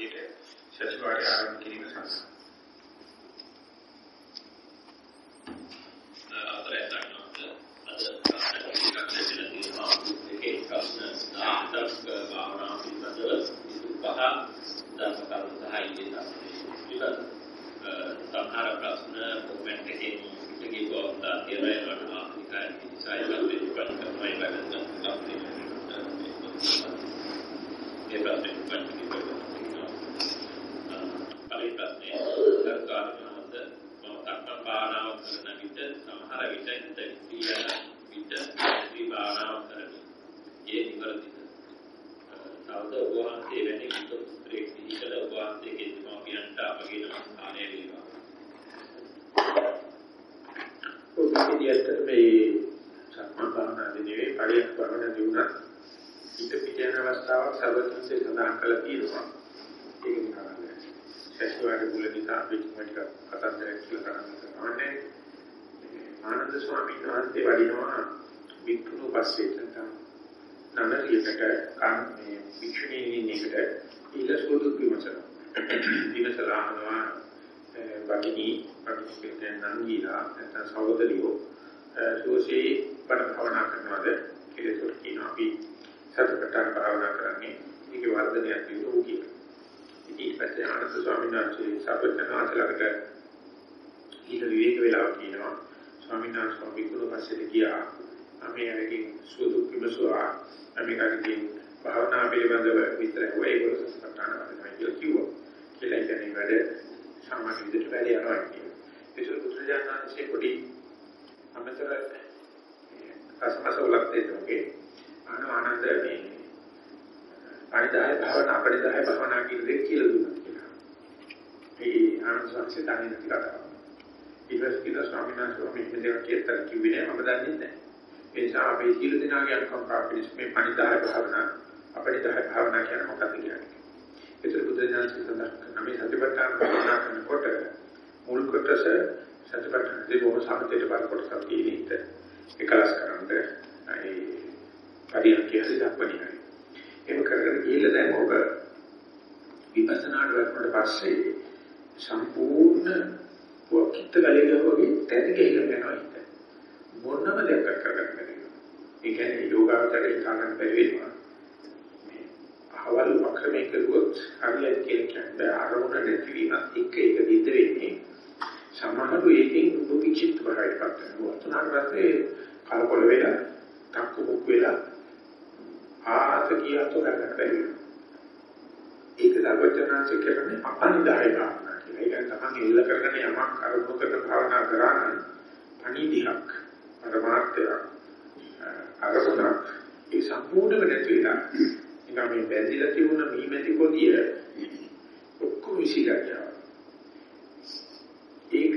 විදිහට සතිවාරය ආරම්භ කිරීම සඳහා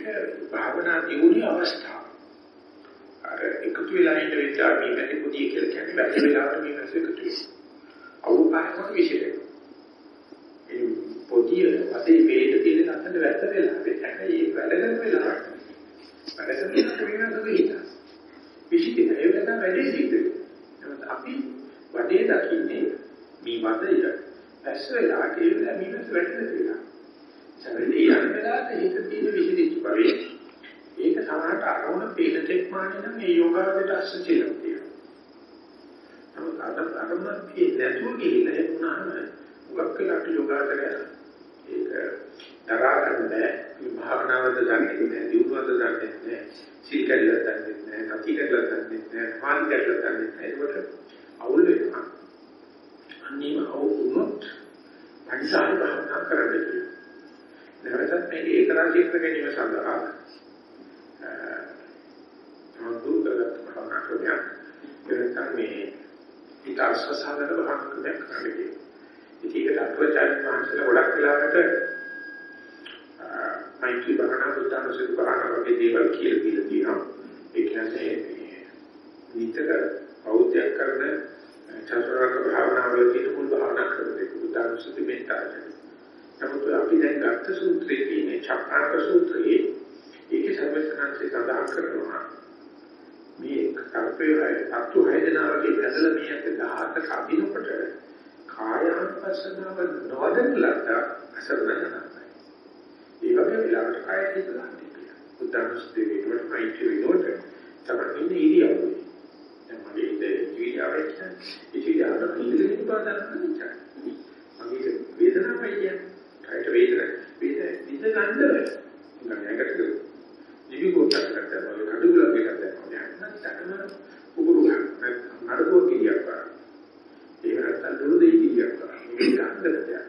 ඒක භාවනා දියුණු අවස්ථාව. අර එකතු වෙලා ඉන්න විචාර මේකට පොඩි කියලා කියන්නේ වැඩි වෙලාවට මේ වෙනස එකතු වෙනවා. අවුපාරක විශේෂය. ඒ පොඩි අපේ වේද තියෙන අතට වැට වෙලා ඒකයි ඒ වැඩකට වෙලා. වැඩකට වෙනවා කියන්නේ විශේෂිත ඒ වෙනස වැඩි සිද්ධ. අපි වටේ දකින්නේ මේ වදය. ඇස් වෙලා කියලා මේ වෙනස වැඩි වෙලා. සැලදී යන වෙලාවට ඒක තියෙන විහිදිච්ච බවේ ඒක සමහරට අරමුණ පේන තෙක් මානේ නම් ඒ යෝගාවට අස්ස කියලා තියෙනවා. නමුත් අද අරමුණ පේන්නේ නැතුව ගිහිල්ලා ඒ වුණාම මුගක් වෙලාට යෝගාවට ඒක දරා ගන්න බෑ. මේ භාවනාවද දන්නේ නැහැ, දියුණුවද දන්නේ නැහැ, සීල කළත් දන්නේ නැහැ, කටි කළත් දන්නේ නැහැ, මාන කළත් දන්නේ නැහැ. ඒකට අවුල් වෙනවා. අන්නේම අවුල් වුණොත් පරිසාර භාවනා කරන්න නැවතත් මේ ඒකරන් ශීක්‍ර ගැනීම සඳහා සම්දුකගත භාවනා ක්‍රමයක් එතන මේ ඊට අස්වසාදන භාවනා ක්‍රමයක් කරන්නේ. ඉතින් ඒක අත්වචාරි මහන්සියලා ගොඩක් වෙලාවට මෛත්‍රී භාවනා බුද්ධානුසතිය භාවනා වගේ දේවල් කියලා දීලා තියෙනවා. ඒ කියන්නේ නිතර බෞද්ධයක් කරන චතුරාර්ය භාවනාවලදී මුල් භාවනා කරන්නේ බුද්ධානුසතිය මෙත්තාජන. නමුත් අපි දැන් ගත්ත සූත්‍රයේ තියෙන චක්කාක සූත්‍රයේ ඒකේ සර්වඥාන්සේ සඳහන් කරනවා මේ කල්පේරය සතු හේදනාවකේ වැදලා මේ අත දහත කඩිනකොට කායાનපසනාව නොදෙන්න ලද්දා අසරණයි. ඒ වගේ වෙලාවට කාය හිත දාන්නේ කියලා. උදාහරණස්තේ වලට පයිටි වෙනකොට තමයි ඉන්නේ ඉරියව්වේ. දැන් මගේ ඉතේ ඉරියව්වේ ඉතිරියට ඉඳගෙන ඉන්න බව දන්නවා. මගේ වේදනාවයි කියන්නේ කායට වේදනාව. වේදනාව ඉඳ ගන්න බෑ. ගණයකට දිවි කොටස් කරලා වගේ කඩුවල කියලා දැක්කම යන්න උගුරු ගන්න. නඩුව කිරියක් කරා. ඒ වෙනත්නම් දුරු දෙයි කිරියක් කරා. මේක ගන්න දෙයක්.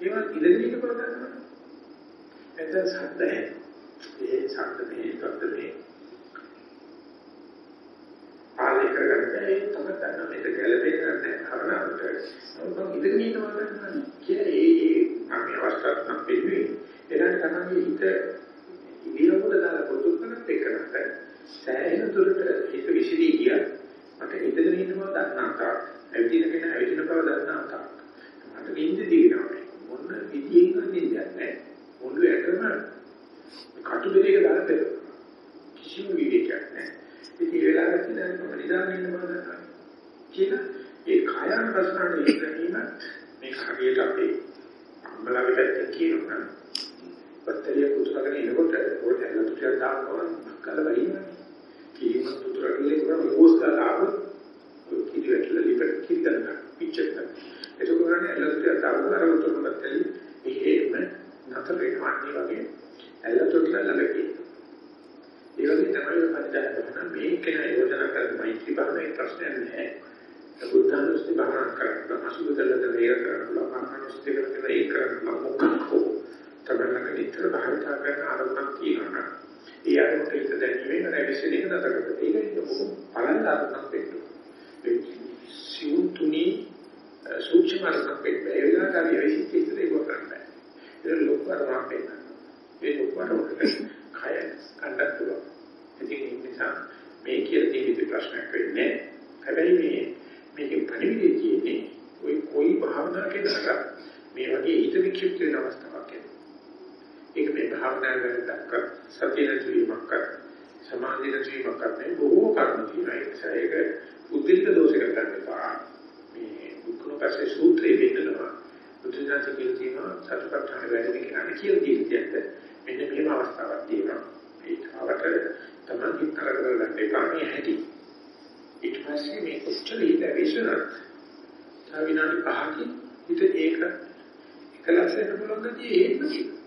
ඒවා ඉඳගෙන ඉන්න බව දන්නවා. එතන සද්ද ඒ සද්ද මේ සද්ද මේ පාලනය කරගන්න බැහැ ඒක තමයි ගන්න මේක ගැළපෙන්නේ නැහැ භවනාවට. මොකද ඉඳගෙන ඉන්නවා නම් කියලා ඒ ඒ මම අවස්ථාවක් නම් පිළිවි. එදාට තමයි හිත ඉවිලකට දාලා පොදු කරත් එක නැත්නම් සෑහෙන දුරට හිත විසිරී ගියා. මට ඉඳගෙන ඉන්න බව දන්නා තාක්. ඇවිදිනගෙන ඇවිදින බව දන්නා තාක්. මට නිින්ද දිනනවා. මොන විදියෙන් නිින්දයක් නැහැ. මොළු ඇටම කටු දෙයක දාලා දෙනවා. කිසිම විදිහක් නැහැ. ඉතින් ඒ වෙලාවට දැන් මම නිදාගෙන ඉන්න බව දන්නවා. කියලා ඒ කායන ප්‍රශ්නට ඉගෙනීම මේ හරියට අපේ අම්මලාගේ පැත්තෙන් කියනවා බත්තරිය කුතුහලගෙන එනකොට ඔය ඇල්ල තුටක් දානවා කල වහිනවා. කිලිම තුතරකලේ කරා ඕස් කරලා ආවොත් කිලි වැටලා ලිපට කිලි ගන්නවා. පිච්චෙක් ගන්නවා. එතකොට ඇල්ල තුටක් දානවා අර උතුරන බත්තරිය එහෙම නතර වෙනවා වගේ ඇල්ල තුටක් ළඟදී ඒ වගේ තමයි පරිදායන මේ කෙනා යෝජනා කරන මෛත්‍රී භාවනාවේ ප්‍රශ්නයක් නැහැ. බුද්ධානුස්සති භාවනා කරනවා අසුබදලද වේර කරනවා මනෝනුස්සති කරනවා ඒක කරනවා මොකක්කෝ තමයි නිතර භාවිතා කරන ආරම්භක් තියෙනවා. ඒ අරමුණට හිත දැනීමෙන් රැවිසෙලින් නතර කරනවා. ඒක නිකම් පලන් ආරම්භක් වෙන්න. ඒ සිවුතුනි සූක්ෂම ආරම්භක් වෙන්න. ඒ විදිහට අපි වෙසිච්ච ඉතිරේ කරන්නේ. ඒක ලොකු ආරම්භයක් වෙන්න. ඒ ලොකු ආරම්භක කය කණ්ඩක් පුළුවන්. ඉතින් ඒ නිසා මේ කියලා තියෙන ප්‍රශ්නයක් වෙන්නේ. හැබැයි මේ මේකේ පරිවිදේ තියෙන්නේ ওই કોઈ භාවනා කෙනාට මේ වගේ හිත වික්ෂිප්ත වෙන අවස්ථාවක් එනවා. ඒක මේ භාවනා කරන දක්ක සතිය නැතිවීමක් කර සමාධිය නැතිවීමක් කරන්නේ බොහෝ කර්ම තියෙනවා. ඒ නිසා ඒක උද්දිත දෝෂයකට ගන්න එපා. මේ උකුණපස්සේ සූත්‍රයේ වෙන්නනවා. බුදුසසුන කියලා තියෙනවා සතිපට්ඨාන වැඩි කියන කියලා තියෙන්නේ. මෙන්න මේම අවස්ථාවක් තියෙනවා. ඒකට තමයි විතර කරගන්න එපා මේ හැටි. ඊට පස්සේ මේ කොච්චර හිත විශ්වනත් තව විනාඩි 5කින් හිත ඒක එකලස් වෙන්න පුළුවන් ගතිය එහෙම තියෙනවා.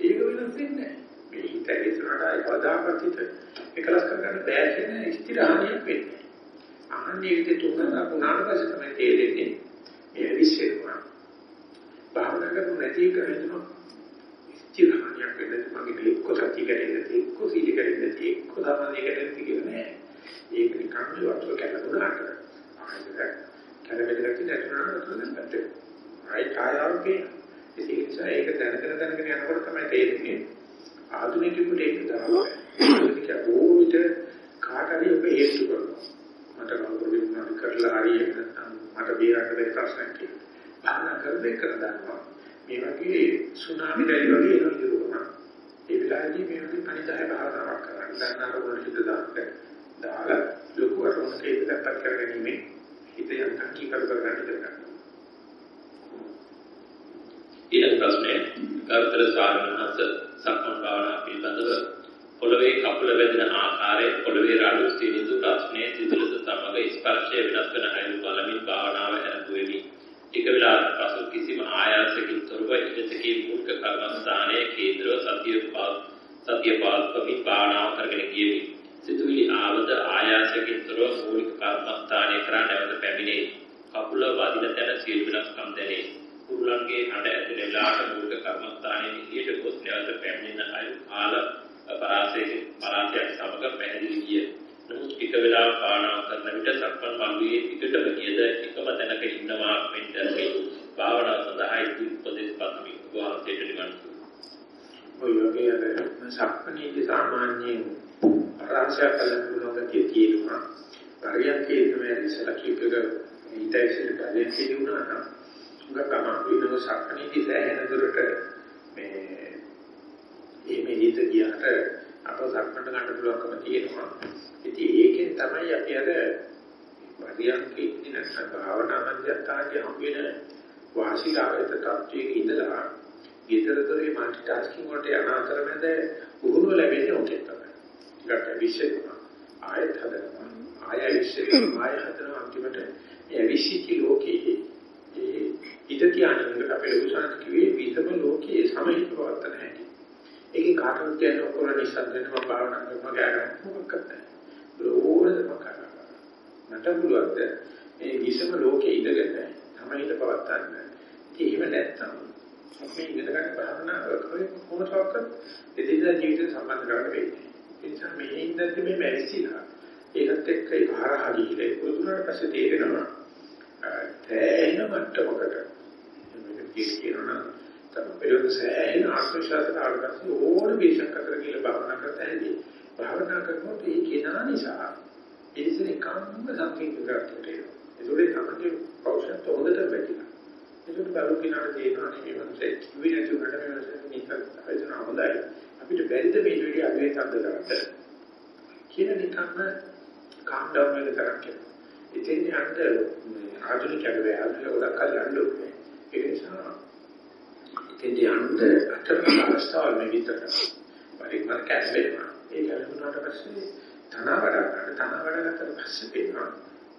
ඒක වෙනස් වෙන්නේ නැහැ. මේ හිත විශ්වනට ආයි කවදාකවත් හිත එකලස් කරගන්න බෑ කියන ස්ථිරහණියක් වෙන්නේ. අහන්නේ විදිහට තුනක් වුණාට පස්සේ තමයි තේරෙන්නේ මේ විශ්වෙනවා. භාවනා කරන නැති කරගෙන ස්ථිරහණියක් වෙන්නේ මගේ එක්ක සතිය කරන්නේ එක්ක සීල කරන්නේ එක්ක සමාධිය කරන්නේ කියලා නෑ. ඒක නිකන් වතුර කැලකුණාට ආයෙත් කැලෙකට දැක්කම තුනකට ආයි කායාවකේ ඒ නිසා ඒක දැනගෙන දැනගෙන යනකොට තමයි තේරෙන්නේ ආධුනිකයෙකුට ඒක දානවා ඒක ඕවිත කාටරි ඔබ හේතු කරනවා. මට කවුරුත් මොනවද කරලා හරියට නැත්නම් මට බේරන්න බැරි ප්‍රශ්නයක් කියලා භාවනා කරන්නේ කරදන්නවා මේ වගේ සුනාමි දැලි වගේ එනවා කියනවා. ඒ වෙලාවේදී මේ වගේ පණිදාය භාවනාවක් කරන්න දැන් අර වල හිත දාන්න. දාලා ලොකු අරමුණක ඒක දැක්පත් කරගැනීමේ හිත යන්තම් කීකරු කරගන්න දෙන්න. ඊළඟ ප්‍රශ්නය කර්තර සාරණහස සක්මන් භාවනා පිළිබඳව පොළවේ කකුල වැදෙන ආකාරය පොළවේ රළු සිනිඳු ප්‍රශ්නයේ සිදුලස සමග ස්පර්ශය වෙනස් වන අයුරු බලමින් භාවනාව ආරම්භ එක වෙලාවකට පසු කිසිම ආයාසකින් තොරව ඉහතකී මූලික කර්මස්ථානයේ කේන්ද්‍රව සතිය පාත් සතිය පාත් කමින් භාවනාව කරගෙන ගියෙමි. සිතුවිලි ආවද ආයාසයෙන් තොරව මූලික කර්මස්ථානය කරා නැවත පැමිණේ. කකුල වදින තැන සියලු වෙනස්කම් දැනේ. කුරුලන්ගේ හඬ ඇති වෙලාවට මූලික කර්මස්ථානයේ ඉහිට ගොස් නැවත පැමිණෙන අයු කාල පරාසයේ පරාසයක් සමග පැහැදිලි විය. නමුත් එක වෙලාවක භාවනා කරන විට සක්මන් මළුවේ පිටතම ගියද එකම තැනක ඉන්නවා වෙන්නේ භාවනාව සඳහා ඉදි උපදේශ පත්මි වහන්සේට නිවන් ඔය වගේ අර සක්මණේදී සාමාන්‍යයෙන් ආරක්ෂා කළ පුළුවන් තියෙනවා. පරියන්කේ තමයි ඉස්සලා කීපක ඊටයිසෙල් කාලේ කියුණා නම් උගතම විනෝ සක්මණේදී සෑහෙන දුරට මේ මේ හිත ගියාට අප සක්මණට ගන්න පුළුවන්කම තියෙනවා. ඉතින් ඒකෙන් තමයි අපි අර පරියන්කේ ඉන්න භාවනා මධ්‍යස්ථානයේ හම් වෙන වාසිකාවත තත්වයක ඉඳලා ඊතරතරේ මල්ටි ටාස්කින් වලට යන අතරමැද උහුරු ලැබෙන්නේ ඔකේ තමයි. ටිකක් විශ්ේෂණ ආයත හදනවා. ආය විශ්ේෂණ ආය හදනවා අන්තිමට මේ විශ්ිති ලෝකයේ ඒ ඉත කියන්නේකට අපේ උසාවිය කිව්වේ විසම ලෝකයේ සමහිත පවත්තන හැටි. ඒකේ කාටවත් කියන්නේ ඔක්කොම නිසද්දෙන් මම භාවනා කරනවා ගෑගන්න මොකක්ද නැහැ. ඕනද මකරනවා. මට පුළුවන් මේ විසම ලෝකයේ ඉඳගෙන සමහිත පවත්තන්න. ඒක එහෙම නැත්තම් අපි ඉගෙන ගන්න භාවනා කරේ කොහොමදවත් එදිනදා ජීවිතේ සම්බන්ධ කරගන්න වෙන්නේ. ඒ නිසා මේ ඉඳන්දි මේ මැරිසිලා ඒකත් එක්ක ඒ හරහා ගිහිල්ලා පුදුනාට පස්සේ තේරෙනවා තෑහෙන මට්ටමකට මේක කියනවා තමයි පෙරොත් සෑහෙන ආත්මශාස්ත්‍ර ආගමසේ ඕන විශේෂ කතර කියලා භාවනා කරත හැදී භාවනා කරනකොට ඒ කෙනා නිසා ඉතින් කම්ම සංකේත කරකට එනවා. ඒකෝලේ තමයි පෞෂත්ව හොඳට වැටිලා. ඒකට බලු කිනාට තේරෙනවා මේ මනසේ කිවි නැති උනට මේ මනසේ නිකන් හයිදන හොඳයි. අපිට බැරිද මේ විදිහට අගේ සද්ද කරන්න. කියන නිකම්ම කාම් ඩවුන් එක තරක් කියනවා. ඉතින් යන්න ආධුනිකයෙක් වෙයි ගොඩක් කල් යන්න ඕනේ. ඒ නිසා ඉතින් යන්න අතර අවස්ථාවල් මේ විතර. පරිමර කැස්වෙනවා. ඒ කැස්වුණාට පස්සේ තන වඩ ගන්න තන වඩ ගන්නට පස්සේ පේනවා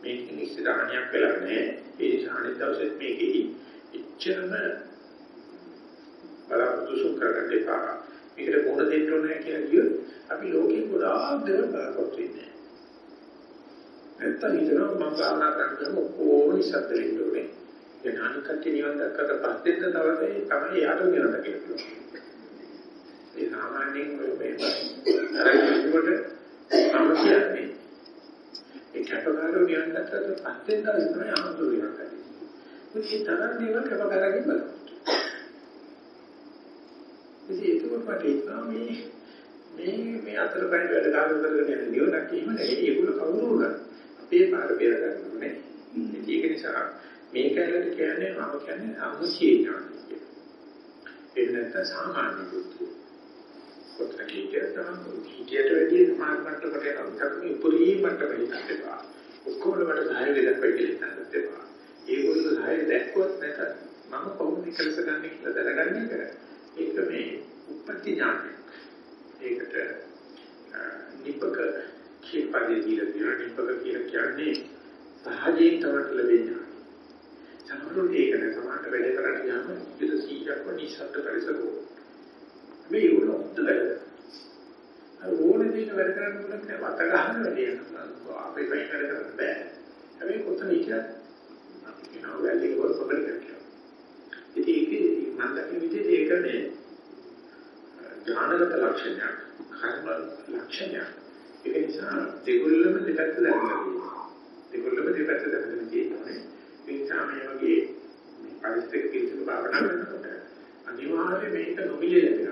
මේකෙන් ඉස්සරහණියක් වෙලා නැහැ. ඒ නිසා අනිත් දවසෙත් මේකේ එච්චරම බලාපොරොත්තු සුන් කරගන්න එපා. මේකට මොන දෙන්න ඕනේ කියලා කියොත් අපි ලෝකේ ගොඩාක් දේවල් බලාපොරොත්තු වෙන්නේ. නැත්තම් හිතනවා මම භාවනා කරනකොට ඔක්කොම නිසද්ද වෙන්න ඕනේ. ඒ නානිකට නිවන් දැක්කට පස්සේ තමයි තමයි යාට නිවන් දැකලා පුළුවන්. ඒ සාමාන්‍යයෙන් ඔය මේ අරගෙනකොට මම කියන්නේ ඒ කැපකාරෝ නිවන් දැක්කට පස්සේ තමයි ආමතුරු නිවන් දැකන්නේ. මේ තරම් දේවල් කැපකාරගෙන් බලන්න. ඉතින් ඒක මට හිතනවා මේ මේ මේ අතර පැය වැඩ ගන්න කරගෙන යන නිවනක් එහෙම නෙවෙයි ඒගොල්ලෝ කවුරු වුණත් අපේ පාර බේර ගන්න ඕනේ. ඒක නිසා මේකලට කියන්නේ මම කියන්නේ අමුචේ ඥානය කියලා. ඒක නැත්නම් සාමාන්‍ය බුද්ධිය. කොතන කීයට තමයි කීයට වැඩි සමාජ මට්ටමකට යනවා. ඒක උපරිම මට්ටමකට හිතනවා. ඔක්කොම වලට සහාය වෙලා කියලා හිතන්න ඒගොල්ලෝ සහාය දැක්කොත් නැත මම කොහොමද කෙලස ගන්න කියලා දැනගන්න එක ඒක මේ උපත්ති ඥානය ඒකට නිපක කීපදේ දීලා තියෙනවා නිපක කියලා කියන්නේ සහජයෙන් තමයි ලැබෙන්නේ සමහරවිට ඒක නෑ සමහරට වැඩ කරන්න ගියාම ඉතින් සීජක්ව නිසද්ද පරිසරෝ මේ උනොත් අර ඕනේ දෙයක වැඩ කරන්න පුළුවන් නෑ වත ගන්න වැඩේ අපේ වැඩ කරන්න බෑ හැබැයි කොතන ඉතින් කියනවා වැල්ලේ වල පොබලික කියලා. ඉතින් ඒක මම දකින විදිහට ඒක මේ ඥානගත ලක්ෂණයක්, කර්ම ලක්ෂණයක්. ඒක නිසා දෙගොල්ලම දෙපැත්ත දැනගන්නවා. දෙගොල්ලම දෙපැත්ත දැනගෙන තියෙනවා. ඒ නිසා මේ වගේ මේ පරිස්ථිතික පිළිතුරු භාවනා කරනකොට අනිවාර්යයෙන් මේක නොමිලේ.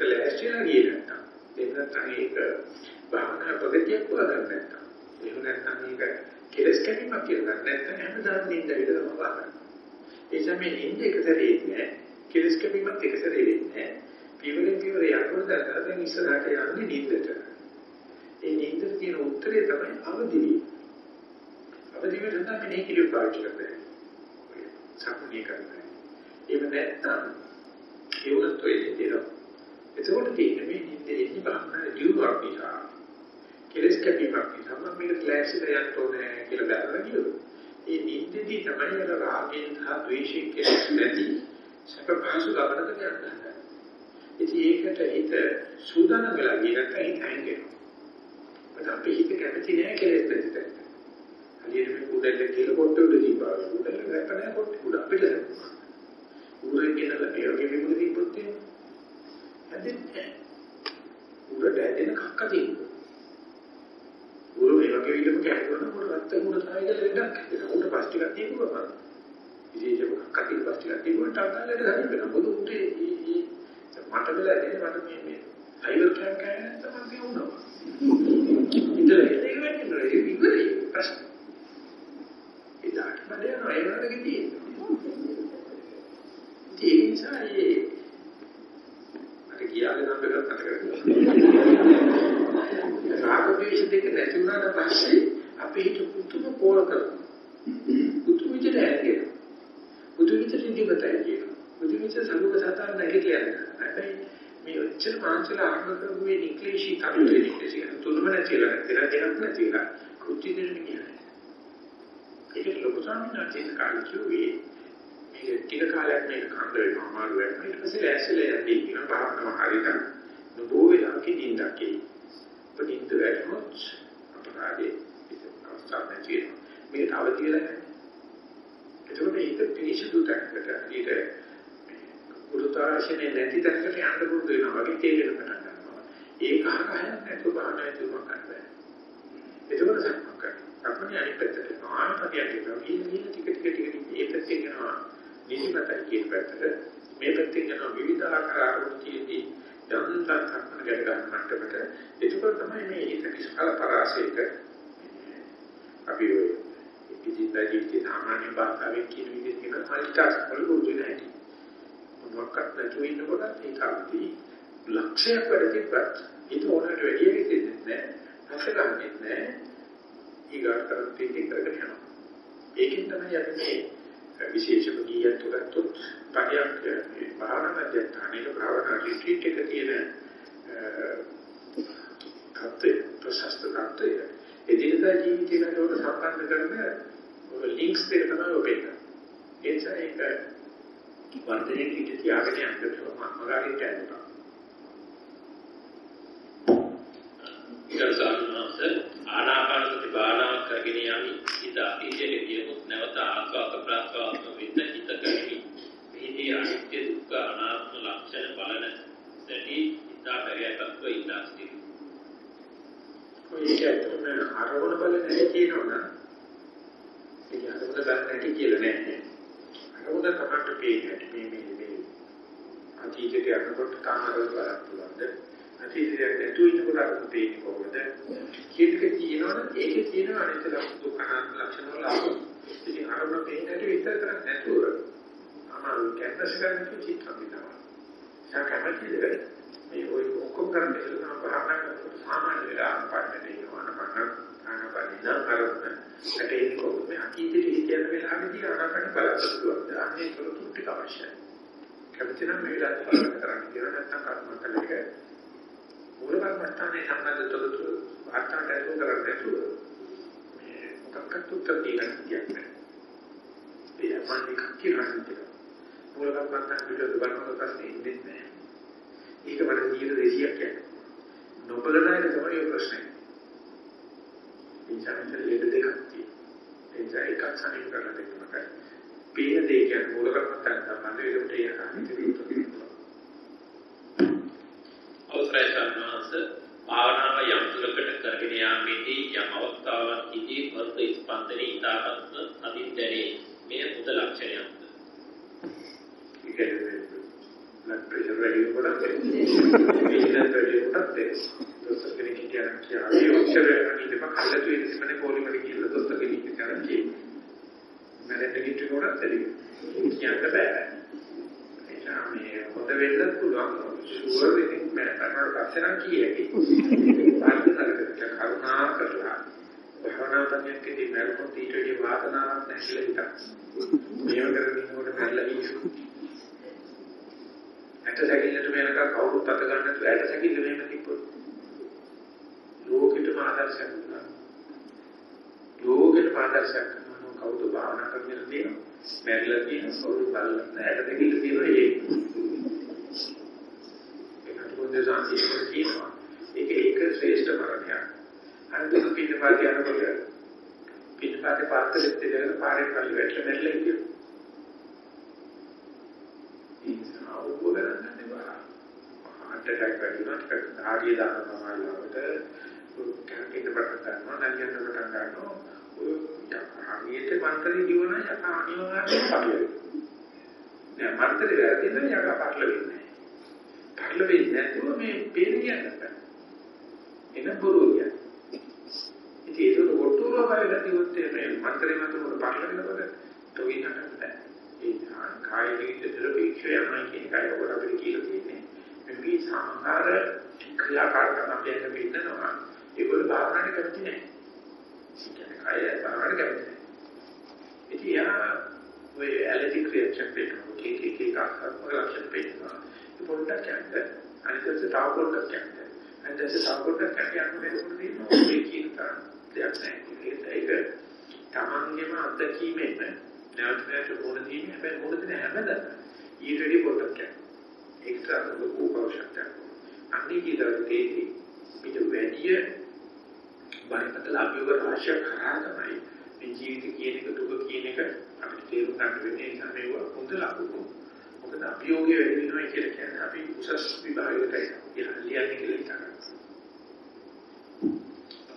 ඒකට ලෑස්තිලා ගියේ නැත්තම් එහෙම නැත්නම් ඒක භාවනා ප්‍රගතියක් වගන්න නැත්තම් එහෙම නැත්නම් මේක කෙලස් කැපීමක් කියලා ගන්න නැත්නම් හැමදාම නිින්ද විතරම බලන්න. ඒ සමේ නිින්ද එක සැරේ නෑ කෙලස් කැපීමත් එක සැරේ වෙන්නේ නෑ. පියවරෙන් පියවර යනකොට දැන් ඉස්සරහට යන්නේ නිින්දට. ඒ නිින්දට තියෙන උත්තරේ තමයි අවදි වීම. අවදි වීම තමයි මේ කිලිය පාවිච්චි කරන්නේ. සම්පූර්ණ කරන්නේ. එහෙම නැත්නම් ඒ උනත් ඔය දෙනවා. එතකොට තියෙන්නේ මේ නිින්දේ ඉන්න බහන්න ජීවයක් නිසා කෙලස් කැපීමක් නිසා මම මේක ක්ලාස්ලා යන්න ඕනේ කියලා බැලුවා කියලා. ඒ නිින්දේදී තමයි අර රාගයෙන් සහ ද්වේෂයෙන් කෙලස් නැති සැප පහසු ගමනකට යන්නේ. ඉතින් ඒකට හිත සූදානම් වෙලා ගිය නැත්නම් හිත හැංගෙනවා. ඒත් අපි හිත කැමති නෑ කෙලස් නැති තැනට. හරියට මේ කුඩෙල්ල කියලා පොට්ට උඩ දීපා. කුඩෙල්ල නැත්නම් පොට්ට උඩ අපිට දැම්මා. ඌරේ කියලා මේ වගේ විමුද දීපොත් එහෙම. හැදෙන්නේ උඩට ඇදෙන කක්ක තියෙනවා. උරු මේ වගේ විදිහම කැඩුණා මොකද රත් උඩ තමයි කියලා ලෙඩක් හැදෙනවා. උඩ පස් ටිකක් තියෙනවා මම. විශේෂම කක්ක තියෙන පස් ටිකක් තියෙනවා ටාගාලට හරි වෙනවා. මොකද උඩ ඒ මට වෙලා දෙන්නේ මට මේ මේ ෆයිබර් කෑම් කෑම තමයි වුණා. ඉතල ඒක වෙන්නේ ඒ විගුරේ ප්‍රශ්න. ඉතාලි මඩේ නෝ ඒ වගේ තියෙනවා. ඒ නිසා ඒ මට කියාගෙන නම් මතක කරගන්න. රාග ද්වේෂ දෙක නැති වුණාට පස්සේ අපි හිත පුතුම කෝල කරනවා. පුතු විදිහට ඇගෙන. පුතු විදිහට ඉඳිගතයි කියන. පුතු විදිහට සංගත සතර නැගී කියන්නේ. හැබැයි මේ ඔච්චර ආරම්භ කරපු මේ නික්ලේශී කටුවේ නික්ලේශී තුනම නැතිලා නැතිලා දෙකක් නැතිලා කුච්චි දෙන්න කියන්නේ. ඒක ලොකු කාලේ කිව්වේ මේක ටික කාලයක් මේක කන්ද වෙනවා අමාරු වෙනවා ඊට පස්සේ ලෑස්තිලා යන්නේ කියන භාවනාව හරියට නබෝ වෙලාවක නිින්දක් එයි. නිින්ද වැටුනොත් අපරාධේ අවස්ථාවක් නැති වෙනවා. මේකට අවදි වෙලා නැහැ. එතකොට මේක පිළිසිදු තැනකට ඊට ගුරුතාශනේ නැති තැනකට යන්න පුරුදු වෙනවා වගේ තේරෙන්න පටන් ගන්නවා. ඒක අහකහයක් නැතුව භාවනාවේ තුමක් කරන්න. එතකොට සක්මන් කරනවා. සක්මන් අනිත් පැත්තට ආනපතියක් කියනවා. ඊළඟ ටික ටික ටික ටික මේ පැත්තේ යනවා. නිදිමතයි කියන පැත්තට මේ පැත්තේ යනවා විවිධ ආකාර අරමුණු තියෙදී යන්තම් සක්මන් ගැට ගන්න මට්ටමට එතකොට තමයි මේ හිත කිසකල පරාසයක අපි ඔය ඉදිරියට ජීවිතේ සාමාන්‍ය භාෂාවෙන් කියන විදිහට කියන මල්ටිටාස්ක් වල පුරුදු නැහැ. මොකක්ද නැතුව ඉන්නකොට ඒක අපි ලක්ෂයක් වැඩ තිබ්බත් ඒක ඕනකට වැඩි වෙන්නේ නැහැ. අසගන්නේ නැහැ. ඊගාට කරන් තීටි කරගෙන යනවා. ඒකෙන් තමයි අපි මේ විශේෂම ගියත් උගත්තොත් පරියක් මේ භාවනා මධ්‍යස්ථානයේ භාවනා රිට්‍රීට් එක තියෙන කත්තේ ප්‍රශස්ත කත්තේ එදිනදා ජීවිතයට උඩ සම්බන්ධ කරන ඔය ලින්ක්ස් දෙක තමයි ඔපෙන්න. ඒ නිසා ඒක වර්ධනයේ ඉඳී තියාගෙන යන්න මගාරින් යනවා. ඊට ආනාපාන සති භාවනා කරගෙන යමි. හිත අතීතයේ ගියොත් නැවත ආස්වාද ප්‍රාස්වාද විඳ හිත කරමි. මෙහිදී අනිත්‍ය දුක්ඛ අනාත්ම පර්යාපත්ව ඉන්නා සිටිනවා. ඔය ඇත්තම අරමුණ බල නැති කියනවනම් ඒ අරමුණ ගන්න නැති කියලා නෑ. අරමුණ තමයි පේන්නේ මේ මේ මේ අතීතයට යනකොට කාමරවල බලන්න පුළුවන්ද? අතීතයට නැතු ඉන්නකොට අරමුණ පේන්නේ කොහොමද? කීයක තියෙනවනම් ඒකේ තියෙන අනිත් දුක්ඛ ලක්ෂණ වල ඉතින් අරමුණ පේන්නේ නැති විතර කරන්නේ නැතුව අමාරු කැපස් කරන්නේ චිත්ත විඳවන. සාකමතිද මේ ඔය ඔක්කොම කරන්නේ ඉතලා භාවනා කරනකොට සාමාන්‍ය වෙලා අනපන්නට ඉන්නවා අනපන්න අනපන්න කරන ඇටේ කොහොමද අතීතයේ හිතන වෙලාවෙදී අනපන්න බලන්න පුළුවන්. අනේ ඒක ටික අවශ්‍යයි. කැමති නම් මේ වෙලාවට බලන්න කරන්න කියලා නැත්නම් කර්මකලක මූල කර්මස්ථානයේ සම්බන්ධ තොරතුරු වාර්තාට ඇතුල් කරන්නේ නැතුව මේ මොකක්වත් උත්තර දෙන්න කියන්නේ. ඒ අමානික කියලා මූල කර්මස්ථාන පිටු බලනකොට පස්සේ ඉන්නේ නැහැ. ඒක වල 100 200ක් යනවා. නොබලන එක තමයි ප්‍රශ්නේ. ඉන්සාවෙන් ලෙඩ දෙකක් තියෙනවා. එනිසා එකක් සනීප කරලා දෙන්න මට. පේන දේ කියන්නේ මූල කර්මස්ථාන සම්බන්ධ ඒකට ඒක අනිත් අවසරයි සම්මාස භාවනාව යම් දුරකට කරගෙන යාමේදී යම් අවස්ථාවකදී වර්ත ස්පන්දනේ ඉතාමත්ම අදින් දැනේ. මේ මුද ලක්ෂණයක්ද? ඒ කියන්නේ blood pressure වැඩි වෙනකොට විශ්ලේෂණ වැඩි වෙනකොට දොස්තර කෙනෙක් කියන කියා ඒ ඔක්ෂර අනිත් එක කල්ලාතු ඉස්සමනේ පොලිමරි කියලා දොස්තර කෙනෙක් කියන කී මැරෙන්න කිට්ටුනොත් ඇති කියන්න බෑ එනිසා මේ හොඳ වෙන්නත් පුළුවන් ෂුවර් ඉතින් මැරෙන්නට පස්සේ නම් කීයකි ආර්ථිකකට කරුණා කරලා භවනා පඤ්ඤකදී මැරුණොත් ඊට වඩා වාසනාවක් නැහැ කියලා හිතන්න. මේව කරගෙන ඉන්නකොට මැරලා ඉන්නේ. ඇට සැකිල්ලට වෙනකන් කවුරුත් අත ගන්න නැතුව ඇට සැකිල්ල මෙහෙම තිබ්බොත් ලෝකෙටම ආදර්ශයක් වුණා. ලෝකෙට ආදර්ශයක් කරනවා කවුද භාවනා කරගෙන තියෙනවා. මැරිලා තියෙන කවුරු බලන්න ඇට සැකිල්ල තියෙනවා ඒ. ඒකට පොඩ්ඩක් සාන්තියක් කියනවා. ඒක ඒක ශ්‍රේෂ්ඨ මරණයක්. අනිත් පිටපාත යනකොට පිටපාතේ පාත්‍රෙත් දෙකකට පාරේ පල්ලි වැටලා මැරිලා ඉතින් අවබෝධ කරගන්න බෑ. අටටක් වැඩිුණාට ආගිය දාන සමාජවලට කැකිට පටන් ගන්නවා නැගියන්න පටන් ගන්නවා. ඔය ආගියට මන්ත්‍රී දිවන යක අනිවාර්යයෙන් පරිවෙයි. දැන් මන්ත්‍රී වැරදි නම් යක පටල වෙන්නේ. පටල වෙන්නේ නැතුව මේ පේන කියන්නේ බෑ. එන බොරු කියන්නේ. ඉතින් ඒක කොටුරෝ වගේ දිවුත් මේ මන්ත්‍රී මතුන පටල වෙනකොට තොවින්නට බෑ. ඒ කාය විදිහට පිටේ යනවා කියන එකයි ඔකට අපිට කියලා තියෙන්නේ. මේ සංස්කාර ක්‍රියාකාරකම් අපිට පිටනවා. ඒගොල්ලෝ භාවනාවට කැමති නැහැ. ඒ කියන්නේ කාය භාවනාවට කැමති නැහැ. ඉතින් යා ඔය ඇලර්ජි ක්‍රියාචක් පෙන්නනවා. කී කී කී කාර්යයක් ලක්ෂණ පෙන්නනවා. ඒ පොඩ්ඩක් යන්න. අනිත් තව පොඩ්ඩක් යන්න. අනිත් තව පොඩ්ඩක් යන්න මේක තියෙනවා. මේ කියන තරම් දෙයක් නැහැ. ඒක තමන්ගේම අත්දැකීමෙන් නැවත නැවත මොන දිනේ හැබැයි මොන දින හැමදාම ඊට වැඩි පොඩක් යනවා ඒක තමයි ලොකු අවශ්‍යතාවය අන්නේ කීතරකේදී පිට වැඩි බරපතල අභියෝග රාශියක් කරා තමයි මේ ජීවිත කියන එක දුක කියන එක අපිට තේරුම් ගන්න වෙන්නේ. ඒ නිසා මේව හොඳ ලකුණු. මොකද අභියෝගය වැඩි වෙනවා කියලා කියන්නේ අපි උසස් විභාගයකට යනවා. ලියන්නේ කියලා හිතනවා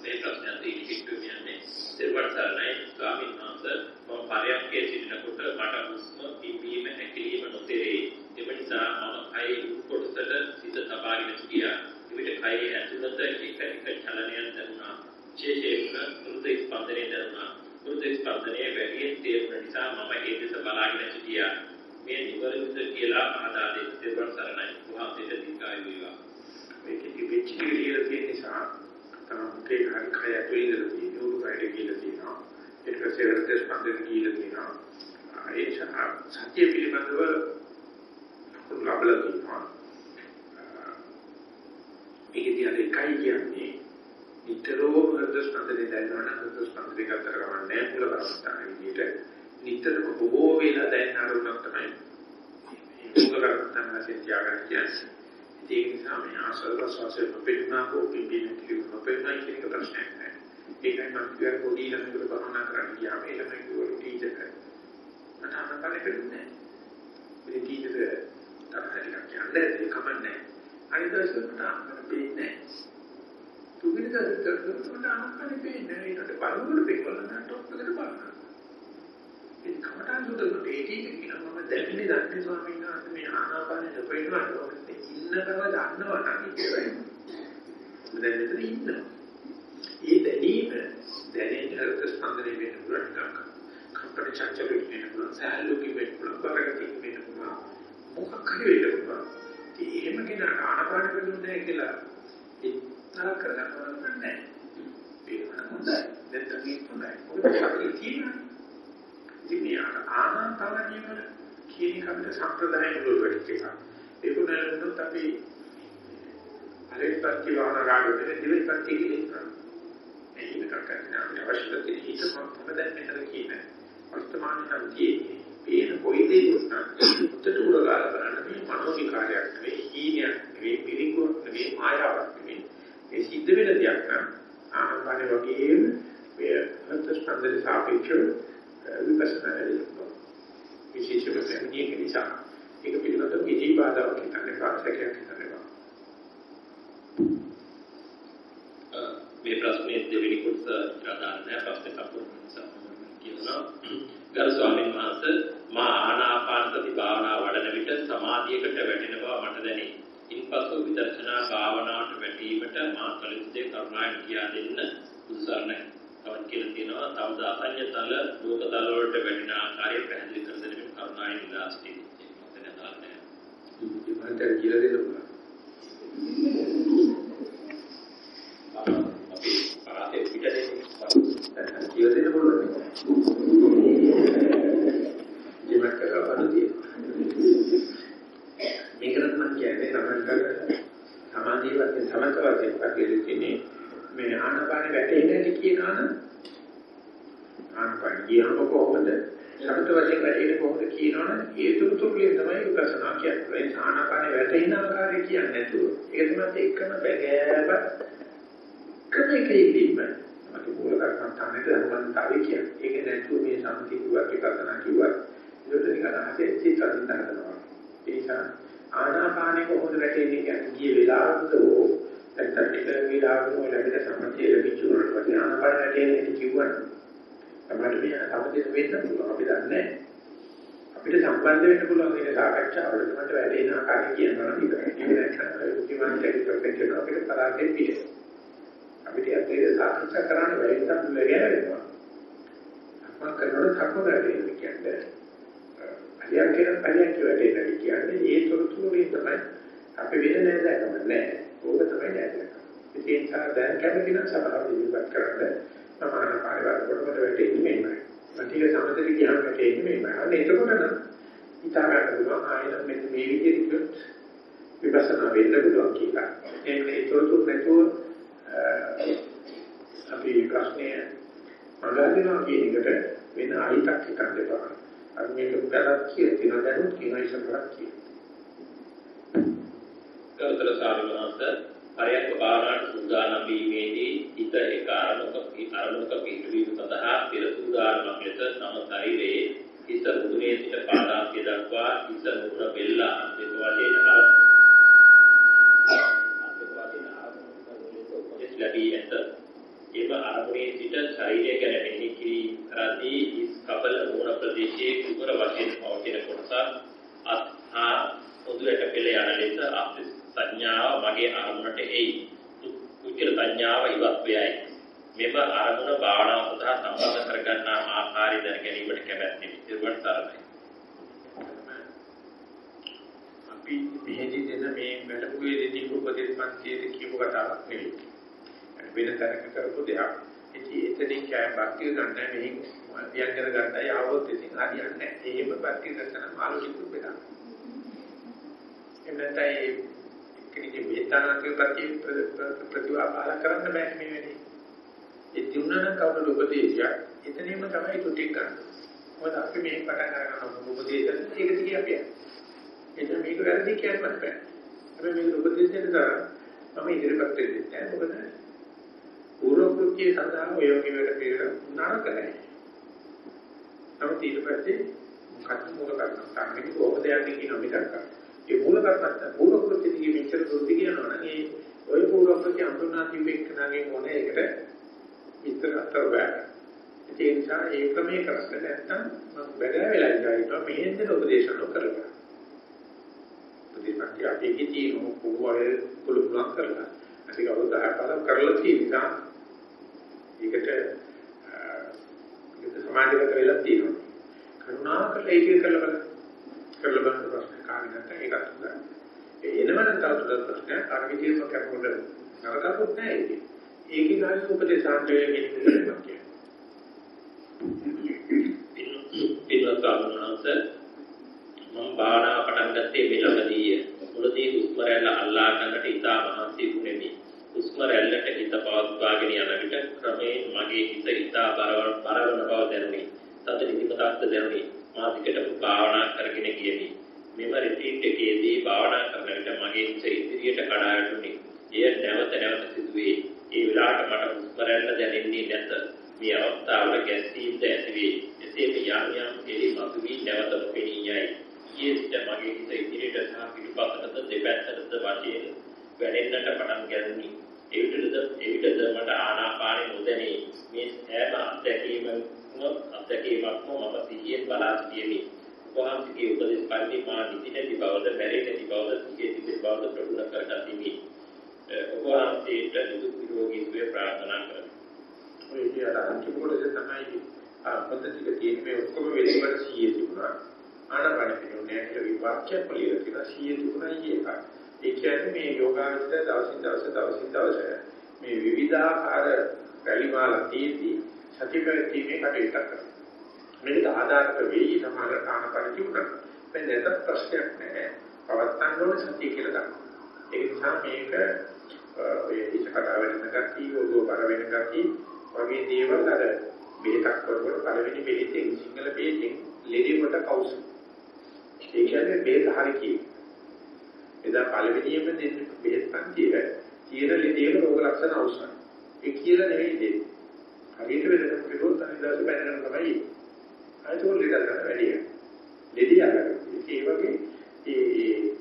මේ ප්‍රශ්නත් ඉදිරියට කියන්නේ සර්වට සරණයි ස්වාමීන් වහන්සේ මම පරයන්කේ සිටිනකොට මට හුස්ම පිම්බීම හැකිලිම නොතේරේ. ඒ නිසා මම කයේ කොටසට සිත තබාගෙන සිටියා. එවිට කයේ ඇතුළත එක එක චලනයන් දැනුණා. විශේෂයෙන්ම මෘද ස්පන්දනය දැනුණා. මෘද ස්පන්දනයේ වැඩියෙන් තේරුණ නිසා මම ඒ දෙස බලාගෙන සිටියා. මේ නිවැරදිද කියලා ආදා දෙන්න සර්වට සරණයි. වහන්සේට දීර්ඝායු වේවා. මේකේ පිච්චි කියලා තියෙන නිසා තමයි හරි කය ඇතුළේ ඉඳලා තියෙන උඩුකයට කියලා තියෙනවා. ඊට පස්සේ හෘද ස්පන්දන කියලා තියෙනවා. ඒ සත්‍ය පිළිබඳව ලබලා තියෙනවා. මේකදී අර එකයි කියන්නේ නිතරම හෘද ස්පන්දනය දැනනවා හෘද ස්පන්දනය ගතර කරන්නේ මුල කරස්ථාන විදිහට නිතරම බොහෝ වෙලා දැනන අරුණක් තමයි මුල කරස්ථාන වශයෙන් තියාගන්න කියන්නේ. ඒක නිසා මේ ආසල් ප්‍රසවාසයේ නොපෙන්නා හෝ පිම්බීම කිලිම නොපෙන්නා කියන එක ප්‍රශ්නයක් නෑ. ඒකයි මම කියුවා පොඩි ළමයෙකුට භවනා කරන්න ගියාම ඒ ළමයි කිව්වලු ටීචර් කෙනෙක්. මට අහන්න බැරි වෙන්නේ නෑ. මේ ටීචර් තරහ ටිකක් කියන්නේ ඒක කමන්නේ. අනිත් දවසට ආනපාන පේන්නේ නැහැ. තුන්වෙනි දවසට ආනපාන පේන්නේ නැහැ. ඊට බලනකොට පේනවා ටොප් එකට බලනවා. ඒ කමටහන් සුදුසු ඒටි කියනවා මම දැනෙන්නේ දන්නේ ස්වාමීන් වහන්සේ මේ ආනාපානෙ නොපේනවා නේද? ඉන්න බව දන්නවා නම් ඉතින් දැන් මෙතන ඉන්නවා. ඒ දැනීම දැනෙන හෘද ස්පන්දනය වෙන පුළුවන් කම්පන චංචල වෙන්න පුළුවන්. සහැල්ලුකි වෙන්න පුළුවන්. බරගති වෙන්න පුළුවන්. මොකක් හරි වෙන්න පුළුවන්. ඉතින් එහෙම කෙනා ආනාපාන වෙන්නේ කියලා ඉතර කරගන්න නැහැ. ඒක හොඳයි. දැන් තමයි හොඳයි. මොකද ශක්තිය තියෙනවා ඉතින් මේ ආනාපානියම කියන කමිට සම්ප්‍රදායෙන් වලට එකක්. ඒක නේද අපි අලෙපත්ති වහන රාගෙ දෙවිපත්ති කියන මේක කරන්නේ අපිට අවශ්‍ය දෙයක් හිත මම දැන් මෙතන කියන්නේ වර්තමාන සංකේතේ පේන කොයි දෙයක් උත්තර උරගාල බලන්න මේ මනෝ විකාරයක් නෙවෙයි හීනයක් නෙවෙයි පිළිකුවක් නෙවෙයි මායාවක් නෙවෙයි. මේ සිද්ධ වෙන දෙයක් නම් ආනපාන වගේම මේ හත් ස්පන්දන සාපේක්ෂව විපස්සනා කරනවා විශේෂයෙන්ම ප්‍රඥාක නිසා ඒක පිළිබඳව කිසි බාධාවක් හිතන්නේ පාසකයක් හිතන්නේ මේ ප්‍රශ්නේ දෙවෙනි කොටස ඉරදාන්න ප්‍රශ්නේ සම්පූර්ණ නිසා කියනවා ගරු ස්වාමීන් වහන්සේ මා ආනාපාන සති භාවනා වඩන විට සමාධියකට වැටෙන බව මට දැනේ. ඉන්පසු විදර්ශනා භාවනාවට වැටීමට මා කල යුත්තේ කරුණාවෙන් කියා දෙන්න උත්සාහයි. තවත් කියලා තියෙනවා තවද අසඤ්ඤ තල ලෝක තල වලට වැටෙන ආකාරය පැහැදිලි කර දෙන්න කරුණාවෙන් ඉල්ලා සිටිනවා. මම දැනගන්න. ඉතින් කියලා දෙන්න පුළුවන්. අපි පරාතේ පිටදේ කියලා දෙන්න පුළුවන්. ජීවත් කරලා බලතියි. මේකට මම කියන්නේ සමහරකට සමාධිය වශයෙන් සමත වශයෙන් පැහැදිලින්නේ මේ ආනපාන වැටෙන්නේ කියනවනම් ආනපාන කියනකො කොහොමද සමත වශයෙන් වැටෙන්නේ කොහොමද කියනවනම් ඒ තුරුතුරුලින් තමයි විපස්සනා කියන්නේ. ඒ ආනපාන වැටෙන ආකාරය කියන්නේ නැතුව ඒක තමයි එකම බැගෑව ක්‍රමයකින් ඉන්න. අපි මූල කර්මස්ථානෙට ධර්මන්තාවේ කියන්නේ. ඒක නැතුව මේ සම්පති කිව්වත් විපස්සනා කිව්වත් ඒකට නිකන් අහසේ චිත්තරින් තරනවා. ඒ නිසා ආනාපානෙ කොහොමද වැටෙන්නේ කියන්නේ ගිය වෙලාවකද ඕ නැත්නම් ටික වෙලාවකම ලැබෙන සම්පතිය ලැබිච්ච උනට පස්සේ ආනාපාන වැටෙන්නේ කිව්වනේ. අපිට මේ සම්පතිය වෙන්න පුළුවන් අපි දන්නේ අපිට සම්බන්ධ වෙන්න පුළුවන් මේ සාකච්ඡාවලට මට වැටෙන ආකාරය කියනවා නම් ඉතින් ඒක නැත්නම් උපිමන්තේ ප්‍රොෆෙසර් අපිට පරාජය පිළිගන්න. අපිට ඇත්තේ සාකච්ඡා කරන්න බැරි නිසා මෙහෙම වෙනවා. අපම කරනකොට සක්ම කරගෙන කියන්නේ. අලියන් කියන පලියන් කියවට කියන්නේ ඒ තොරතුරු වලින් තමයි අපි වෙන නෑදෑකම නෑ. ඕක තමයි නෑදෑකම. ඒ නිසා දැන් කැමති නම් සමහරව ඉදිරිපත් කරන්න සමාන පාරිවාර කොටකට වැටෙන්නේ මෙහෙමයි. මතික සමතට කියන්න වැටෙන්නේ මෙහෙමයි. අන්න එතකොට නම් හිතා ගන්න පුළුවන් ආයෙත් මෙන්න මේ විදිහට විපස්සනා වෙන්න පුළුවන් කියලා. ඒ තොරතුරු නැතුව අපි ප්‍රශ්නය මඟහරිනවා කියන එකට වෙන අහිතක් හිතන්න එපා. අර මේක උඩරක් කියලා තියෙන දැනුත් කියන ඉස්සරහට කියන. කවතර සාරිවහන්ස පරයන්ක භාවනාවට සූදානම් වීමේදී හිත එක අරමුණක අරමුණක පිහිටවීම සඳහා පෙර සූදානමක් ලෙස තම ශරීරයේ හිත මුදුනේ සිට පාදාන්තය දක්වා හිත මුහුණ බෙල්ල අන්තිම වශයෙන් ලැබී ඇත. එම අරමුණේ සිට ශරීරය ගැන මෙහි කිරීම කරදී ඉස් කබල මූණ ප්‍රදේශයේ කුබර වශයෙන් පවතින කොටස අත්හා උදුරට පෙළ යන ලෙස අප සංඥාව මගේ අරමුණට එයි. උච්චර සංඥාව ඉවත් වෙයි. මෙම අරමුණ භාවනාව සඳහා සම්බන්ධ කරගන්නා ආකාරය දැන ගැනීමට කැමැත්තෙමි. සිරුවන් සරණයි. අපි මෙහෙදි දෙන මේ වැඩමුළුවේ දෙදී උපදේශ පන්තියේ කියපු කතාවක් නෙවෙයි. වෙන තැනක කරපු දෙයක්. ඉතින් එතනින් කෑ බක්තිය ගන්න මෙහින් ව්‍යංජන ගන්නයි ආවොත් ඉතින් හරියන්නේ නැහැ. එහෙම බක්තිය ගන්න මානසික බෙදා. එන්නතයි කෙනෙක් වේතනාක ප්‍රති ප්‍රතිවාපාල කරන්න බෑ මේ වෙලේ. ඒ දුන්නන කවුරු උපදේශයක් එතනින්ම තමයි තුටි ගන්න. මොකද අපි මේ පටන් ගන්න උපදේශය ඒක දිගේ අපි යන්නේ. එතන මේක වැරදි කියන්නත් බෑ. අපි මේක උපදේශයෙන් තරම් මම ඉදිරිපත් දෙන්නේ නැහැ. මොකද පූර්ව කෘත්‍ය සඳහා ඔය වගේ වැඩ පිළිවෙල නරක නැහැ. නමුත් ඊට පස්සේ මොකක්ද මොකක්ද කරන්නේ කොහොමද යන්නේ කියන මිසක් ඒ මූල කර්මස්ථාන පූර්ව කෘත්‍ය දිගේ මෙච්චර කෘත්‍ය කියනවා නම් ඒ ওই පූර්ව කෘත්‍ය අඳුනා දීපෙක්කනගේ මොනේ එකට විතර අතර බෑ. ඒ නිසා ඒ ක්‍රමයේ කරන්නේ නැත්නම් මම බැලෑ වෙලා ඉඳලා මෙහෙන් දෙන උපදේශන කරලා. උපදේශක අපි කිති මොකෝවල් කුළුම් කරලා. අනික අවුරුදු 10 15 කරලා තියෙනවා. ඒකට ඒක සමාජගත වෙලා තියෙනවා. කරුණාකරලා ඒක කරලා බලන්න. කරලා බලන්න ප්‍රශ්න කාගෙන නැත්නම් ඒකත් හොඳයි. ඒ එනවනම් තවදුරටත් ප්‍රශ්න කාගෙදීම කරනකොට නරකකුත් නැහැ ඒක. ඒකේ ගාන උපදේශාන්තයේ කියන්නේ කියන්නේ. පින්වත් ආනන්ද මම භාවනා පටන් ගත්තේ මේ ළඟදී මුලදී හුස්ම රැල්ල අල්ලා ගන්නට ඉතා මහන්සි වුනේමි. හුස්ම රැල්ලට හිත පවත්වාගෙන යන විට ක්‍රමයෙන් මගේ හිත ඉතා බරවන බව දැනුනි. තද නිදිමතක්ද දැනුනි. මා දිගටම භාවනා කරගෙන ගියමි. මෙම රිට්‍රීට් එකේදී භාවනා කරන විට මගේ හිත ඉදිරියට කඩා වැටුනි. එය නැවත නැවත සිදුවේ. ඒ වෙලාවට මට හුස්ම රැල්ල දැනෙන්නේ නැත. මේ අවස්ථාවල ගැස්සීම්ද ඇතිවේ. එසේම යම් යම් එලි මතුවී නැවත නොපෙනී යයි. ඊයේ සිට මගේ හිත ඉදිරියට සහ පිටුපසටද දෙපැත්තටද වශයෙන් වැඩෙන්නට පටන් ගැනුනි. එවිටද එවිටද මට ආනාපානෙ නොදැනේ. මේ සෑම අත්දැකීමක්ම අත්දැකීමක්ම මම සිහියෙන් බලා සිටියෙමි. වහන්සේගේ උපදෙස් පරිදි මා නිදි නැති බවද මැරෙන්නේ නැති බවද සිහියේ තිබෙන බවද ප්‍රගුණ කරගතිමි. ඔබ වහන්සේට නිදුක් නිරෝගී සුවය ප්‍රාර්ථනා කරමි. ඔය කියන අන්තිම කොටස තමයි ආ පද්ධතික තියෙන මේ ඔක්කොම වෙලෙකට සිහිය තිබුණා. ආනපන කියන්නේ කියලා විවාක්‍ය පොලිය කියලා සිහිය තිබුණා ඒක. ඒ කියන්නේ මේ යෝගාවචර දවසින් දවස දවසින් දවස මේ විවිධාකාර රැලිමාලා තියෙද්දී සතිපැවැත්ීමේ කටයුතු කරනවා. මේක ආධාරක වෙයි සමහර ආනපන තිබුණා. මේ නැතත් ප්‍රශ්නයක් නැහැ. පවත්තන්න ඕන සතිය කියලා ගන්න. ඒ නිසා මේක ඔය හිත කතාව වෙන ගතිය, ඔළුව බර වෙන ගතිය වගේ දේවල් අර බෙහෙතක් කරනකොට පළවෙනි බෙහෙතෙන් සිංහල බෙහෙතෙන් ලෙඩේ කොට කවුස. ඒ කියන්නේ බෙහෙත හරි කියන්නේ. එදා පළවෙනියෙන්ම දෙන්න බෙහෙත් පන්තිය තියෙන ලෙඩේ රෝග ලක්ෂණ අවශ්‍යයි. ඒ කියලා නෙවෙයි දෙන්නේ. හරියට වෙනකම් කිව්වොත් අනිදාස බැනගෙන තමයි. අයිතෝල් ලෙඩ ගන්න වැඩි. ලෙඩිය අරගෙන ඒ වගේ ඒ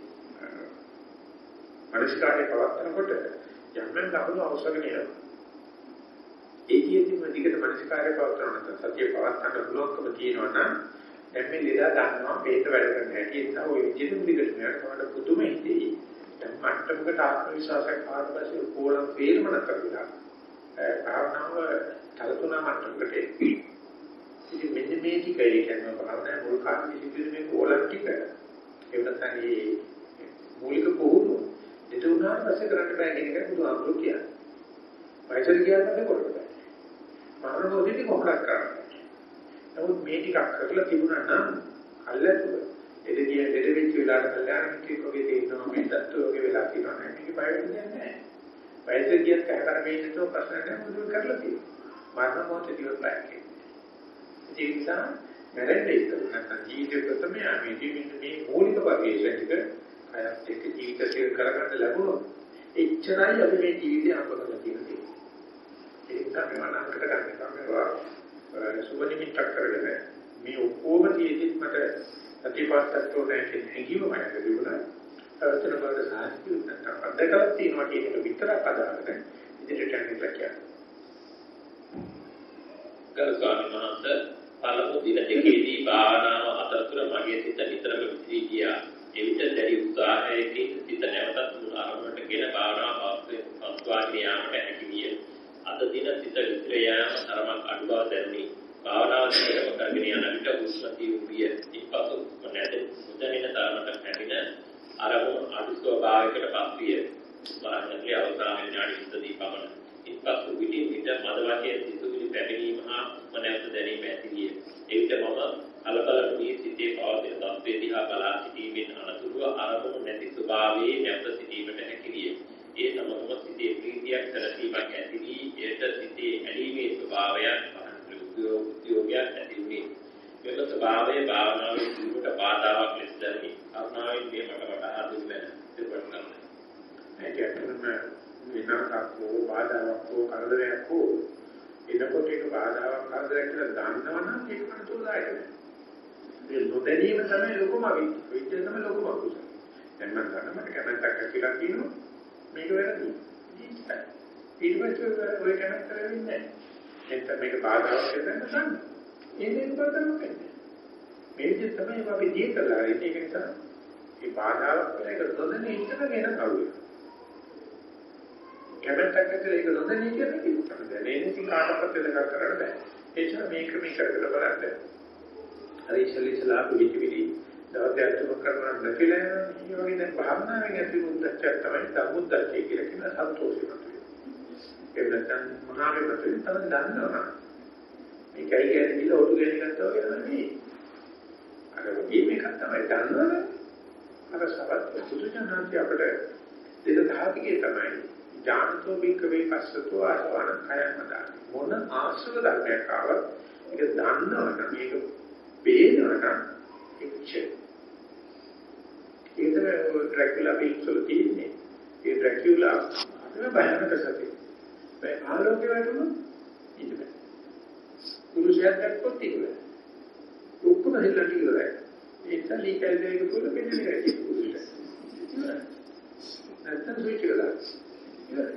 මනස්කාරේ පවත්නකොට යම් යම් ලකුණු අවශ්‍යගෙන යනවා. ඒකෙදිම දිගට මනස්කාරේ පවත්වන නැත්නම් සතිය පවත්වන්න පුළුවන්කම තියෙනවා නම් දැන් මේ ලෙඩා දන්නවා මේක වැඩ කරන්න හැටි ඒ නිසා ওই විදිහට දිගට මෙයාට පුදුම හිතේ. දැන් මට්ටමකට ආත්ම විශ්වාසයක් ආවට පස්සේ කොලම් වේලම නැතර වෙලා. භාවනාව තලතුණා මට්ටමකට එන්නේ. ඉතින් මෙන්න මේ ටික ඒ කියන්නේ භාවනා මුල් කාලේ සිදුවෙන මේ කොලම් ටික ඒ නැත්නම් මේ මූලික පුහුණුව ඒක උනාට පස්සේ කරන්න බෑ කියන එක බුදුහාමුදුරු කියන්නේ. වයසට ගියාට පස්සේ කරන්න බෑ. මරණ මොහොතේ කොහොමද කරන්නේ? නමුත් මේ ටිකක් කරලා තිබුණා නම් අල්ලතුව එදදී එදෙ වෙච්ච වෙලාවට කල්යාණ මිත්‍රෙක් වගේ තේරෙනවා මේ දත්ත වගේ වෙලා තියෙනවා නේ මේක බය වෙන්නේ නැහැ. වයසට ගියත් කහකර මේ නේතෝ ප්‍රශ්න නැහැ මොකද කරලා තියෙන්නේ. මරණ මොහොතේ දිවත් බෑ කියන්නේ. ඒ නිසා මැරෙන්නේ ඉතල නැත්නම් ජීවිතේ ප්‍රථම යාමේදී මේ මූලික පරිශ්‍රය ටික අයත් එක්ක ජීවිතය කරගන්න ලැබුණොත් එච්චරයි අපි මේ ජීවිතය අපකරලා තියෙන්නේ. ඒක තමයි මනකට ගන්න කමේවා සුබ නිමිත්තක් කරගෙන මේ ඔක්කොම තියෙද්දිත් මට ප්‍රතිපත්තක් උනේ කියන හැඟීම මට තිබුණා. අවතර බල සාහිත්‍ය නැත්නම් අධ්‍යක්ෂක තියෙනවා කියන එක විතරක් අදාළද ඉදිරියට යන්න කියලා. ගරු ස්වාමීන් වහන්සේ පළමු දින දෙකේදී භාවනාව අතරතුර මගේ සිත නිතරම විසිරී ගියා. එවිට දැඩි උත්සාහයකින් සිත නැවතත් මුල් අරමුණටගෙන භාවනාව පස්වාගෙන යාමට හැකි විය. අද දින සිත විසිර යාම තරමක් අඩු බව දැනුනි. භාවනාව දිගටම කරගෙන යන විට හුස්ම තීව්‍ර විය. ඉන්පසු හුස්ම නැද මුදැනෙන තරමට පැමිණ අරමුණු අඩු ස්වභාවයකට පත් විය. ස්මරණයේ අවසාන විනාඩි 20 දී පමණ. ඉන්පසු විටින් විට මද වශයෙන් සිතුවිලි පැමිණීම හා මනස දැනීම ඇති විය. එවිට මම කලබල වී සිටේ පවතින තත්ත්වයේ දිහා බලා සිටීමෙන් අනතුරුව අරමුණු නැති ස්වභාවයේ නැවත සිටීමට හැකියිය. ඒ සමගම සිටේ ප්‍රීතියක් සැලසීමක් ඇති වී එයට සිටේ ඇලීමේ ස්වභාවයක් උද්‍යෝගයක් ඇති වුණේ. මෙම ස්වභාවය භාවනාවේ දියුණුවට බාධාවක් ලෙස දැනේ. කරුණාවෙන් මේ මට වඩා දුර්වල දෙපඩ ගන්න. ඒක ඇත්තටම විනාශක් හෝ බාධාවක් හෝ කරදරයක් හෝ එනකොට ඒක බාධාවක් කරදරයක් කියලා දන්නවනම් ඒක මට තුලයිද. ඒ නොදැනීම තමයි ලොකුම විද්‍ය තමයි ලොකුම කුසල. දැන් මම දන්නවා මට කැමැත්තක් කියලා කියනවා මේක වැරදි. ඊට පස්සේ ඔය කැමැත්ත වෙන්නේ නැහැ. එතන මේක බාධාවක් කියලා ගන්න. ඒ දෙක බාධාවක් වෙන්නේ. මේක තමයි අපි දී කරලා ඒක නිසා මේ බාධාවක් කියලා ඒක නොදැන ඉන්න වෙන කවුරුද? කැමැත්තක් ඇතුලේ ඒක නොදැනී කියන එක තමයි. දැනෙන්නේ ඉතින් කාටවත් වෙනකක් කරන්න බෑ. ඒ නිසා මේක මේ කරලා බලන්න. අර ඉස්සෙල්ලා ඉස්සලා පිළිවිලි දවස් දෙකක් කරනවා නැතිලා මේ වගේ දැන් භාවනාවෙන් ඇති මුද්දච්ච තමයි සම්මුද්දච්ච කියලා කියන සන්තෝෂය මතුවේ. ඒ නැත්නම් මහාවේ මතුවේ තමයි දන්නවා. මේකයි කියන්නේ දිල ඔටු ගෙන ගත්තා වගේ නෙමෙයි. අර වගේ මේක තමයි දන්නවනේ. අර සබත් සුදුජනාන්ති අපිට දෙක දහතිකේ තමයි ඥානතෝ බිකවේ පස්සතෝ ආසවන කයම දාන. මොන ආශ්‍රව ධර්මයක් ආවත් ඒක දන්නවනම් මේක පේනවනම් එච්චර. ඒක තමයි ඩ්‍රැකියුලා ෆිල්ම්ස් වල තියෙන්නේ. ඒ ඩ්‍රැකියුලා අපේ භයානක සතිය. මේ ආලෝකය වැටුණොත් ඉන්න බෑ. පුරුෂයාට දැක්කොත් ඉන්න බෑ. ඔක්කොම හෙල්ලට ඉවරයි. ඒ නිසා ලීකල් දෙයක තුල මෙන්න මේකයි පුරුෂයා. නැත්තම් ස්විච් කරලා. ඉවරයි.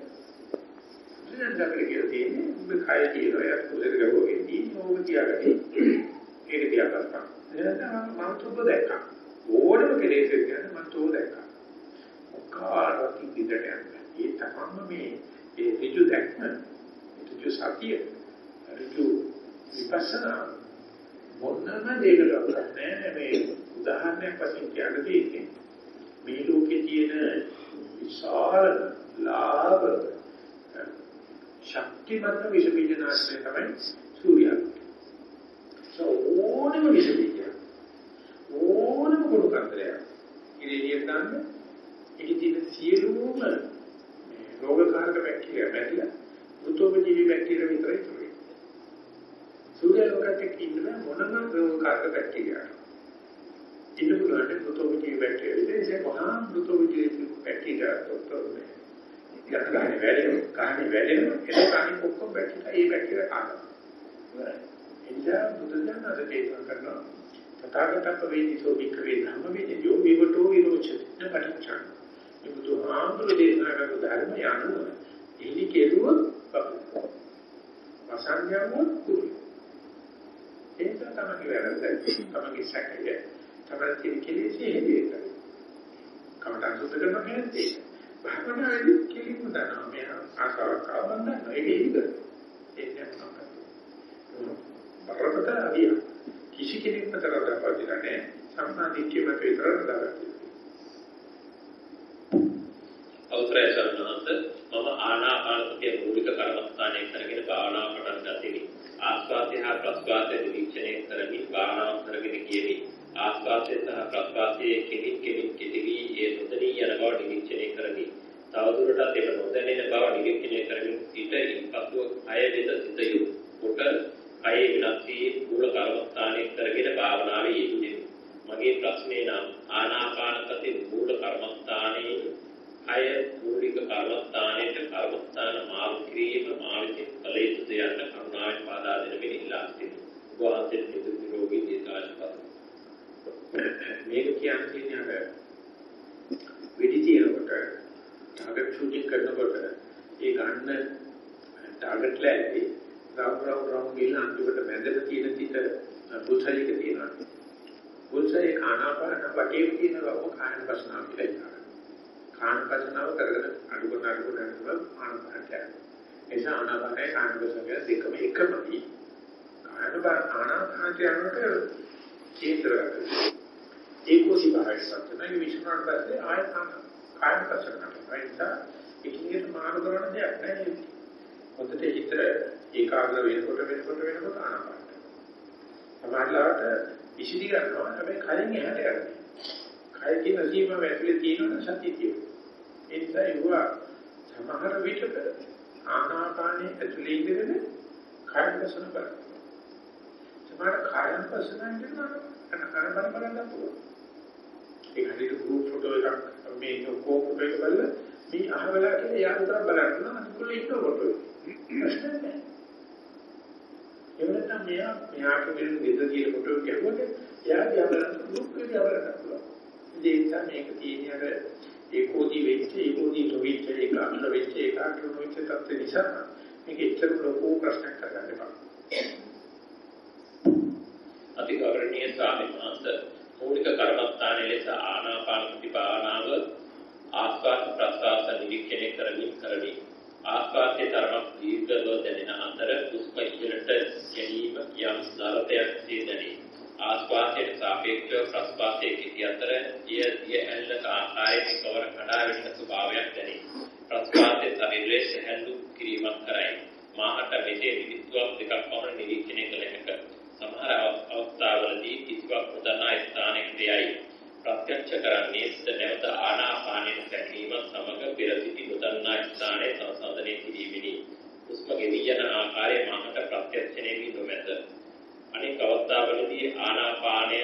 ඉතින් දැන් කියලා තියෙන්නේ ඔබ කය කියලා යක් කුලෙට ගහුවගේ තියෙන්නේ ඕක තියාගන්නේ. ඒක තියාගත්තා. එහෙනම් මම තුබ දැක්කා. ඕනම කෙලෙස් කියන මම තුබ දැක්කා. මොකාරට ඉදිරියට යන්නේ. ඒ තමම මේ ඒ ඍජු දැක්ම ඍජු සතිය ඍජු විපස්සනා මොනම දෙයකට නැහැ මේ උදාහරණයක් වශයෙන් කියන්නේ මේ ලෝකේ තියෙන විශාල ලාභ ශක්තිමත් විස බීජනාශනය තමයි සූර්යයා. ඕනම විස බීජය ඕනම කුණු කරදරයක් ඉරියලිය ගන්න ඒකේ තියෙන සියලුම රෝගකාරක බැක්ටීරියා මැරිලා මෘතෝපජීවී බැක්ටීරියා විතරයි තියෙන්නේ. සූර්ය ලෝකයට ඉන්න මොනම රෝගකාරක බැක්ටීරියා. ඉන්න පුළුවන් මෘතෝපජීවී බැක්ටීරියා ඉතින් ඒක මහා මෘතෝපජීවී බැක්ටීරියා තොත්තරනේ. යන ගහන්නේ වැඩෙන කහන්නේ වැඩෙන ඒක කන්නේ කොක්ක බැක්ටීරියා ඒ බැක්ටීරියා කානවා. එනිසා බුදුදහම අද දේශනා කරනවා. තථාගතක වේදිතෝ වික්‍රේ ධම්ම වේදිතෝ විවටෝ විරෝචති නපටිච්චං මේ බුදුහාමුදුරු දේශනා කරපු ධර්මය අනුව එලි කෙරුවොත් වසංඥාවොත් කුරු. ඒක තමයි වැරද්ද තමයි සැකය. තමයි කියන කෙලෙසේ හේතුව කමටන් සුද්ධ කරනවා කියන්නේ ඒක. භාවනාවේදී කෙලින්ම දන්නවා මේ ආසාවක් ආවම දන්නවා ඒක ඉතින් ඒක තමයි බරපතල අවිය කිසි කෙනෙක් මත රඳාපවතින නැහැ සම්මාදිට්ඨිය මත විතරක් දාගන්න. අවසරයි සරණාන්ත මම ආනාපානසතිය මූලික කර්මස්ථානයේ කරගෙන භාවනාව පටන් ගතිමි. ආස්වාදය හා ප්‍රස්වාදය නිරීක්ෂණය කරමින් භාවනාව කරගෙන ගියෙමි. ආස්වාදය සහ ප්‍රස්වාදයේ කෙලින් කෙලින් කෙටි ඒ නොදැනී යන බව නිරීක්ෂණය කරමි. තවදුරටත් එම නොදැනෙන බව නිරීක්ෂණය කරමින් සිට ඉන්පසුව අය වෙත සිත යොමු කොට කයේ වෙනස් වී මූල කර්මස්ථානයේ කරගෙන භාවනාවේ යෙදුණෙමි. මගේ ප්‍රශ්නේ නම් ආනාපාන සති මූල කර්මස්ථානයේ අය මූලික කර්මස්ථානයේ කර්මස්ථාන මාරු කිරීම මාවිතින් කළ යුතුද යන්න කරුණාවෙන් පාදා දෙන මෙහි ඉල්ලා සිටිනවා. වහන්සේ නිදුක් නිරෝගී දීර්ඝායුෂ මේක කියන්නේ අර වෙඩි තියනකොට ටාගට් ෂූටින් කරනකොට ඒ ගන්න ටාගට් ලෑල්ලේ රවුම් රවුම් රවුම් ගිහලා අන්තිමට මැදට තියෙන තිත බුල්සයික තියෙනවා. බුල්සයි ආනාපාන වටේම තියෙන රවුම් කායන වසනාව කියලා ඉන්නවා. කායන වසනාව කරගෙන අඩු කරන අඩු කරන අඩු කරන ආනාපානට යනවා. එසා ආනාපානයි කායන වසනාව දෙකම එකමයි. කායන බා ආනාපානට යනකොට කේන්ද්‍රගත. ඒකෝසි භාවයට සත්‍යයි විශ්වාස පස්සේ ආයතන කායන වසනාවට. ඒ නිසා එකිනෙකට මාරු කරන දෙයක් නැහැ. හොඳට හිත ඒකාග්‍ර වෙනකොට වෙනකොට වෙනකොට ආනාපානට. සමාධිලාට ඉසිදි ගන්නවා හැබැයි කලින් එහාට යන්නේ. කය කියන සීමාව ඇතුලේ තියෙන සතිය තියෙනවා. ඒ නිසා ඒවා සමහර විටක ආනාපානයේ ඇතුලේ ඉඳගෙන කායන වසන කරනවා. සමහර කායන වසන කියනවා අනකරන බලන්න පුළුවන්. ඒ හරියට ගෲප් ෆොටෝ එකක් මේ ඔක්කොම ෆොටෝ එක බලලා මේ අහවලා කියලා යා විතර බලන්න අනිකුල ඉන්න ෆොටෝ ප්‍රශ්න නැහැ. ඒ වෙනතම මෙයා මෙයාට වෙන දෙද කියලා ෆොටෝ ගැහුවද එයාගේ අපල ගෲප් එකේ අපල කරලා. ඒ නිසා මේක තියෙන අර ඒකෝදි වෙච්ච ඒකෝදි නොවිච්ච ඒකාන්ත වෙච්ච ඒකාන්ත නොවිච්ච තත්ත්ව නිසා මේක එච්චර ලොකු ප්‍රශ්නයක් කරගන්න බෑ. අධිකරණීය සාමිමාන්ත මූලික කර්මස්ථානයේ ලෙස ආනාපානසති භාවනාව ආස්වාද ප්‍රස්වාස නිරීක්ෂණය කරමින් කරමි. ආස්වාදයේ තරමක් දීර්ඝව දැනෙන අතර පුෂ්ප ඉහළට ගැනීම යම් ස්වරතයක් තේදෙනි. ආස්වාදයට සාපේක්ෂව ප්‍රස්වාසයේ කිසි අතර ඊය දිය ඇල්ලක ආකාරයේ කවර කඩා වැටෙන ස්වභාවයක් දැනේ. ප්‍රස්වාසයේ ශරීරයේ සැහැල්ලු කිරීමක් කරයි. මාහට මෙසේ විදිහක් දෙකක් පමණ නිරීක්ෂණය කළ හැකියි. සමහර අවස්ථාවලදී කිසිවක් නොදන්නා ස්ථානයකට යයි ප්‍රත්‍යක්ෂ කරන්නේ නැවත ආනාපානෙන් දැකීම සමග පෙර සිටි නොදන්නා ස්ථානයේ සංසන්දනය කිරීමෙනි. හුස්ම ගෙවී යන ආකාරය මාකට ප්‍රත්‍යක්ෂණය වී නොමැත. අනෙක් අවස්ථාවලදී ආනාපානය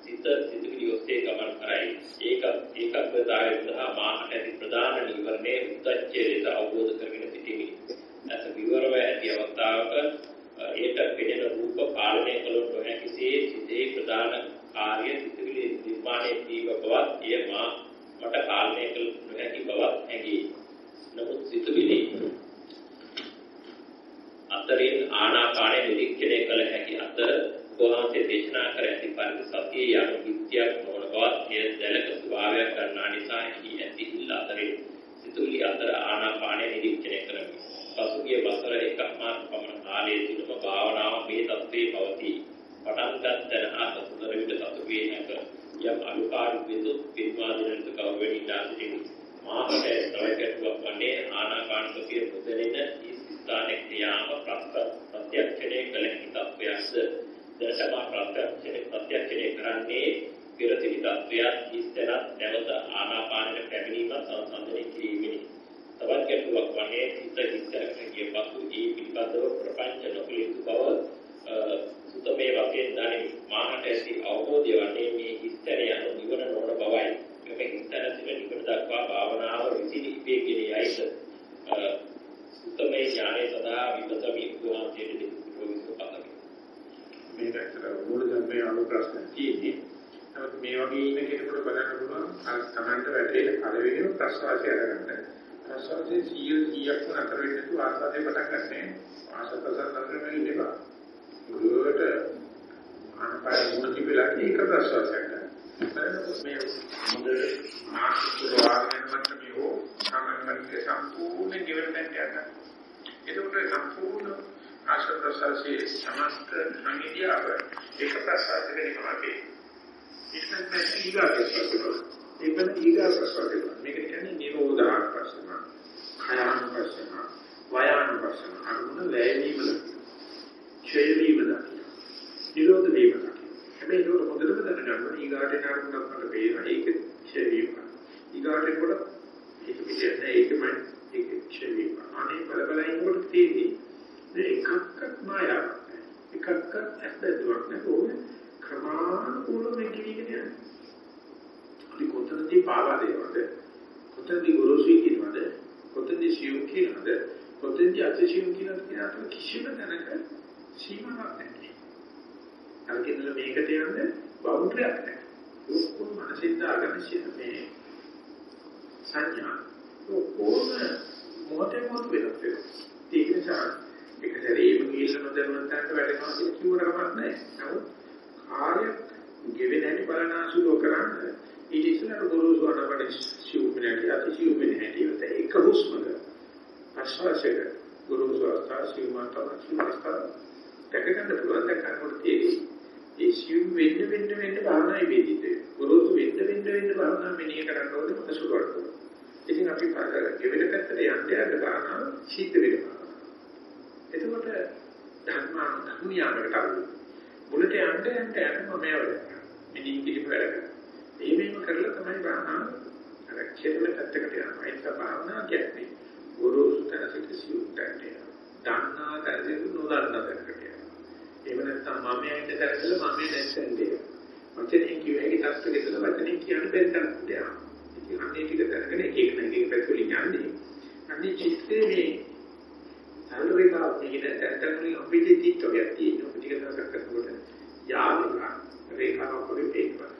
සිත සිතුවිලි ඔස්සේ ගමන් කරයි. ඒක ඒකග්‍රතාවය සහ මාකට ඇති ප්‍රධාන නිවර්ණය උද්දච්චය ලෙස අවබෝධ කරගෙන සිටීමයි. අස විවරව ඇති අවස්ථාවක ඒට පෙනෙන රූප පාලනය කළොත් නොහැ කිසිේ සිතේ ප්‍රධාන කාර්ය සිතුවිලි නිර්මාණය වී බවත් එය මා මට පාලනය කළ නොහැකි බවත් හැඟේ. නමුත් සිතුවිලි අතරින් ආනාපානය නිරීක්ෂණය කළ හැකි අතර කොහොමද දේශනා කර ඇති පරිදි සතිය යන විද්‍යාවක් නොවන බවත් එය දැනක ස්වභාවයක් ගන්නා නිසා එහි ඇති ඉල්ල අතරින් සිතුවිලි අතර ආනාපානය නිරීක්ෂණය කරමි. පසුගිය වසර එකමාර පමණ කාලයේ තුලම භාවනාව මේ தත්ත්වේ පවතී. පටන් ගත් දැන ආසසුතර විට සතු වේ නැත. යම් අනුකාර බිඳු පින්වාදිනට කවරෙන් ඉඳා සිටිනු. මාතේ තවකටුවක් වන්නේ ආනාපාන සතිය පුදෙන ස්ථානයේ ක්‍රියාව ප්‍රත්‍යක්ෂණය කළ හැකි තත්ත්වයක්ද දශමා ප්‍රත්‍යක්ෂණය ප්‍රත්‍යක්ෂණය කරන්නේ විරති තත්ත්වයක් ඉස්තනත් නැවත ආනාපානයට පැමිණීම සංසන්දනය කිරීමේදී තවත් ගැටලුවක් වන්නේ සිත හිතගේ පසු ඒ පිළිබඳව ප්‍රපංච නොකළ යුතු බව සුතමේ වශයෙන් දැනි මානට ඇසි අවබෝධය වන්නේ මේ හිතේ යන නිවන නොවන බවයි. මේ හිතන සිට නිවන දක්වා භාවනාව විසින් ඉබේ ගෙනියයිද සුතමේ ඥානය සඳහා විපතමි උන්වහන්සේට දෙවිසු පතමි. මේ දැක්කලා මූල ධර්මයේ අනු ප්‍රශ්න තියෙන්නේ. නමුත් මේ වගේ ඉන්න කෙනෙකුට බලන්න පුළුවන් අර තමන්ට වැටෙන පළවෙනිම ප්‍රශ්වාසය අරගන්න. ප්‍රසවාසයේ සියල් කීයක් නතර වෙන්නේ නැතුව ආස්වාදේ පටන් ගන්න. ආශ්‍රත ප්‍රසන්න වෙන්නේ ඉන්නවා. ගොඩට අනපාය මුති වෙලා එක ප්‍රසවාසයක් ගන්න. මේ මොකද නාස්තුවාගෙන මතමිය හෝ සමන්මන්ගේ සම්පූර්ණ ඩිවෙලොප්මන්ට් එක. ඒකට සම්පූර්ණ ආශ්‍රත ප්‍රසවාසයේ සමස්ත සංගීතිය අප එක ප්‍රසවාසයකින් කරන්නේ. ඉතින් මේ ඊළඟ ප්‍රසවාසය ඒකන ඊගා සස්වදේ මේකට කියන්නේ නිරෝධානුපස්සන කයානුපස්සන වයානුපස්සන අනුන වැයවීම ක්ෂයවීම නිරෝධ වීම හැබැයි ඒක හොඳටම දැනගන්න ඊගාට යන අරමුණක් මට පේනවා. ඒක ක්ෂයවීම. ඊගාට කොට අධිශීව කියලා කියන අතර කිසිම තැනක සීමාවක් නැහැ. අරකින්ල මේකට යන්න බෞද්ධයක් නැහැ. ඔක්කොම මනසින් දාගෙන සිට මේ සංඥා ඔක්කොම මොතේ මොත වෙනස් වෙනවා. ඒක නිසා එක සැරේම ගිහිල්ලා නොදැනුවත් තැනට වැටෙනවා කියන කිව්වරමක් නැහැ. නමුත් කාර්යයක් ගෙවෙන හැටි බලන අසුලෝ කරන්නේ ඊට ඉස්සර ගුරුසු අනබඩ සිව් මිනිහට අති සිව් මිනිහට ඒක හුස්මද ප්‍රශ්වාසයකට ගුරු ස්වස්ථා සීමාත සීමාස්ථා දැකගන්න පුළුවන් දැක්කකොට තියෙන්නේ ඒ සිව් වෙන්න වෙන්න වෙන්න භාවනායි වේදිත ගුරුතු වෙන්න වෙන්න වෙන්න භාවනා මෙනෙහි කරන්න ඕනේ මොකසුරට ඉතින් අපි පාර ගෙවෙන පැත්තට යන්න යන්න භාවනා සිද්ධ වෙනවා එතකොට ධර්මා ධර්මියාකට අරගෙන මුලට යන්න යන්න යන්න මම යවල මෙනෙහි කිරීම වැඩ ඒ වෙනම කරලා තමයි භාවනා අර ක්ෂේත්‍රෙ පැත්තකට යනවා ඒක භාවනා කියන්නේ ගුරුසු තැනකට සියුම් තැනට යනවා. දන්නා තැනට නොදන්නා තැනකට යනවා. එහෙම නැත්නම් මම ඇයිද කරලා මම නැත්නම් දෙයක්. වචනේ කියවෙහි තත්ත්වෙ ඉතල වචනේ කියන්න බැන්නම් දෙයක්. ඉතින් අන්නේ ටික දැනගෙන එක එක නැති පැතුලින් යන්නේ. අන්නේ චිත්තේ මේ සාධුවිකා කියන දැක්කේ අපිට තිත්ත ගැතියි. ඔය ටික දවසක් කරනකොට යාළුවා රේඛාවක් වගේ පේනවා.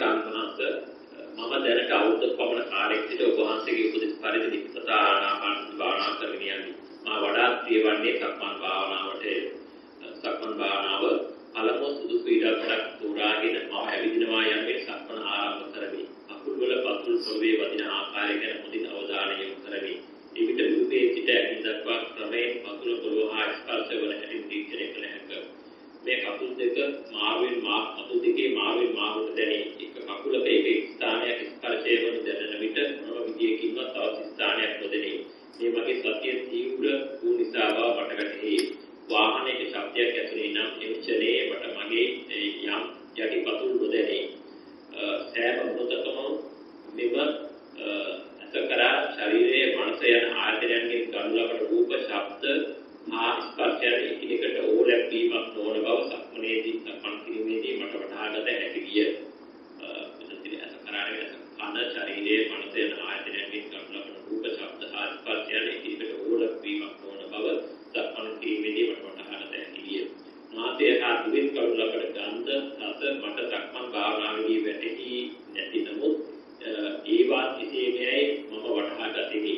දුක් කියලා බලන්න පුළුවන්. අවුරුද්දක් පමණ කාලයක සිට ඔබ වහන්සේගේ උපදෙස් පරිදි නිත්‍යතා ආනාපාන භාවනා කරගෙන යන්නේ. මා වඩාත් ප්‍රිය වන්නේ සක්මන් භාවනාවට සක්මන් භාවනාව අලම සුදුසු ඉඩකඩක් තෝරාගෙන මම ඇවිදිනවා යන්නේ සක්මන ආරම්භ කරමි. අකුල් වල පතුල් පොළවේ වදින ආකාරය ගැන හොඳින් අවධානය යොමු කරමි. එවිට රූපයේ සිට ඇඟිලි දක්වා ක්‍රමයෙන් පතුල පොළව හා ස්පර්ශ වන හැටි නිරීක්ෂණය කළ හැකිය. මේ කකුල් දෙක මාරුවෙන් මා කකුල් දෙකේ මාරුවෙන් මාරුවට දැනේ. එක කකුලක එක ස්ථානයක් ස්පර්ශය වන දැනෙන විට මොනම විදියකින්වත් තවත් ස්ථානයක් නොදැනේ. මේ මගේ සතිය තීව්‍ර වූ නිසා බව මට වැටහි. වාහනයක ශබ්දයක් ඇතුලේ නම් ඒ ක්ෂණයේ මට මගේ යම් යටි පතුල් නොදැනේ. සෑම මොහොතකම මෙව අතකරා ශරීරයේ මනස යන ආයතනයන්ගෙන් ගනු ලබන රූප ශබ්ද හා ස්පර්ශයන් එකිනෙකට ඕලැප් වීමක් නොවන බව සක්මනේදී සක්මන් කිරීමේදී මට වටහාගත හැකි විය. මෙතන අතකරානේ කන ශරීරයේ මනස යන ආයතනයන්ගෙන් ගනු ලබන රූප ශබ්ද හා ස්පර්ශයන් එකිනෙකට ඕලැප් වීමක් නොවන බව සක්මන් කිරීමේදී මට වටහාගත හැකි විය. නාසය හා දිවෙන් ගනු ලබන ගන්ධ රස මට සක්මන් භාවනාවේදී වැටහි නැති නමුත් ඒවා කෙසේමයි මම වටහා ගතිමි.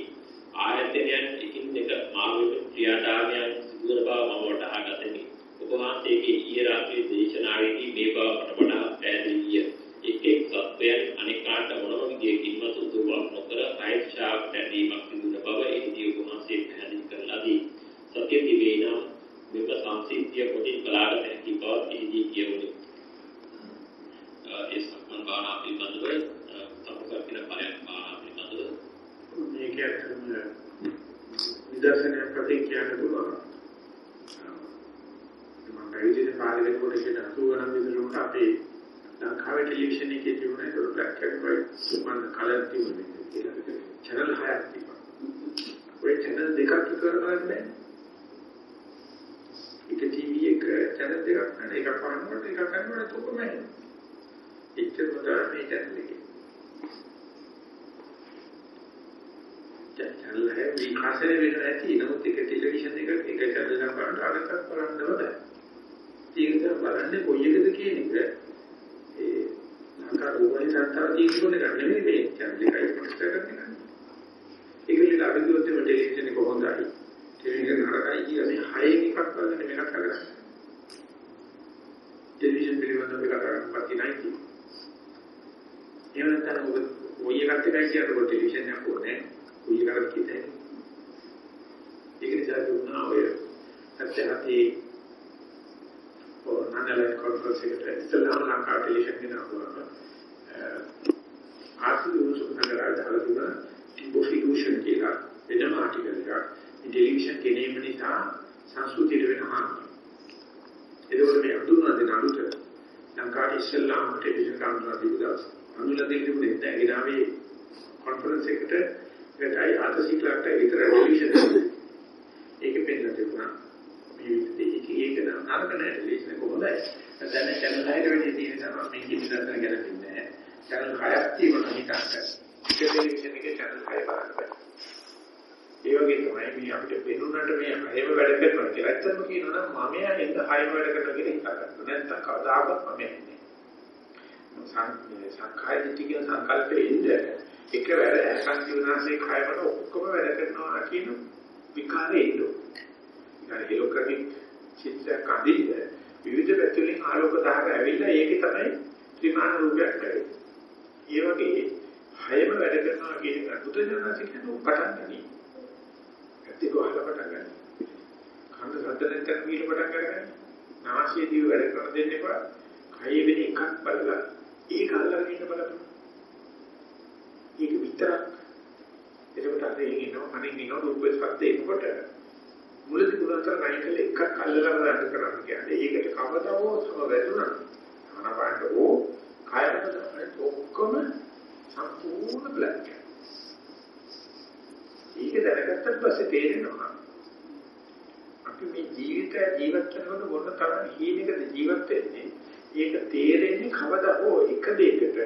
කරනකොට මොන තරම් හීනකද ජීවත් වෙන්නේ. ඒක තේරෙන්නේ කවදා හෝ එක දෙයකට.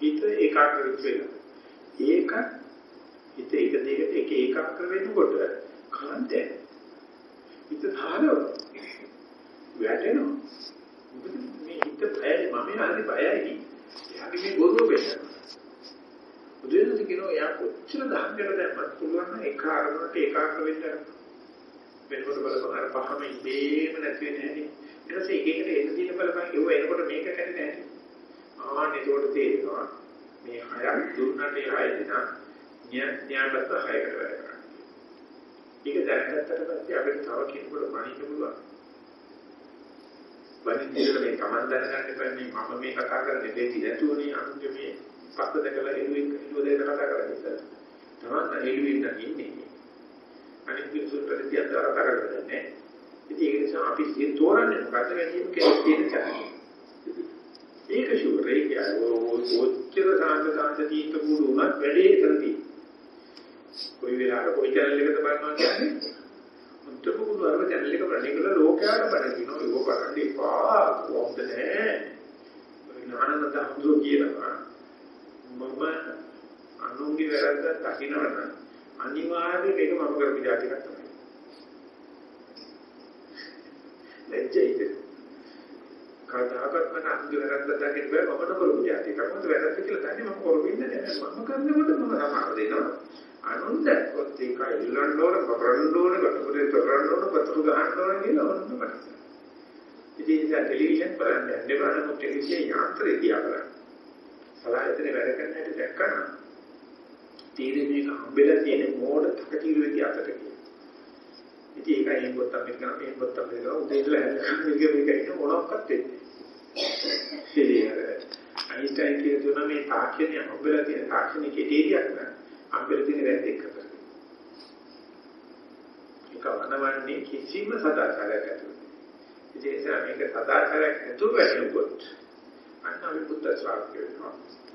හිත ඒකාග්‍ර වෙලා ඒක හිත එක දෙයකට එක ඒකාග්‍ර වෙනකොට කාන්තේ හිත ධාරව වැටෙනවා. මොකද මේ හිත බයයි මම හරි බයයි එයාගේ මේ ගොරුව වෙනවා කියනවා එයා කොච්චර දහංගට දැම්මත් පුළුවන් නම් ඒක අරමුණට ඒකාග්‍ර වෙන්න. වෙනකොට බලපන් අර පහම ඉබේම නැති වෙන්නේ නැහැ ඊට පස්සේ එකෙකට එන්න දින බලපන් ඒව එනකොට මේක කැඩෙන්නේ නැහැ ආන්න ඒකට තේරෙනවා මේ හයක් දුන්නට ඒ හය දෙනා ඥානවත් හයකට වැඩ කරනවා ඒක දැනගත්තට පස්සේ අපිට තව කෙනෙකුට මනින්න පුළුවන් වනින්න මේ කමන් දැනගන්න බැන්නේ මම මේ කතා කරන්නේ දෙති නැතුවනේ අනුන්ගේ මේ පස්ස දැකලා එළුවෙන් එළුව දෙක කතා කරන්නේ ඉතින්. තමන් එළුවෙන් නම් ඉන්නේ. අනිත් කිසිම ප්‍රතික්‍රියාවක් කතා කරන්නේ නැහැ. ඉතින් ඒක නිසා අපි සිය තෝරන්නේ මොකද වැඩිම කෙනෙක් තියෙන චානල්. ඒක ෂුවර් ඒක ඔච්චර සාන්ත සාන්ත තීන්ත කුඩු උනත් වැඩේ කරදී. කොයි වෙලාවක කොයි channel එකද බලනවා කියන්නේ මුත්තම කුඩු අරව channel එක ප්‍රණීකල ලෝකයාට බලන කිනෝ ඒක බලන්න එපා කොහොමද නැහැ. ඥානනත හඳුර කියනවා මම අනුන්ගේ වැරද්ද දකින්නවනම් අනිවාර්යයෙන් මේක මම කරපු જાති එකක් තමයි. ලැජ්ජයිද? කවදාකවත් මම අනුන්ගේ වැරද්ද දකින්න බෑ මම කරපු જાති එකක්. මොකද වැරද්ද කියලා දන්නේ මම කරු වෙන්නේ නැහැ. මම කරනකොට මම සමාව දෙනවා. අනුන්ද ඔත් ඒක ඉල්ලන්න ඕන, බබරන්න ඕන, ගතුරේ තරන්න ඕන, පතුරු ගහන්න ඕන කියලා ඔන්න මට. ඉතින් ඉතින් ටෙලිවිෂන් බලන්න යන්න බෑ නමුත් ටෙලිවිෂන් යාන්ත්‍රය දිහා බලන්න. සලායතනේ වැඩ කරන හැටි දැක්කම තීරේ මේක හම්බෙලා තියෙන මෝඩ තකතිරු වෙති අතට කියන. ඉතින් ඒකයි පොත් අපිට කරන මේ පොත් අපිට කරන උදේ ඉඳලා හැදෙන මේක මේක ඉන්න මොනක්වත් වෙන්නේ. ඉතින් අයින්ස්ටයින් කියන මේ තාක්ෂණය හම්බෙලා තියෙන තාක්ෂණික ඉදිරියක් නෑ හම්බෙලා තියෙන වැරදි එක කරගෙන. ඒක වනවන්නේ කිසිම සදාචාරයක් ඇතුළේ. ඉතින් ඒක මේක සදාචාරයක් ඇතුළේ වැඩිවොත් අන්න අපි බුද්ධ ශ්‍රාවක වෙනවා.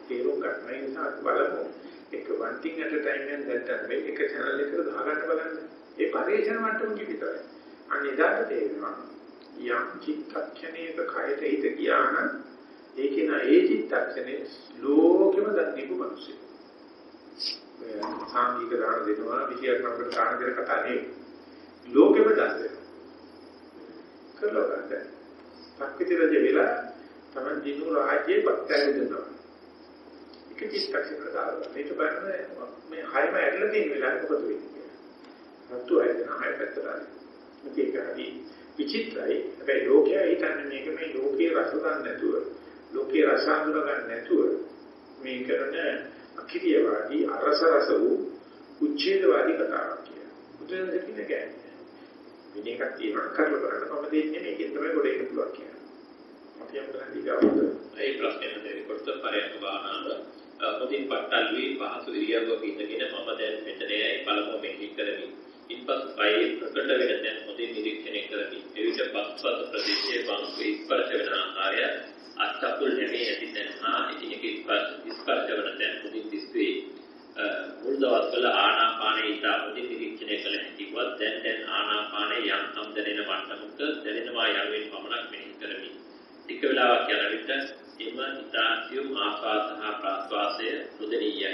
තේරුම් ගන්න. ඒ නිසා බලමු. එක one thing at a time and that time එක channel එකකට දාගන්න බලන්න. ඒ පරිේශන මට්ටමක විතරයි. අන්න එදාට තේරෙනවා යම් චිත්තක්ෂණයක කයට හිත ගියා නම් ඒකේ නා ඒ චිත්තක්ෂණේ ලෝකෙම දන්නේකු මිනිස්සු. සාංගික දාන දෙනවා විෂයක් නම්බර දාන දෙන කතා නෙවෙයි. ලෝකෙම දන් දෙනවා. කරලා ගන්න. පක්විති රජ වෙලා තමයි දිනු රාජ්‍යයේ පත්තැන දෙනවා. එක චිත්තක්ෂණයකට දාලා මේක බලන්න මේ හයම ඇදලා තියෙන වෙලාවට මොකද වෙන්නේ කියලා. රතු ඇදෙන හය පැත්තට ආවේ. මේක හරි විචිත්‍රයි. හැබැයි ලෝකයා හිතන්නේ මේක මේ ලෝකයේ රස ගන්න නැතුව, ලෝකයේ රස අඳුර ගන්න නැතුව මේ කරන අකිරියවාදී අරස රස වූ උච්ඡේදවාදී කතාවක් කියලා. බුදුන් දෙකින කියන්නේ. විනය එකක් තියෙනවා කරලා බලන්න මම දෙන්නේ මේකෙන් තමයි ගොඩ එන්න පුළුවන් කියලා. අපි යම් කරන් දීගාවද ඒ ප්‍රශ්නේ දෙවි කොට පරයන්ක භාවනාව මුදින් පට්ටල්වි පහසු ඉරියව්වක ඉඳගෙන මම දැන් මෙතනයි පළමුව මෙහි කරමි. ඉන්පසු කයේ ප්‍රකට වෙන දැන් මුදින් නිරීක්ෂණය කරමි. එවිට පස්පස් ප්‍රදේශයේ වංශ ස්පර්ශ වෙන ආකාරය අත්අකුල් නැමේ ඇති දැන් හා එකිනෙක ස්පර්ශ ස්පර්ශ වෙන දැන් මුදින් දිස්වේ. මුල් දවස්වල ආනාපානයේ ඉතා මුදින් නිරීක්ෂණය කළ හැකිවත් දැන් දැන් ආනාපානයේ යම් සම් දැනෙන මට්ටමක දැනෙනවා යනුවෙන් පමණක් මෙහි කරමි. ටික වෙලාවක් යන විට එම ඉතාසියුම් ආස්වාද හා ප්‍රාස්වාසය නොදෙනියයි.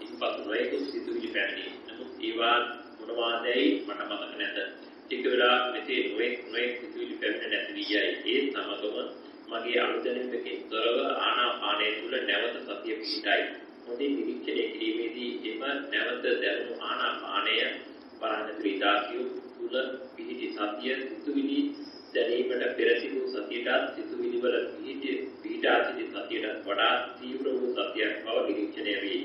ඉන්පසු නොයෙකුත් සිතුවිලි පැමිණි. නමුත් ඒවා මොනවාදැයි මට මතක නැත. ටික වෙලා මෙසේ නොයෙක් නොයෙක් සිතුවිලි පැමිණ නැති වී යයි. ඒ සමගම මගේ අනුදැනීමකින් තොරව ආනාපානය තුල නැවත සතිය පිහිටයි. හොඳින් නිරීක්ෂණය කිරීමේදී එම නැවත දැනුණු ආනාපානය පරණතුරු ඉතාසියුම් තුල පිහිටි සතිය සිතුවිලි දැනීමට පෙර සිටු සතියට සිතුවිලි වල පිහිටි පිහිටා සිටි සතියට වඩා තීව්‍ර වූ සතියක් බව නිරීක්ෂණය වේ.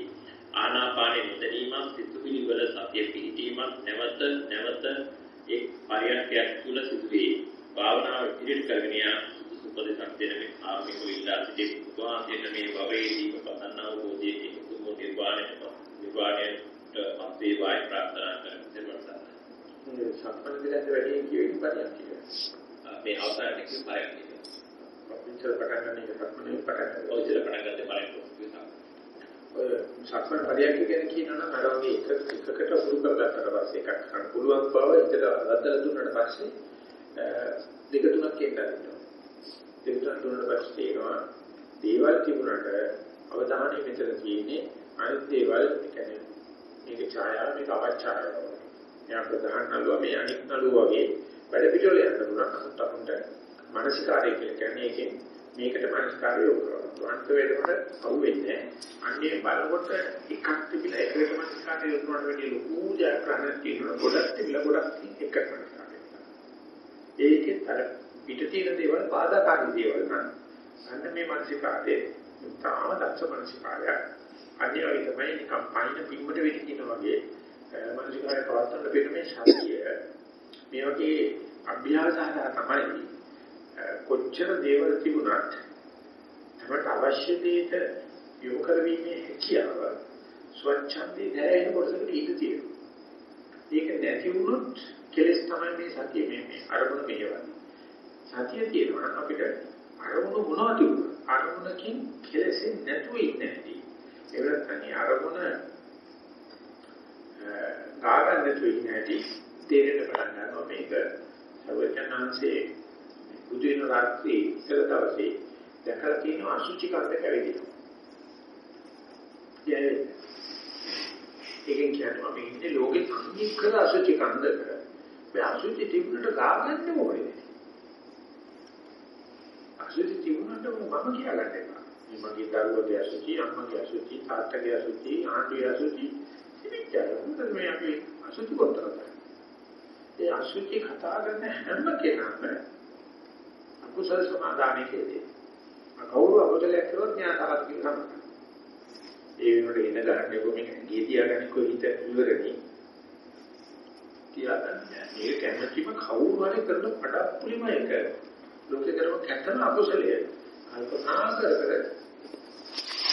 ආනාපානයේ නොදැනීමක් සිතුවිලි වල සතිය පිහිටීමක් නැවත නැවත එක් පරියන්කයක් තුල සිදුවේ. භාවනාව ඉදිරියට කරගෙන යා සුදුසු උපදෙසක් දෙන මේ ආර්මික විලා සිටි වාසයෙන් මේ භවයේදීම පතන්නා වූ බෝධියේ උතුම් නිර්වාණයට නිර්වාණයට පස්සේ වායි ප්‍රාර්ථනා කරන දෙවර්තන. සම්පන්න දෙයක් වැඩි කියවෙන්න පරියක් කියලා. මේ අවසානයේ කිව්ව පරයක් එක. ඉතල පටන් ගන්න එක සක්මනේ පටන් ගන්න. ඔය ඉතල පටන් ගන්න පරයක් කිව්වා. ඔය සක්මන පරියක් ගැන කියනවනම් අර වගේ එක එකකට උරු කරගත්තට පස්සේ එකක් ගන්න පුළුවන් බව ඉතල අදදලා දුන්නාට පස්සේ දෙක තුනක් කියන්න. දෙක තුනක් දුන්නාට පස්සේ තේනවා දේවල් තිබුණාට අවධානය මෙතන තියෙන්නේ අනිත් දේවල් කියන්නේ මේක ඡායාව මේක අවචාරය. මෙයා ප්‍රධාන නළුවා මේ අනිත් නළුවා වගේ වැඩ පිළිවෙල යන්න පුළුවන් නමුත් අපුන්ට මානසිකාරය කියලා කියන්නේ ඒකෙන් මේකට මනස්කාරය යොමු කරනවා. අන්ත වේදකට අහුවෙන්නේ අන්නේ බලකොට එකක් තිබිලා එකකට මනස්කාරය යොමු කරනවට වැඩිය ලොකු ජයග්‍රහණයක් තියෙනවා. ගොඩක් තිබිලා ගොඩක් එකට මනස්කාරය. ඒකෙත් අර පිට තියෙන දේවල් බාධාකාරී දේවල් නම් අන්න මේ මනසිකාරයේ තාම දක්ෂ මනසිකාරය. අනිවාර්ය තමයි නිකම් පයින් පිම්මට වෙටින වගේ මනසිකාරය පවත්වන්න බැරි මේ ශක්තිය මේ වගේ අභ්‍යාසහරා තමයි කොච්චර දේවල් තිබුණත් අපට අවශ්‍ය දෙයට යොමු කරවීමේ හැකියාව ස්වච්ඡන්දේ දැනෙන කොටසකට ඉඳ තියෙනවා. ඒක නැති වුණොත් කෙලස් තමයි මේ සතිය මේ මේ අරමුණ මෙහෙවන්නේ. සතිය තියෙනවා නම් අපිට අරමුණ මොනවද තිබුණා? අරමුණකින් කෙලසෙන්නේ නැතුව ඉන්නේ නැති. ඒ වෙනත්නම් අරමුණ ගා ගන්න නැතුව ඉන්නේ නැති. තේරෙන්න පටන් ගන්නවා මේක සර්වඥාන්සේ බුදු වෙන රාත්‍රී ඉස්සර දවසේ දැකලා තියෙන අසුචි කන්ද කැවිදිනවා. ඒ ඒකෙන් කියන්නේ අපි ඉන්නේ ලෝකෙ සංකීර්ණ අසුචි කන්දක. මේ අසුචි තිබුණට ගාගන්න ඕනේ. අසුචි තිබුණට මම කියාගන්න එපා. මේ මගේ දරුවගේ අසුචි, අම්මගේ අසුචි, තාත්තගේ අසුචි, ආන්ටිගේ අසුචි ඉතින් මොකද මේ අපි අසුචි කොටරද? ඒ අසුචි කතා කරන හැම කෙනාම අකුසල සමාදානයේ කියදී. කවුරු අකුසලයක් කළොත් ඥානතරත් කියලා තමයි. ඒ වෙනකොට එන ගන්න එක මේක ගිය තියාගන්න කො හිත ඉවරනේ. තියාගන්න. මේක කැමැතිම කවුරු හරි කරන පඩප්පුලිම එක. ලෝකේ කරව කැතන අකුසලයේ. කල්පනා කර කර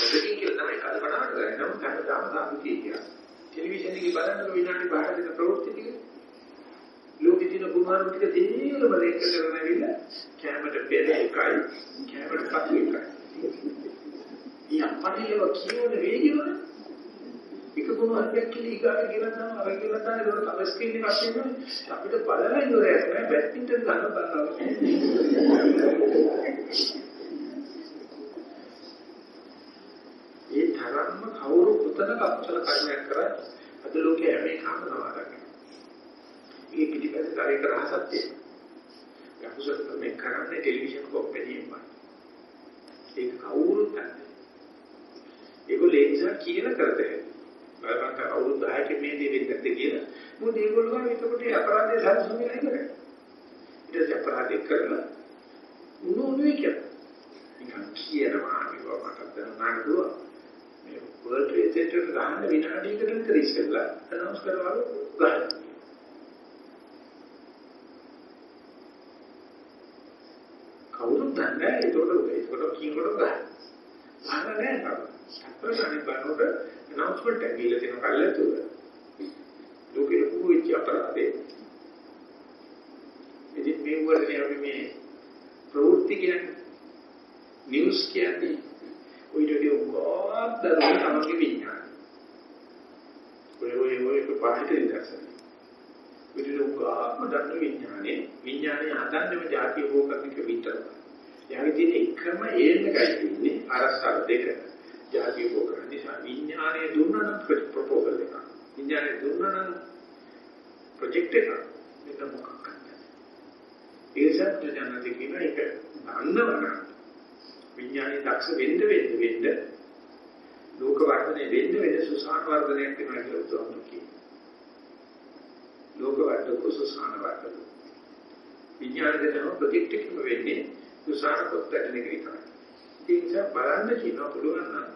දෙකකින් කියලා තමයි කල්පනා කරන්නේ. නම් කවදාම සාධු කියලා. ටෙලිවිෂන් එකේ බලන්න විනාඩි 5 දෙක ප්‍රවෘත්ති ටික ලෝකෙ තියෙන කුමාරු ටික තේරම ලේක කරගෙන ඇවිල්ලා කැමරට පෙර එකයි කැමරට පසු එකයි. ඊ අපරිලව කියවන වේගිනවනේ. එක කුමාරයෙක් කියලා ඊගාට කියලා තමයි අර කියලා තමයි ඒක තව ස්ක්‍රීන් එකක් තියෙනවා. අපිට බලලා ඉවරයක් නෑ බැඩ්මින්ටන් ගන්න බලනවා. ඒ තරම්ම කවුරු පුතනක අකුසල කර්මයක් කරා අද ලෝකයේ හැම එකම නවාගන්න. මේ පිටිපස්සේ කාර්යයක රහසක් තියෙනවා. අකුසල කර්මයක් කරන්නේ ටෙලිවිෂන් කොම්පැනියෙන්ම. ඒක කවුරුත් නැහැ. ඒගොල්ලෝ ඒක කියලා කරදේ. බලපං අවුරුදු 10ක මේ දේ වෙන්නත් කියලා. මොකද ඒගොල්ලෝ ගාව එතකොට අපරාධය සල්සුමිලා ඉවරයි. ඊට පස්සේ අපරාධය කරලා උණුනේ කියලා. නිකන් කියනවා මේක මට දැනගන්න පුළුවන්. මේ වර්ල්ඩ් ට්‍රේඩ් සෙන්ටර් ගහන්න විනාඩියකට විතර ඉස්සෙල්ලා අනවුන්ස් කරවලු ගහන්න. කවුරුත් දන්නේ නැහැ ඒකට ඒකට කියනකොට ගහන්න. අහන්න නැහැ අප්‍රසාරණ බලනකොට announcement එක දීලා තියෙන කල්ලාතුර. ලෝකෙ ලොකු වෙච්ච අපරාධේ. ඉතින් මේ වගේ අපි මේ ප්‍රවෘත්ති කියන්නේ නිවුස් කියන්නේ ඔය දෙවියෝ ගොඩක් දරුවෝ තමයි විඥාන. ඔය ඔය ඔය පාහිට ඉඳලා. ඔය දෙවියෝ ගාම දන්න විඥානේ විඥානේ හදන්නේම જાතිය භෝගකනික විතරයි. යාගේ තියෙන එකම ඒන්නකයි ඉන්නේ අරස්සර දෙක. જાතිය භෝගකන නිසා විඥානේ දුන්නනම් ප්‍රොපෝසල් එක. විඥානේ දුන්නනම් ප්‍රොජෙක්ට් එක මෙන්න මොකක්ද? ඒසත් ජනති කියන එක දන්නවනම් විඥානේ දක්ෂ වෙන්න වෙන්න වෙන්න ලෝක වර්ධනය වෙන්න වෙන්න සුසාන වර්ධනයක් වෙනවා කියලා උතුම් කියනවා. ලෝක වර්ධක සුසාන වර්ධක. විඥානේ දෙන ප්‍රොජෙක්ට් එකම වෙන්නේ සුසාන කොට දෙන එක විතරයි. ඒ නිසා බලන්න කියන පුළුවන් නම්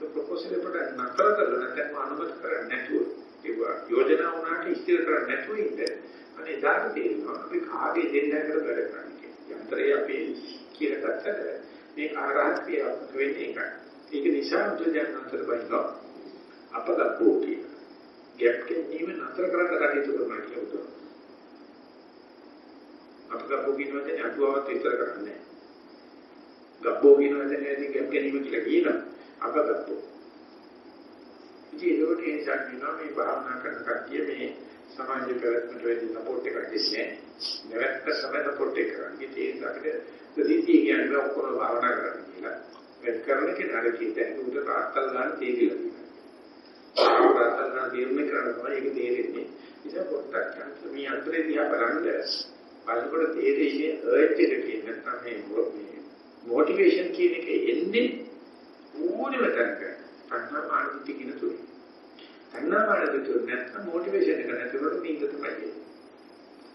ප්‍රොපෝසල් එකට නතර කරලා නැත්නම් අනුමත කරන්නේ නැතුව ඒක යෝජනා වුණාට ඉස්තිර කරන්නේ නැතුව ඉන්න අනේ දාට තේරෙනවා අපි කාගේ දෙන්නකට වැඩ කරන්නේ කියලා. යන්ත්‍රය අපි කියලා ගත්තට මේ ආරහත් ක්‍රියාත්මක වෙන්නේ ඒකයි. ඒක නිසා මුද්‍රජනන්තර බයිනවා අපගතෝ කියන. ගැප් කෙනීම නතර කරන්න කටයුතු කරනවා කියලා උදව්. අපගතෝ කියන වචනේ අටුවාවත් විතර කරන්නේ නැහැ. ගබ්බෝ කියන වචනේ ඉතින් ගැප් ගැනීම කියලා කියනවා. අපගතෝ. ඉතින් ඒකට ඒ නිසා කියනවා මේ භාවනා කරන කට්ටිය මේ සමාජ පැවැත්මට වැඩි සපෝට් එකක් දෙන්නේ නැහැ. නැවත සමය සපෝට් එක කරන්නේ. ඒ නිසා ප්‍රතිතිය කියන්නේ ඔක්කොම භාවනා කරන්න කියලා. වැඩ කරන කෙනාට කියන්නේ උඩ රාත්තල් ගන්න තේරිලා තියෙනවා. රාත්තල් ගන්න තේරුම් කරන්න තමයි ඒක තේරෙන්නේ. ඉතින් පොඩ්ඩක් මේ අන්තරේ දිහා බලන්න බලනකොට තේරෙන්නේ අර්ජ් එක කියන්නේ නැත්නම් මේ මේ මොටිවේෂන් කියන එක එන්නේ ඕනෙම තැනක තණ්හා මාන දිට්ඨිය කියන තුනේ. තණ්හා මාන දිට්ඨිය නැත්නම් මොටිවේෂන් එක නැතිවෙන්නේ නින්ද තමයි.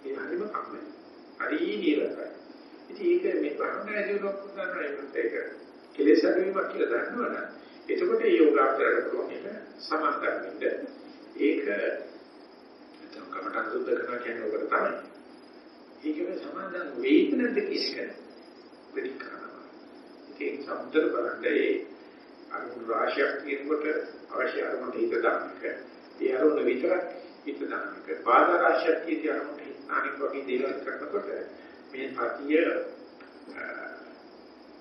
ඒ හරිම කම්මයි. හරි නීරසයි. ඉතින් ඒක මේ භාවනා ජීවිතයක් පුතනවා ඒක කෙලෙස් අඩුවීමක් කියලා දන්නවනම් එතකොට ඒ යෝගාචරයට පුළුවන් එක සමාන්තර වෙන්න. ඒක නැත්නම් කමටහන් සුද්ධ කරනවා කියන්නේ ඔකට තමයි. ඒකේ සමාන්තර වේදනද කියන එක පිළික් කරනවා. ඒක සම්තර බලන්නේ අනුර රාශියක් කියනකොට අවශ්‍ය අරමුණට හිත දාන්නක. ඒ අරමුණ විතරක් හිත දාන්නක. බාධා රාශියක් කියන අරමුණට අනිත් වගේ දේවල් කරනකොට මේ සතිය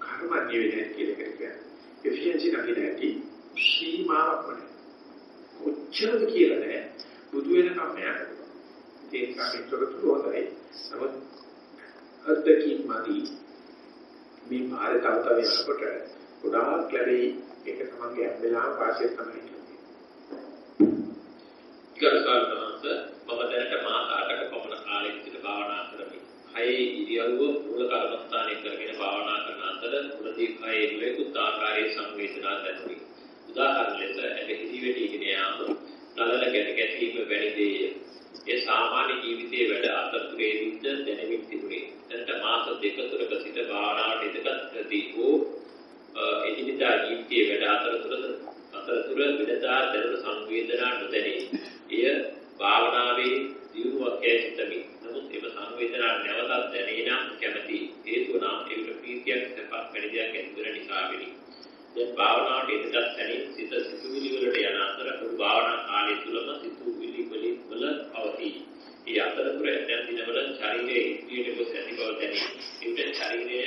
කර්මන්නේ වෙන්නේ කියලා කියන්නේ. එෆිෂියන්සි නැති සීමාවක් නැහැ. කොච්චරද කියලා නෑ. බුදු වෙනකම් යනවා. ඒක කාමිතොරතුරු හොඳයි. නමුත් අද්දකින් මදි මේ භාරත තව තව යනකොට ගොඩාක් ලැබෙයි ඒක තමයි හැම්බෙලාම වාසිය තමයි ගරුකාරණන්ත මම දැනට මාස 8ක පමණ කාලයක සිට භාවනා කරමි. කයේ ඉරියව්ව මූල කර්මස්ථානයේ කරගෙන භාවනා කරන අතර මුලදී කයේ නිවෙකුත් ආකාරයේ සංවේදනා දැනුනි. උදාහරණ ලෙස ඇඟ හිරිවැටීගෙන යාම, නලල ගැට ගැසීම වැනි දේය. ඒ සාමාන්‍ය ජීවිතයේ වැඩ අතරතුරේදීද දැනෙමින් තිබුණේ. දැනට මාස දෙක තුනක සිට භාවනාවට ඉදගත්දී වූ එදිනෙදා ජීවිතයේ වැඩ අතරතුර අතරතුර විදදා දැනුණු සංවේදනා නොදැනේ. එය භාවනාවේ දියුණුවක් යැයි සිතමි. නමුත් එම සංවේදනා නැවතත් දැනේ නම් කැමැති. හේතුව නම් ඒකට ප්‍රීතියක් සැපක් වැඩි දෙයක් ඇති වෙන නිසා වෙනි. දැන් භාවනාවට ඉදගත් තැනින් සිත සිතුවිලි වලට යන අතර මුළු භාවනා කාලය තුලම සිතුවිලි වලින් වල පවතී. ඒ අතරතුර ඇතැම් දිනවල ශරීරයේ ඉන්ද්‍රියට ගොස් ඇති බව දැනේ. එවිට ශරීරය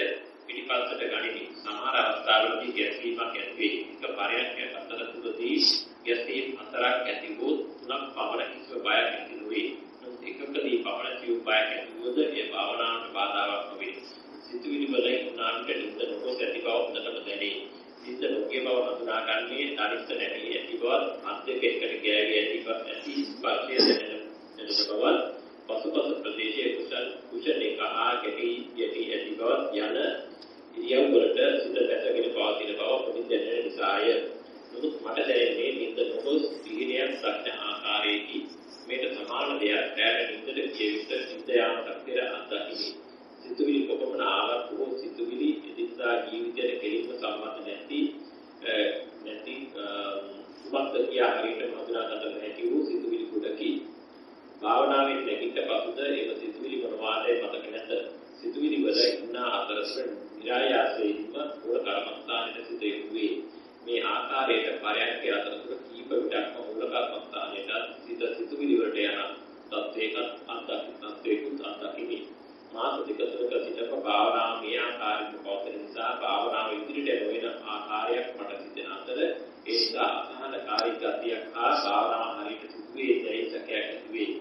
පිටිපස්සට ගනිමි. සමහර අවස්ථාවලදී ගැසීමක් ඇති වේ. එක පරයක් අතරතුරදී ගැසීම් හතරක් ඇති වූ තුනක් පමණ කිසිම බයක් ඇති නොවේ. නමුත් එකකදී පමණ සිව් බයක් ඇති වුවද ඒ භාවනාවට බාධාවක් නොවේ. සිතුවිලි වල උනාන්ට නිද නොගොස් ඇති බව හොඳටම දැනේ. නිද නොගිය බව හඳුනාගන්නේ අනිත් නැති ඇති බව අත් දෙක එකට ගෑවී ඇති බව ඇති ස්පර්ශය දැනෙන දැනෙන බව පසුපස ප්‍රදේශයේ කුසල් කුසල එක ආ ගැටි යටි ඇති බව යන ඉරියව් වලට සිත දැසගෙන පවතින බව පොඩි දැනෙන නිසාය. නමුත් මට දැනෙන්නේ නිද නොගොස් සිහිනයක් සත්‍ය ආකාරයේදී මේක සමාන දෙයක් දැන නිදට ජීවිත සිද්ධ යාමට පෙර අත්දැකීමේ සිතුවිලි කොපමණ ආවත් හෝ සිතුවිලි එදිනදා ජීවිතයට කෙලින්ම සම්බන්ධ නැති නැති උමත්ත කියා හරියට හඳුනාගත හැකි වූ සිතුවිලි කුඩකි. භාවනාවෙන් නැගිට පසුද එම සිතුවිලි මොනවාදයි මතක නැත. සිතුවිලි වල ඉන්න අතරතුර නිරායාසයෙන්ම මූල කර්මස්ථානයේ සිට යොමුවේ මේ ආකාරයට පරයන්ක අතරතුර කීප විටක්ම මූල කර්මස්ථානයට සිත සිතුවිලි වලට යන තත්වයක අත්දැකීම් අත්දැකීම් මාස දෙක තුනක සිටම භාවනාව මේ ආකාරයෙන් පවතින නිසා භාවනාව ඉදිරියට යොමන ආකාරයක් මට සිදෙන අතර ඒ නිසා අසහනකාරී ගතියක් හා භාවනාව හරියට සිදුවේ දැයි සැකයක් ඇති වේ.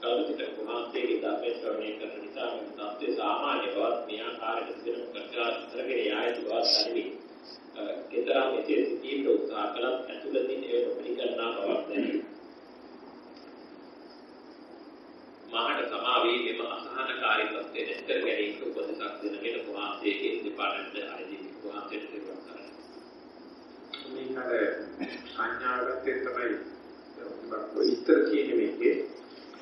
කවුරුත් කුමාන්තයේ ධර්මයේ ශ්‍රවණය කරන නිසා මේ තත්ත්වයේ සාමාන්‍ය බවත් මේ ආකාරයට සිදෙන කරලා කරගෙන යායතු බවත් දැනෙමි. ඒතරම් එසේ සිටීමට උත්සාහ කළත් ඇතුළතින් ඒ නොපිළිගන්නා බවක් දැනේ. මාහට සමාවේ මෙම අසහනකාරී තත්ත්වය නැති කර ගැනීමට උපදෙසක් දෙන මෙන්න කුමාන්තයේ දෙපාර්තමේන්ත ආයතනයේ කුමාන්තයට දෙවන් කරනවා. මේකට සංඥාවකට තමයි ඉතර කියන මේකේ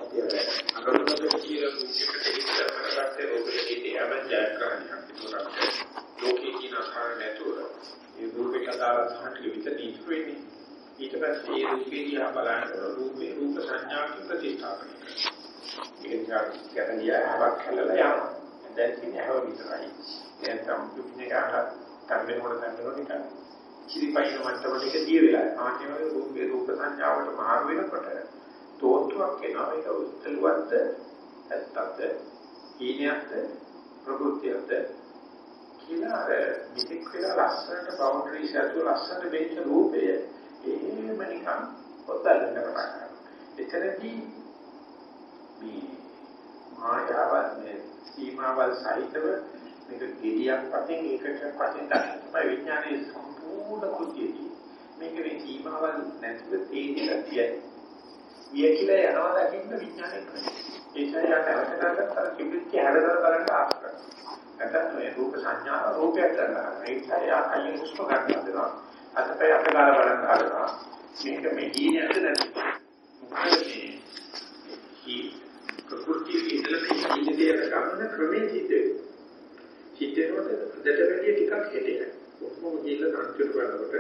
අපි අර අරමුණක කියලා රූපයකට ඉස්සර කරගත්තේ රූපෙට ඉතියම ජයග්‍රහණයක් ඒකට ලෝකේ කියන ආකාර නැතුව ඒ රූපේ කතාව සමහරට විතර නීති වෙන්නේ ඊට පස්සේ ඒ රූපේ දිහා බලනකොට රූපේ රූප සංඥාක ප්‍රතිස්ථාපනය කරනවා ඒක ගැටලිය ආවක් කළා යනවා. දැන් කියන්නේ ආව විතරයි. දැන් තම දුන්නේ කාට තම්බෙනකොට තම්බෙනකොට නිකන් කිරිපයින් මට්ටමට එක දිය වෙලා. ආන්නේ වගේ රූපේ රූප සංඥාවට මාරු වෙනකොට තෝත්තුවක් එනවා. ඒක උත්තලුවද්ද ඇත්තක්ද? ඊනියක්ද ප්‍රകൃතියක්ද? කියලා අර මිත්‍යක් වෙලා ලස්සනට බවුන්ඩරිස් ඇතුළු ලස්සනට වෙච්ච රූපය එහෙම නිකන් පොතල්ලකට කරනවා. එතනදී මේ මායාවල් මේ සීමාවල් සහිතව මේක ගෙඩියක් වශයෙන් ඒකකයක් වශයෙන් දකින්න තමයි විඥානයේ සම්පූර්ණ කෘතියදී මේක මේ සීමාවල් නැතිව තේින්න කියයි. වියකිලා යනවා දකින්න විඥානය කරන්නේ. ඒකයි යට අවශ්‍යතාවට අර කිව්විච්ච හැරදර බලන්න ආශා කරනවා. නැත්නම් මේ රූප සංඥා රූපයක් ගන්නවා. ඒකයි ආකයෙන් හුස්ම ගන්න හදනවා. අතපය අත ගාලා බලන්න හදනවා. මේක මේ හීනයක්ද නැද්ද? මොකද මේ හී ප්‍රകൃතියේ ඉඳලා මේ හීනේට ගමන ක්‍රමයේ සිද්ධ සිද්ධ වෙනකොට දෙට වැඩි ටිකක් හෙටේ. කොහොමද කියලා අන්තිම බලනකොට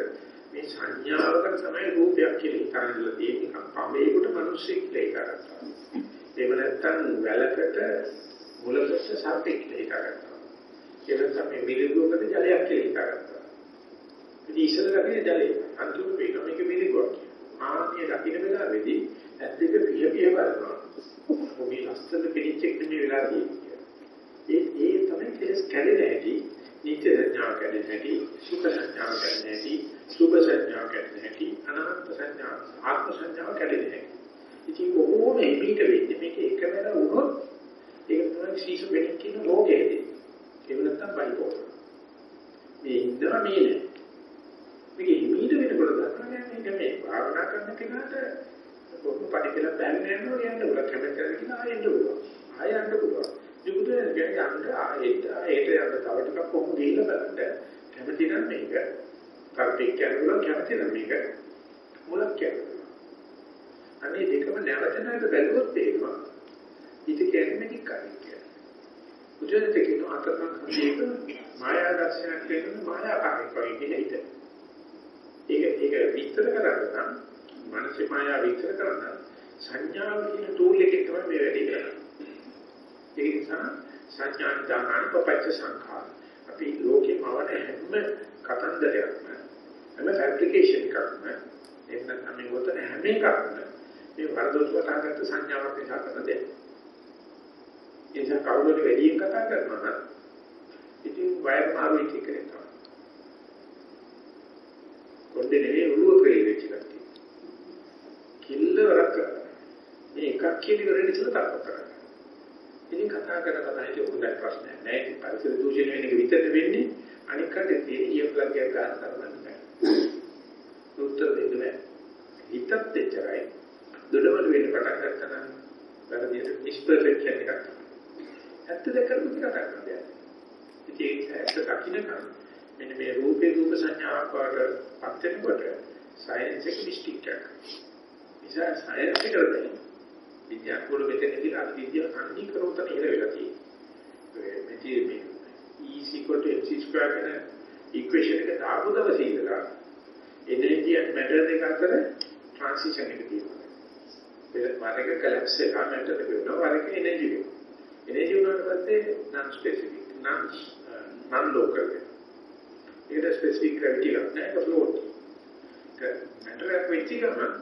මේ සංඥාවකට තමයි රූපයක් කියලා හිතන්නලා තියෙන්නේ. පමේකට මිනිස්සෙක් කියලා කරගන්නවා. එහෙම නැත්නම් වැලකට මුලකට සර්පෙක් කියලා කරගන්නවා. ඒක තමයි මිලිගුවකට ජලයක් කියලා කරගන්නවා. ඉතින් ඉස්සර දකින්නේ ජලය. අන්තිමට මේක මේක මිලිගුවක්. ආනිය දකින්න වෙලාවේදී ඇස් දෙක පිය පිය බලනවා. මේ ලස්සන පිළිච්ච එක්ක මේ වෙලා තියෙන්නේ. ඒ ඒ තමයි කෙලස් කැඩෙන හැටි, නිත්‍ය සංඥා කැඩෙන හැටි, සුඛ සංඥා කැඩෙන හැටි, සුභ සංඥා කැඩෙන හැටි, අනාත්ම සංඥා, ආත්ම සංඥා කැඩෙන හැටි. ඉතින් කොහොම එමෙිට වෙන්නේ මේක එකවර වුණොත් ඒක තමයි සීස වෙනින් කියන රෝගයේදී. ඒක නැත්තම් බයිපෝල. මේ ඉඳලා මේ නෑ. මේක එමෙිට වෙනකොට දන්නවා මේක මේ භාවනා කරන කෙනාට කොහොම පරිකල බැලන්නේ නෝ යන්න උල කැමති කරගෙන ආයෙත් උල. ආයෙ යන්න පුළුවන්. යුද කියන්නේ යන්න ආයෙත් ඒට යන්න තව ටිකක් කොහොම ගිහිල්ලා බලන්න. කැමති නම් මේක කරපේ කියනවා කැමති නම් මේක මුලක් කියනවා. අනේ දෙකම නැවත නැවත බැලුවොත් තේරෙනවා. ඉත කියන්නේ මේක කාර්යය. උදේට කියන අතරමං මේක මායා දර්ශනයක් කියන මායාකාරී වගේ කියලා හිතේ. ඒක ඒක විස්තර කරන්න නම් මානසික මායාව විස්තර කරන්න සංඥාව කියන ටූල් එකේ තමයි මේ වැඩේ කරන්නේ. ඒ නිසා සංඥා ඥාන පපච්ච සංඛාර. අපි ලෝකේ මවන හැම කතන්දරයක්ම හැම ෆැබ්‍රිකේෂන් එකක්ම එහෙම නැත්නම් මේ වතන හැම එකක්ම මේ වරදොත් වටාගත්ත සංඥාවක් නිසා කරන දෙයක්. ඒ නිසා කවුරුහරි වැඩියෙන් කතා කරනවා නම් ඉතින් වයර් මාරු එක කරේ තමයි. කොණ්ඩේ නෙවෙයි ඔළුව පෙරේ වෙච්ච කට්ටිය. කිල්ලවරක් මේ එකක් කියන ඉවරෙන්න ඉස්සෙල්ලා තරක කරන්නේ. ඉතින් කතා කරන කතා හිතේ හොඳයි ප්‍රශ්නයක් නෑ. ඉතින් පරිසර දූෂණය වෙන එක විතර වෙන්නේ අනික් කටේ තියෙන ඉයප්ලග් එකක් ගන්න තරම නෑ. උත්තර දෙන්න බෑ. හිතත් එච්චරයි. දොඩවල වෙන්න පටන් ගත්තා නම් වැරදියට ඉස්පර්ෆෙක්ෂන් එකක්. ඇත්ත දෙකම කතා කරනවා. ඉතින් ඇත්ත දකින්නකම් මෙන්න මේ රූපේ රූප සංඥාවක් වලට පත් වෙනකොට සයන්ස් එක මිස්ටික් එකක්. නිසා සයන්ස් එක කරන්නේ විද්‍යාව වල මෙතනදී අර විද්‍යාව අන්තිකරෝතන ඉර වෙලා තියෙන්නේ. මෙතේ මේ E equal to mc square කියන ඉක්වේෂන් එක දාපු දවසේ ඉඳලා එනර්ජි and matter දෙක අතර ට්‍රාන්සිෂන් එක තියෙනවා. ඒක මානක කලැප්ස් එක මැටර් එක වෙනවා වරක එනර්ජි වෙනවා. එනර්ජි වුණාට පස්සේ non uh, specific non non local ඒකට ස්පෙસિෆික් ග්‍රැවිටි එකක් නැහැ ඒක ෆ්ලෝට්. මැටර් එක වෙච්ච ගමන්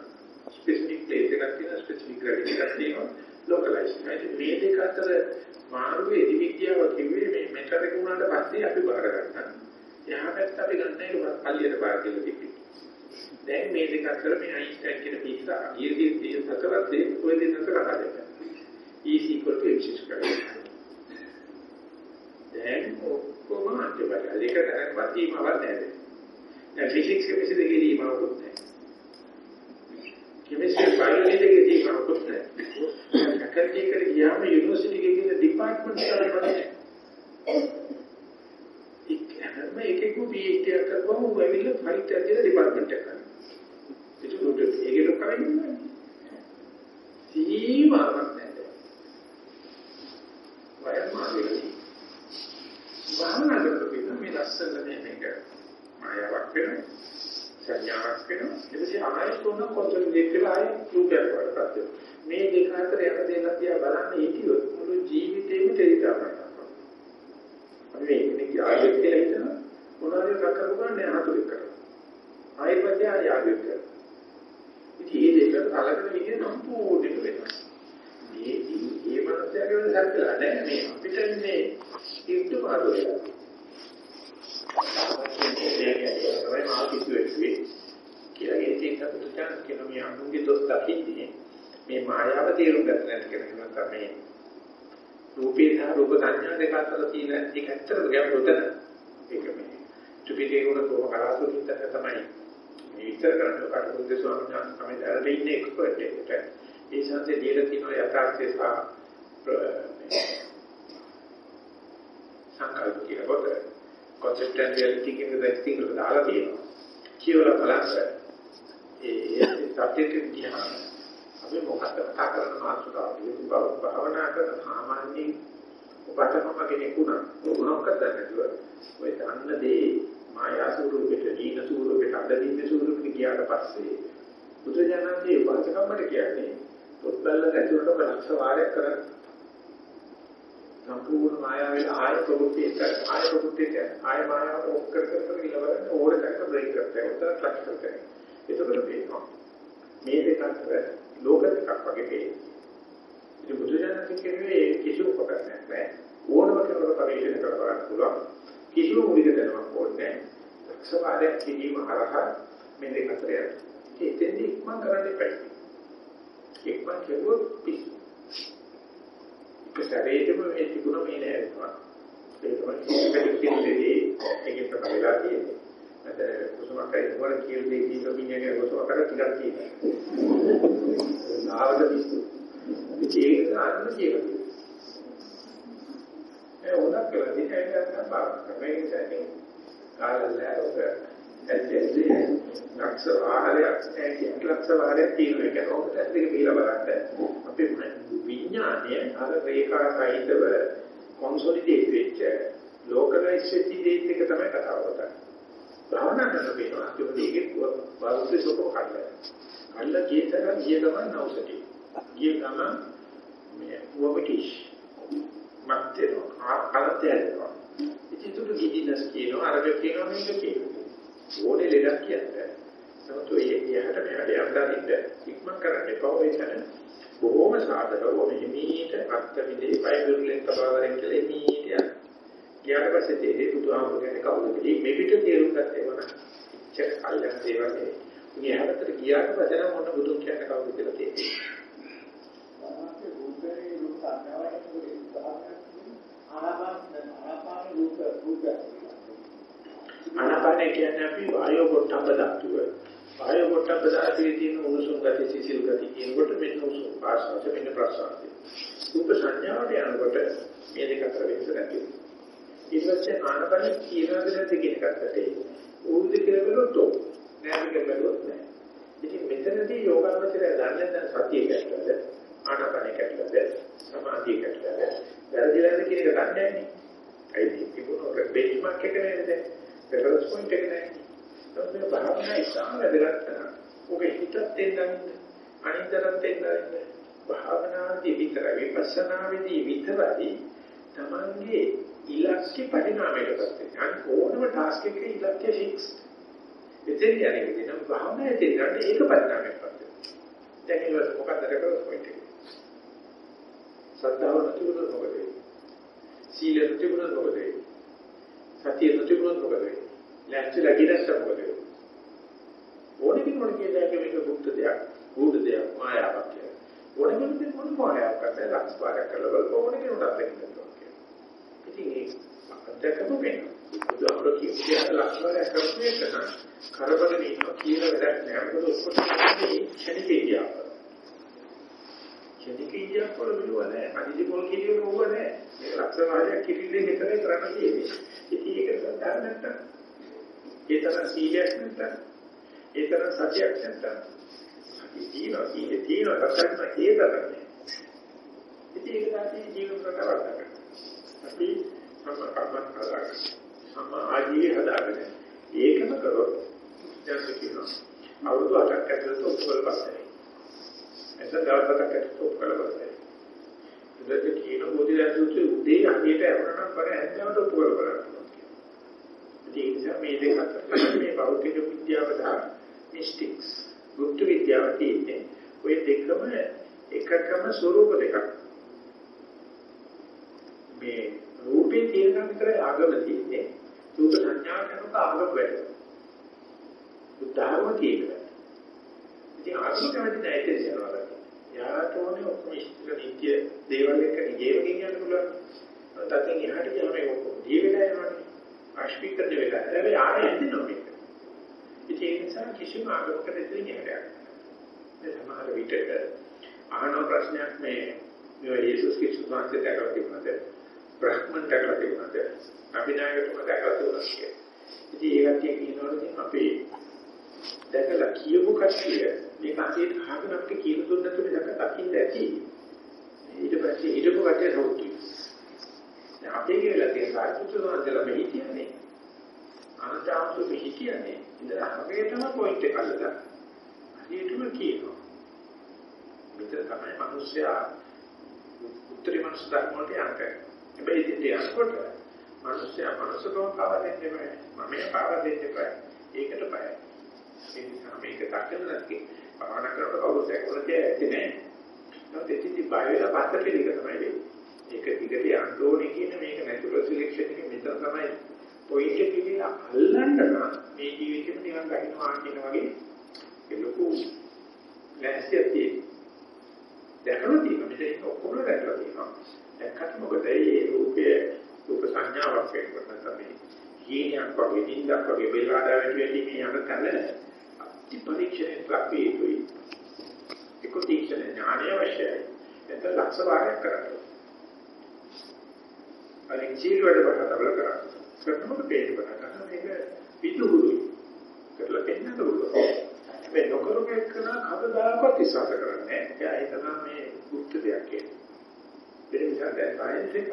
ස්පෙસિෆික් ප්ලේස් එකක් තියෙනවා ස්පෙસિෆික් ග්‍රැවිටි එකක් තියෙනවා ලෝකලයිස්. මේ දෙක අතර මාරුවේ විද්‍යාව කිව්වේ මේ මැටර් එක වුණාට පස්සේ අපි බාර ගන්නවා. එහා පැත්ත අපි ගන්න එක පල්ලියට බාර කියලා තිබ්බේ. දැන් මේ දෙක අතර මේ අයින්ස්ටයින් කියන පිස්සා ඊයේ දී සතරත් ඔය දෙක අතර හදන්න. E equal to mc square. දැන් ඔක්කොම අන්තිමට දෙක තරක්වත් ඊමවක් නැහැ. දැන් ෆිසික්ස් කෙමිස්ට්‍රි දෙකේ ඊමවකුත් නැහැ. කෙමිස්ට්‍රි බයොලොජි දෙකේ ඊමවකුත් නැහැ. අකඩමික් එකට ගියාම යුනිවර්සිටි එකේ තියෙන ඩිපාර්ට්මන්ට් වල නැහැ. හැම එකෙකම PhD එකක් කරපුවම ඌ ඇවිල්ලා ෆයිට් එකක් දෙන ඩිපාර්ට්මන්ට් එකක් කරනවා. ඒක උඩ ඒකේ ලොක් කරන්නේ සීමාවක් නැහැ. වයර් මාර්ගෙදී. භාවනා කරපිට මේ ලස්සන මේ මේක මායාවක් වෙනවා. සංඥාවක් වෙනවා. ඊට පස්සේ ආයෙත් උන කොතන දෙකලා ආයෙ රූපයක් වඩපත් වෙනවා. මේ දෙක අතර යන දෙයක් දිහා බලන්න හිටියොත් මුළු ජීවිතේම තේරිතාවක්. අපි මේකනේ ආයෙත් කියලා හිතනවා. මොනවාරි කරකරු ගන්න අතුරු කරනවා. ආයෙත් පස්සේ ආයෙ ආයෙත් කරනවා. ඉතින් මේ දෙක කලකට විදිහ සම්පූර්ණයෙන් වෙනවා. මේ මේ මනසයගේ වෙන සැකලා නෑ මේ අපිට ඉන්නේ ඉක්තු පාඩු වෙලා. තමයි මා කිව්වේ කියලා ඒකෙන් අපිට දැන් කියන මේ අනුන්ගේ දොස් දකින්නේ මේ මායාව තේරුම් ගන්න නැති කෙනෙක් තමයි රූපේ සහ රූප සංඥා දෙක අතර තියෙන එක ඇත්තටම ගැඹුරුතන ඒක මේ ත්‍රිපිටකේ උන කොහොම කලාතුරකින් තමයි මේ විස්තර කරන්න කටුකුරුද ස්වාමීන් වහන්සේ තමයි දැනට ඉන්නේ එක්ස්පර්ට් එකට ඒ සංසේ දීලා තියෙන යථාර්ථය සහ සංකල්ප කියනකොට concept and reality කියන දෙක තියලා දාලා තියෙනවා. කියවලා බලන්න. ඒ සබ්ජෙක්ට් එක අපි මොකක්ද කතා කරන මාතෘකාව? බව භාවනා කරන සාමාන්‍ය උපතකම කෙනෙක් වුණා. මොනවද නැතුව ඔය දන්න දේ මායා ස්වරූපෙට දීන ස්වරූපෙට අදදින්න ස්වරූපෙට ගියාට පස්සේ බුදුජානකගේ උපතකමට කියන්නේ පොත්වල ඇතුළට ලක්ෂ වාරයක් කරන සම්පූර්ණ මායාවේ ආය ප්‍රවෘත්තියට ආය ප්‍රවෘත්තියට ආය මායාවට ඔක් කර කර කර ඉලවරන ඕඩ කරක බ්‍රේක් කරලා උත්තර ක්ලච් කරලා ඒකවල වෙනවා මේ දෙක අතර ලෝක දෙකක් වගේ වෙයි ඉතින් බුදුසසුන කියන්නේ කිසිම උපකරණයක් නැහැ. ඕනම කෙනෙකුට පරිශීලනය කරන්න පුළුවන්. කිසිම මුලික දැනුමක් ඕනේ නැහැ. ලක්ෂ වාරයක් කිරීම හරහා මේ දෙක අතර යනවා. ඉතින් ඉක්මන් කරන්න එපා. ඉක්මන් කෙරුවොත් පිස්සු. සැරේටම මේ තිබුණ මේ නෑනවා. ඒ තමයි කඩකින්දේ ඒකෙන් තමයි තියෙන්නේ. අද කුසමකයි වල කියලා දෙයි කියලා මිනිහගේ කුසමකට ටිකක් තියෙනවා. නාවද පිස්සු. ඒක අන්න කියලා. ඒ උනක් කියලා දිනේ ගන්න බා. මේ ඉතින් කාලල්ලා ඔක ඇත්තේ ලක්ෂ වාහනයක් නැහැ ලක්ෂ වාහනයක් තියෙන එක ඇස් දෙක පිළ බලන්න අපේ විඥානය අර රේඛා සහිතව කොන්සොලිඩේට් වෙච්ච ලෝකලයිස් වෙච්ච දේත් එක තමයි කතාව කරන්නේ. භාවනා කරන වෙනවා ඒකේ බෞද්ධ සෝකෝ කල්ල. කල්ල කීතර ගිය ගමන් නවසටි ගිය ගමන් මේ වොබටිෂ් මත්තේ ආකලතේ ඉතින් තුරු ගිදිනස් කියනවා අරග කියනවා මේක කියනවා. ඕනේ ලෙඩක් කියන්නේ. නමුත් ඒ එහාට මෙහාට යන්න ඉක්මන් කරන්න එපා. ඔය තැන. බොහොම සාධකව මෙහිමීට අත්ත විදේ පයිබුල්ලෙන් තබාවරෙන් කියලා මීට. ගියාට පස්සේ තේරෙයි බුදුහාමුදුරු කියන්නේ කවුද කියලා. මේ පිට තේරුම් ගත්තේ වුණා. චෙක් කල්යන දේවනේ. මේ හැමතර ගියාට පස්සේ නම් මොන බුදුන් කියන්නේ කවුද කියලා තේරෙයි. ආනාපාන ආනාපාන රූප රූප ආනාපාන කියන්නේ අපි වායෝ පොට්ටබ්බ ධාතුව. වායෝ පොට්ටබ්බ ධාතුවේ තියෙන උණුසුම් ගති, සිසිල් ගති කියනකොට මෙන්න උණුසුම් ආශ්වාස මෙන්න ප්‍රශ්වාසය. රූප සංඥාවට යනකොට මේ දෙක අතර වෙනස නැති වෙනවා. ඊට පස්සේ ආනාපාන කියනවාද නැති කියන එකකට ඌද කියලා බලුවොත් නෑ කියලා බලුවොත් නෑ. ඉතින් මෙතනදී යෝගාවචරය දන්නේ දැන් සතිය කැටලද ආනාපාන කැටලද සමාධිය කැටලද වැරදිලාද කියන එක දන්නේ නෑනේ. ඒ තිබුණොත් බෙන්ච්මාර්ක් එක නේද? රෙෆරන්ස් පොයින්ට් එක නැහැ. ඒක භාවනා ඉස්සම වැදගත් කරනවා. ඔක හිතත් එන්නන්නේ අනිතරත් එන්නන්නේ භාවනාදී විතර විපස්සනාවේදී විතරයි තමන්ගේ ඉලක්ක පරිණාමයටපත් වෙන්නේ. අනික ඕනම ටාස්ක් එකක ඉලක්කය ෆික්ස්. එතෙන් යන්නේ නම් භාවනාවේ තියෙන ඒක පරිණාමයටපත් වෙනවා. දැන් ඒක මොකක්ද රෙෆරන්ස් පොයින්ට් එක? සද්ධාව නැතිවම මොකද වෙන්නේ? සීල නැතිවම මොකද වෙන්නේ? සතිය නොතිබුණොත් මොකද වෙන්නේ? ලැස්තිලා ගිරස්ස මොකද වෙන්නේ? ඕනෙ කෙනෙකුට කියන්නේ මේක බුද්ධ දෙයක්, බුද්ධ දෙයක්, මායාවක් කියලා. ඕනෙ කෙනෙකුට මොන මායාවක් කරද ලක්ස් පාරක් කරලා බලපුව ඕනෙ කෙනෙකුට අත්දැකීම් කියලා. ඉතින් ඒ අත්දැකීම වෙනවා. බුදුහාමුදුරුවෝ කියන්නේ ලක්ස් පාරක් කරපු එක නම් කරබගෙන ඉන්නවා කියලා වැඩක් නෑ. මොකද ඔක්කොම ක්ෂණිකේදී ක්ෂණිකේදී වල විලුවනේ. අනිදි පොල් කිලියෝ නෝවනේ. මේ ලක්ෂ වාරයක් කිරිල්ලේ විතරයි කරන්න තියෙන්නේ. ඉතින් ඒක සත්‍යක් නැත්තම් ඒ තරම් සීලයක් නැත්තම් ඒ තරම් සතියක් නැත්තම් අපි ජීව සීලේ ජීව රටන්න ඒ තරන්නේ ඉතින් ඒක තමයි ජීවන රටාවක් අපි සම්පකම්ම කරලා සම්ම ආජීවය හදාගෙන ඒකම කරොත් දැන් කියනවා. අවුරුදු 8ක් ඇතුළත ඔක්කොම පස්සේ එතන දවසක් ඇතුළත ඔක්කොම පස්සේ ඉතින් කියන පොඩි දැනුත් උදේ හරියට යවනම් බර හැන්දවට ඔක්කොම කරලා ඒ නිසා මේ දෙක අතර මේ භෞතික විද්‍යාව සහ මිස්ටික්ස් ගුප්ත විද්‍යාව තියෙන්නේ. ඔය දෙකම එකකම ස්වરૂප දෙකක්. මේ රූපේ තියෙන විතරයි ආගම තියෙන්නේ. රූප සංඥා කරනක ආගම වැඩ. උදාහරණ තියෙනවා ඉතින් ආගම කවදද ඇයිද කියනවා. යාට ඕනේ ඔක්කොම ඉස්තර නිත්‍ය දේවල් එක නිජේවකින් යන්න පුළුවන්. තත්ත්වයෙන් එහාට ගියාම ඒක ඔක්කොම දී වෙලා යනවානේ ආශ්‍රිතද වෙලා. හැබැයි ආයෙ ඇදෙනවා මේක. ඉතින් ඒ නිසා කිසිම ආගමකට දෙන්නේ නැහැ. මේ සමහර විටක අහන ප්‍රශ්නයක් මේ මේ යේසුස් ක්‍රිස්තුස් වහන්සේ දැකලා තිබුණාද? බ්‍රහ්මන් දැකලා තිබුණාද? අභිනායකතුම දැකලා තිබුණාද කියලා. ඉතින් ඒ කට්ටිය කියනවනේ අපි දැකලා කියපු කට්ටිය මේ කට්ටියට අහගෙන අපිට කියලා දුන්න තුනේ දැක දකින්න ඇති. ඊට පස්සේ හිටපු කට්ටිය රෝගී. දැන් අපේ කියලා තියෙන කාර්යතුතුනදලා මේ හිටියනේ. අනන්තාවතු මේ හිටියනේ. ඉතින් අපේටම පොයින්ට් එක අල්ලලා හරියටම කියනවා. මෙතන තමයි මිනිස්සයා උත්තරී මනස ධර්ම වලට යන්නේ. හැබැයි ඉතින් යනකොට මිනිස්සයා මනසකම පාවා දෙන්නේ නැහැ. මම පාවා දෙන්නේ නැහැ. ඒකට බයයි. ඒ නිසා මේක දකින්න නැති භාවනා කරනකොට කවුරුත් ඒකවල දෙයක් නැහැ. නමුත් ඉතින් බය වෙලා පස්ස පිළික තමයි වෙන්නේ. ඒක දිගට යන්න ඕනේ කියන මේක නැචරල් සිලෙක්ෂන් එක මෙතන තමයි පොයින්ට් එක කියලා අල්ලන්න නම් මේ ජීවිතෙම නිකන් ගහිනවා කියන වගේ ඒ ලොකු ලැස්තියක් තියෙනවා. දැකලා තියෙනවා මෙතන ඔක්කොම දැකලා තියෙනවා. දැක්කට මොකද මේ රූපයේ රූප සංඥාවක් වෙනකොට තමයි හීනයක් වගේ නිින්දක් වගේ බෙල්ලාඩ වැටෙන්නේ මේ යන තැන අති පරීක්ෂණයක් ලැබී යුතුයි. ඒක තීක්ෂණ ඥානය අවශ්‍යයි. එතන ලක්ෂ වාරයක් කරන්න. අනිත් ජීල් වල බලතබල කරා. කරනකොට පේන්න පටන් ගන්නවා මේක පිටුහුරුයි. කරලා පෙන්නන්න පුළුවන්. මේ නොකරු එක්කන කවදාකවත් විශ්වාස කරන්නේ නැහැ. එයා හිතනවා මේ ಗುಪ್ත දෙයක් කියලා. ඒ නිසා දැන් සයන්ස් එක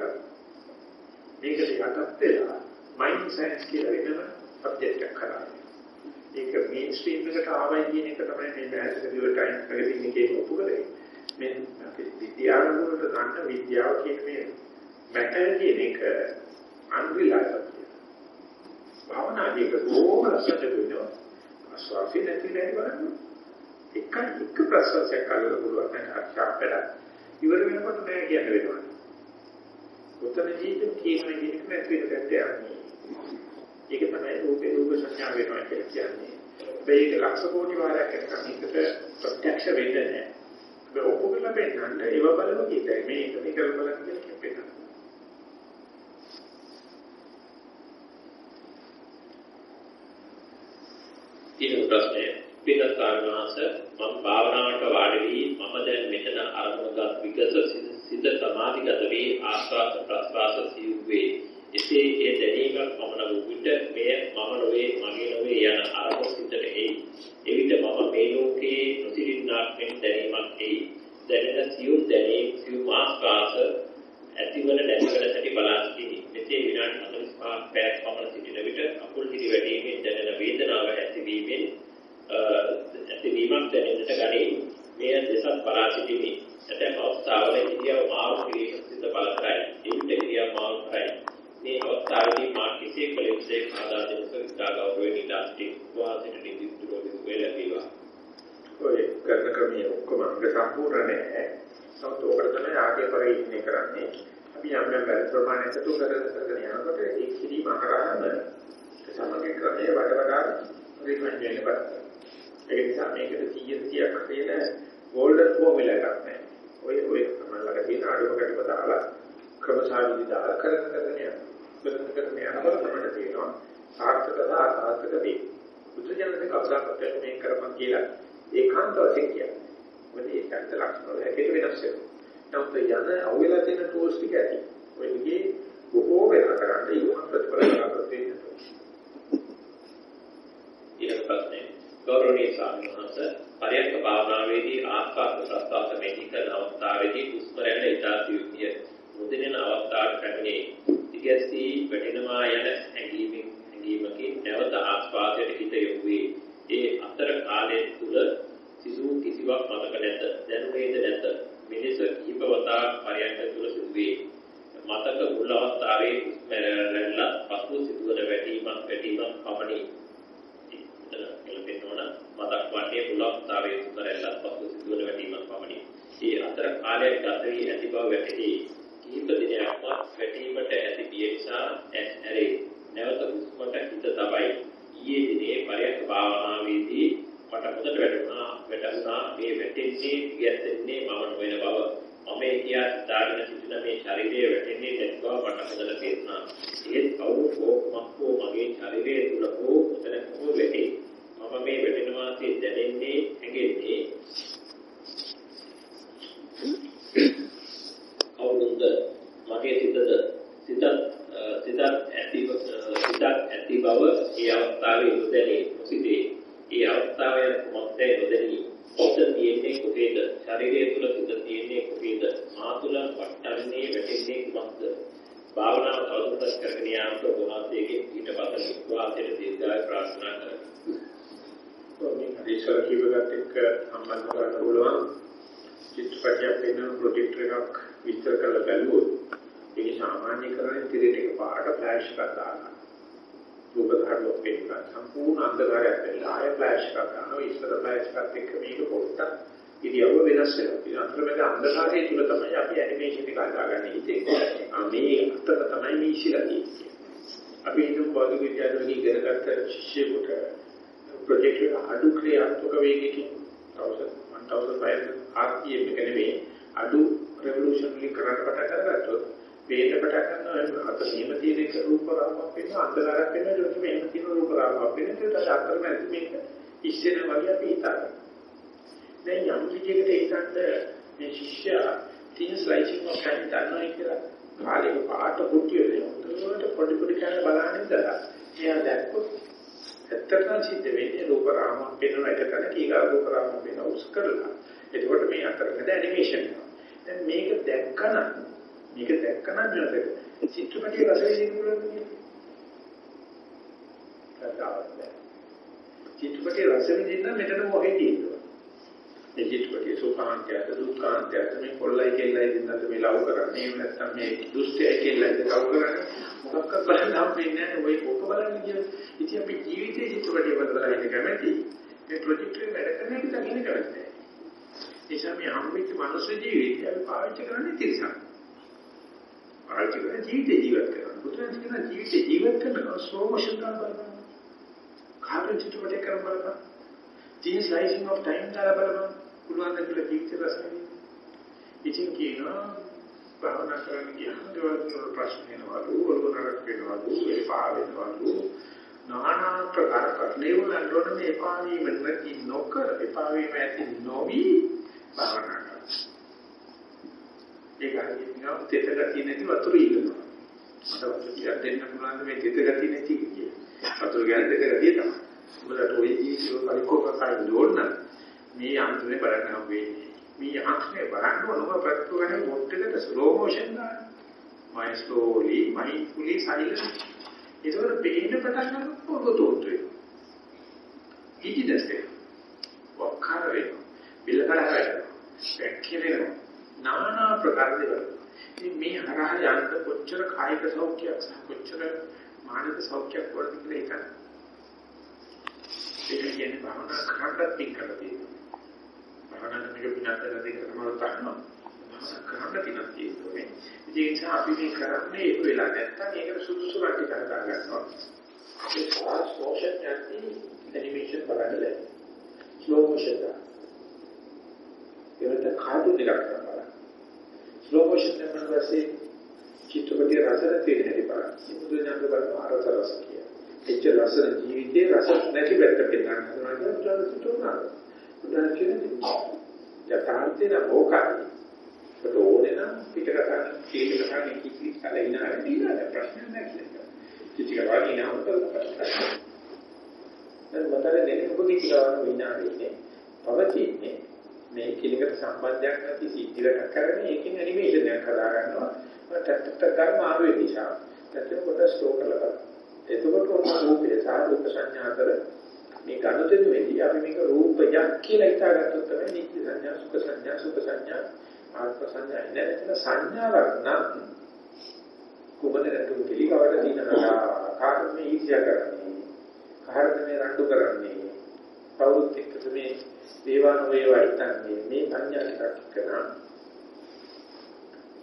මේකට යටත් වෙලා මයින්ඩ් සයන්ස් කියලා වෙනම සබ්ජෙක්ට් එකක් කරා. ඒක මේන් ස්ට්‍රීම් එකට ආවයි කියන එක තමයි මේ බෑසිකලිව ටයිම් එකකින් එකේ ඔප්පු කරේ. මේ විද්‍යාව වලට ගන්න විද්‍යාව කියන මේ මැටර් කියන එක අන්රිලයිබල්. භාවනාදී එක බොහොම ලස්සනට වෙනවා. ආස්වාසිය නැති නෑ බලන්න. එක එක ප්‍රසවාසයක් කරලා පුළුවන් නම් අක්ෂාප්පට ඉවර වෙනකොට නෑ කියන්න වෙනවා. උත්තර ජීවිත කියන විදිහට නැති වෙන ගැටයක්. ඒක තමයි රූපේ රූප සංඥා වෙනවා කියලා කියන්නේ. මේක ලක්ෂ කෝටි වාරයක් කරකම් එකට ප්‍රත්‍යක්ෂ වෙන්නේ නැහැ. මේ ඔක්කොම ලැබෙන්නට ඒව බලමු කියයි. මේක මේක බලන්න කියලා කියපෙන්න. ඊළඟ ප්‍රශ්නය. පිටත් කාරණාස මම භාවනාවට වාඩි වී මම දැන් මෙතන අරමුණගත් විගස සිත සමාධිගත වී ආස්වාද ප්‍රස්වාස සිව්වේ එසේ ඒ දැනීමක් පමණ වූ විට මෙය මම නොවේ මගේ නොවේ යන අරමුණ සිතට එයි. එවිට මම මේ ලෝකයේ නොසිරින්නාක් මෙන් දැනීමක් එයි. දැනෙන සියුම් දැනීම සියුම් ආස්වාස ඇතිවන නැතිවන සැටි බලා සිටිනි මෙසේ විනාඩි 45ක් පැයක් පමණ සිටින විට අකුල් හිරි වැටීමෙන් දැනෙන වේදනාව ඇතිවීමෙන් ඇතිවීමක් දැනෙන්නට ගනී. මෙය දෙසක් බලා සිටිමි. ඇතැම් අවස්ථාවල ඉරියව් මාරු කිරීම සිද්ධ බල කරයි. එවිට ඉරියව් මාරු කරයි. මේ අවස්ථාවේදී මා කෙසේ කළ යුතුද ආදා දෙනක ඉතා ගෞරවයෙන් ඉලා සිටි වාසිත නිදිතුරු වේලවීවා. ඔය කරන ක්‍රමයේ ඔක්කොම අංග සම්පූර්ණ නැහැ. සමහරවිට ඔකට තමයි ආගේ පරිශ්‍රණය කරන්නේ. අපි යම් යම් වැඩ ප්‍රමාණයකට කරගෙන කරගෙන යනකොට ඒ කිරීම අහරහම සමග ක්‍රමයේ වඩ වඩා රිකමෙන්ඩ් වෙන්න බෑ. ඒ නිසා මේකට 100 100ක් තියෙන ගෝල්ඩන් ෆෝමියුලා එකක් නැහැ. ඔය ඔය තමයි ළඟ තියෙන අඩුවකටම දාලා ක්‍රමශාලීව දාලා කරගෙන කරගෙන යනවා. කරගෙන කරගෙන යනකොට තමයි තේරෙනවා සාර්ථකද අසාර්ථක දේ. බුදුජනක කවදාකවත් මේක කරපන් කියලා ඒකාන්ත වශයෙන් කියන්නේ. මොකද ඒ චරිත ලක්ෂණ වල හැකේ වෙනස් වෙනවා. නමුත් යන අවුලලා තියෙන ටෝස් ටික ඇති. ඔය විදිහේ බොහෝ වෙලා කරන්න ඉවම ප්‍රතිඵල ගන්නකොට තියෙනවා. ඊළඟ ප්‍රශ්නේ ගෞරවනීය ස්වාමීන් වහන්සේ පරයන්ක භාවනාවේදී ආස්වාද ප්‍රස්වාස මෙහි කරන අවස්ථාවේදී හුස්ම රැල්ල ඉතා සියුම්ය මුදින අවස්ථාවට පැමිණේ. ඉතිගැසී වැටෙනවා යන හැඟීමකින් හැඟීමකින් නැවත ආස්වාදයට හිත යොමු වේ. ඒ අතර කාලය තුල සිසු කිසිවක් මතක නැත. දැනුමේද නැත. මිනිස කිහිප වතාවක් පරයන්ක තුල සිදුවේ. මතක මුල් අවස්ථාවේ හුස්ම රැල්ල පසු සිදුවන වැටීමක් වැටීමක් පමණි. එලෙපෙනවන මතක් වටේ මුල් අවස්ථාවේ හුස්ම රැල්ල පසු සිදුවන වැටීමක් පමණි. ඒ අතර කාලයක් ගත වී ඇති බව වැටහි. කිහිප දිනයක්ම වැටීමට ඇති බිය නිසා ඇස් ඇරේ. නැවත හුස්මට හිත තබයි. ඊයේ දිනේ පරයන්ක භාවනාවේදී මට හොඳට වැටුණා වැටුණා මේ වැටෙන්නේ ගැස්සෙන්නේ මම නොවන බව. මම කියා සිතාගෙන සිටින මේ ශරීරය වැටෙන්නේ නැති බව මට හොඳට තේරුණා. ඒත් කියන්නේ භවනා කරන්නත් පින් කරලා තියෙනවා. භවනා මේක පිටතට දෙක තමයි ගන්නවා. භවනා කරන්න පිනක් තියෙනවා. ඒ නිසා අපි මේ කරන්නේ ඒක වෙලා නැත්තම් ඒකට සුදුසු රටි කරලා ගන්නවා. ඒ ෆාස් මොෂන් යන්නේ ඇනිමේෂන් බලන්නේ. ස්ලෝ මොෂන් එක. ඒකට කාටුන් එකක් කරනවා. ස්ලෝ මොෂන් එකෙන් පස්සේ චිත්‍රපටිය රසන තියෙන හැටි බලන්න. මුදු ඥාන බලන අරස රස කිය. එච්ච රස ජීවිතේ රස නැති පැත්ත පෙන්නන්න හදනවා. ඒක තුනක්. උදාහරණ කියන්නේ යථාර්ථේ නෝකයි. ඒකට ඕනේ නම් පිටකටන කීප කටන කිසි කලිනා දීලා ප්‍රශ්න නැහැ කිසි කවයි නෑ දැන් මතර දෙන්නේ මොකද කියලා විනාඩියේ පවතින්නේ මේ කිලකට සම්බන්ධයක් නැති සිද්ධියක් කරන්නේ ඒකෙන් ඇනිමේෂන් එකක් හදා ගන්නවා ටක් ටක් ගන්න මාරු වෙන නිසා දැන් කොට ස්ටෝ කරලා බලන්න එතකොට ඔන්න රූපේ සහ රූප සංඥා අතර මේ ගනුදෙනු වෙදී අපි මේක රූපයක් කියලා හිතාගත්තොත් තමයි නිත්‍ය සංඥා සුඛ සංඥා සුඛ සංඥා ආත්ම සංඥා ඉන්නේ එතන සංඥාවක් නම් කුමන රටු පිළිකවට දිනනවා කාටද මේ ඊර්ෂ්‍යා කරන්නේ? කාටද මේ රණ්ඩු කරන්නේ? කවුරුත් එක්කද මේ දේවාන වේවා හිතන්නේ. මේ සංඥා ටිකක් කරා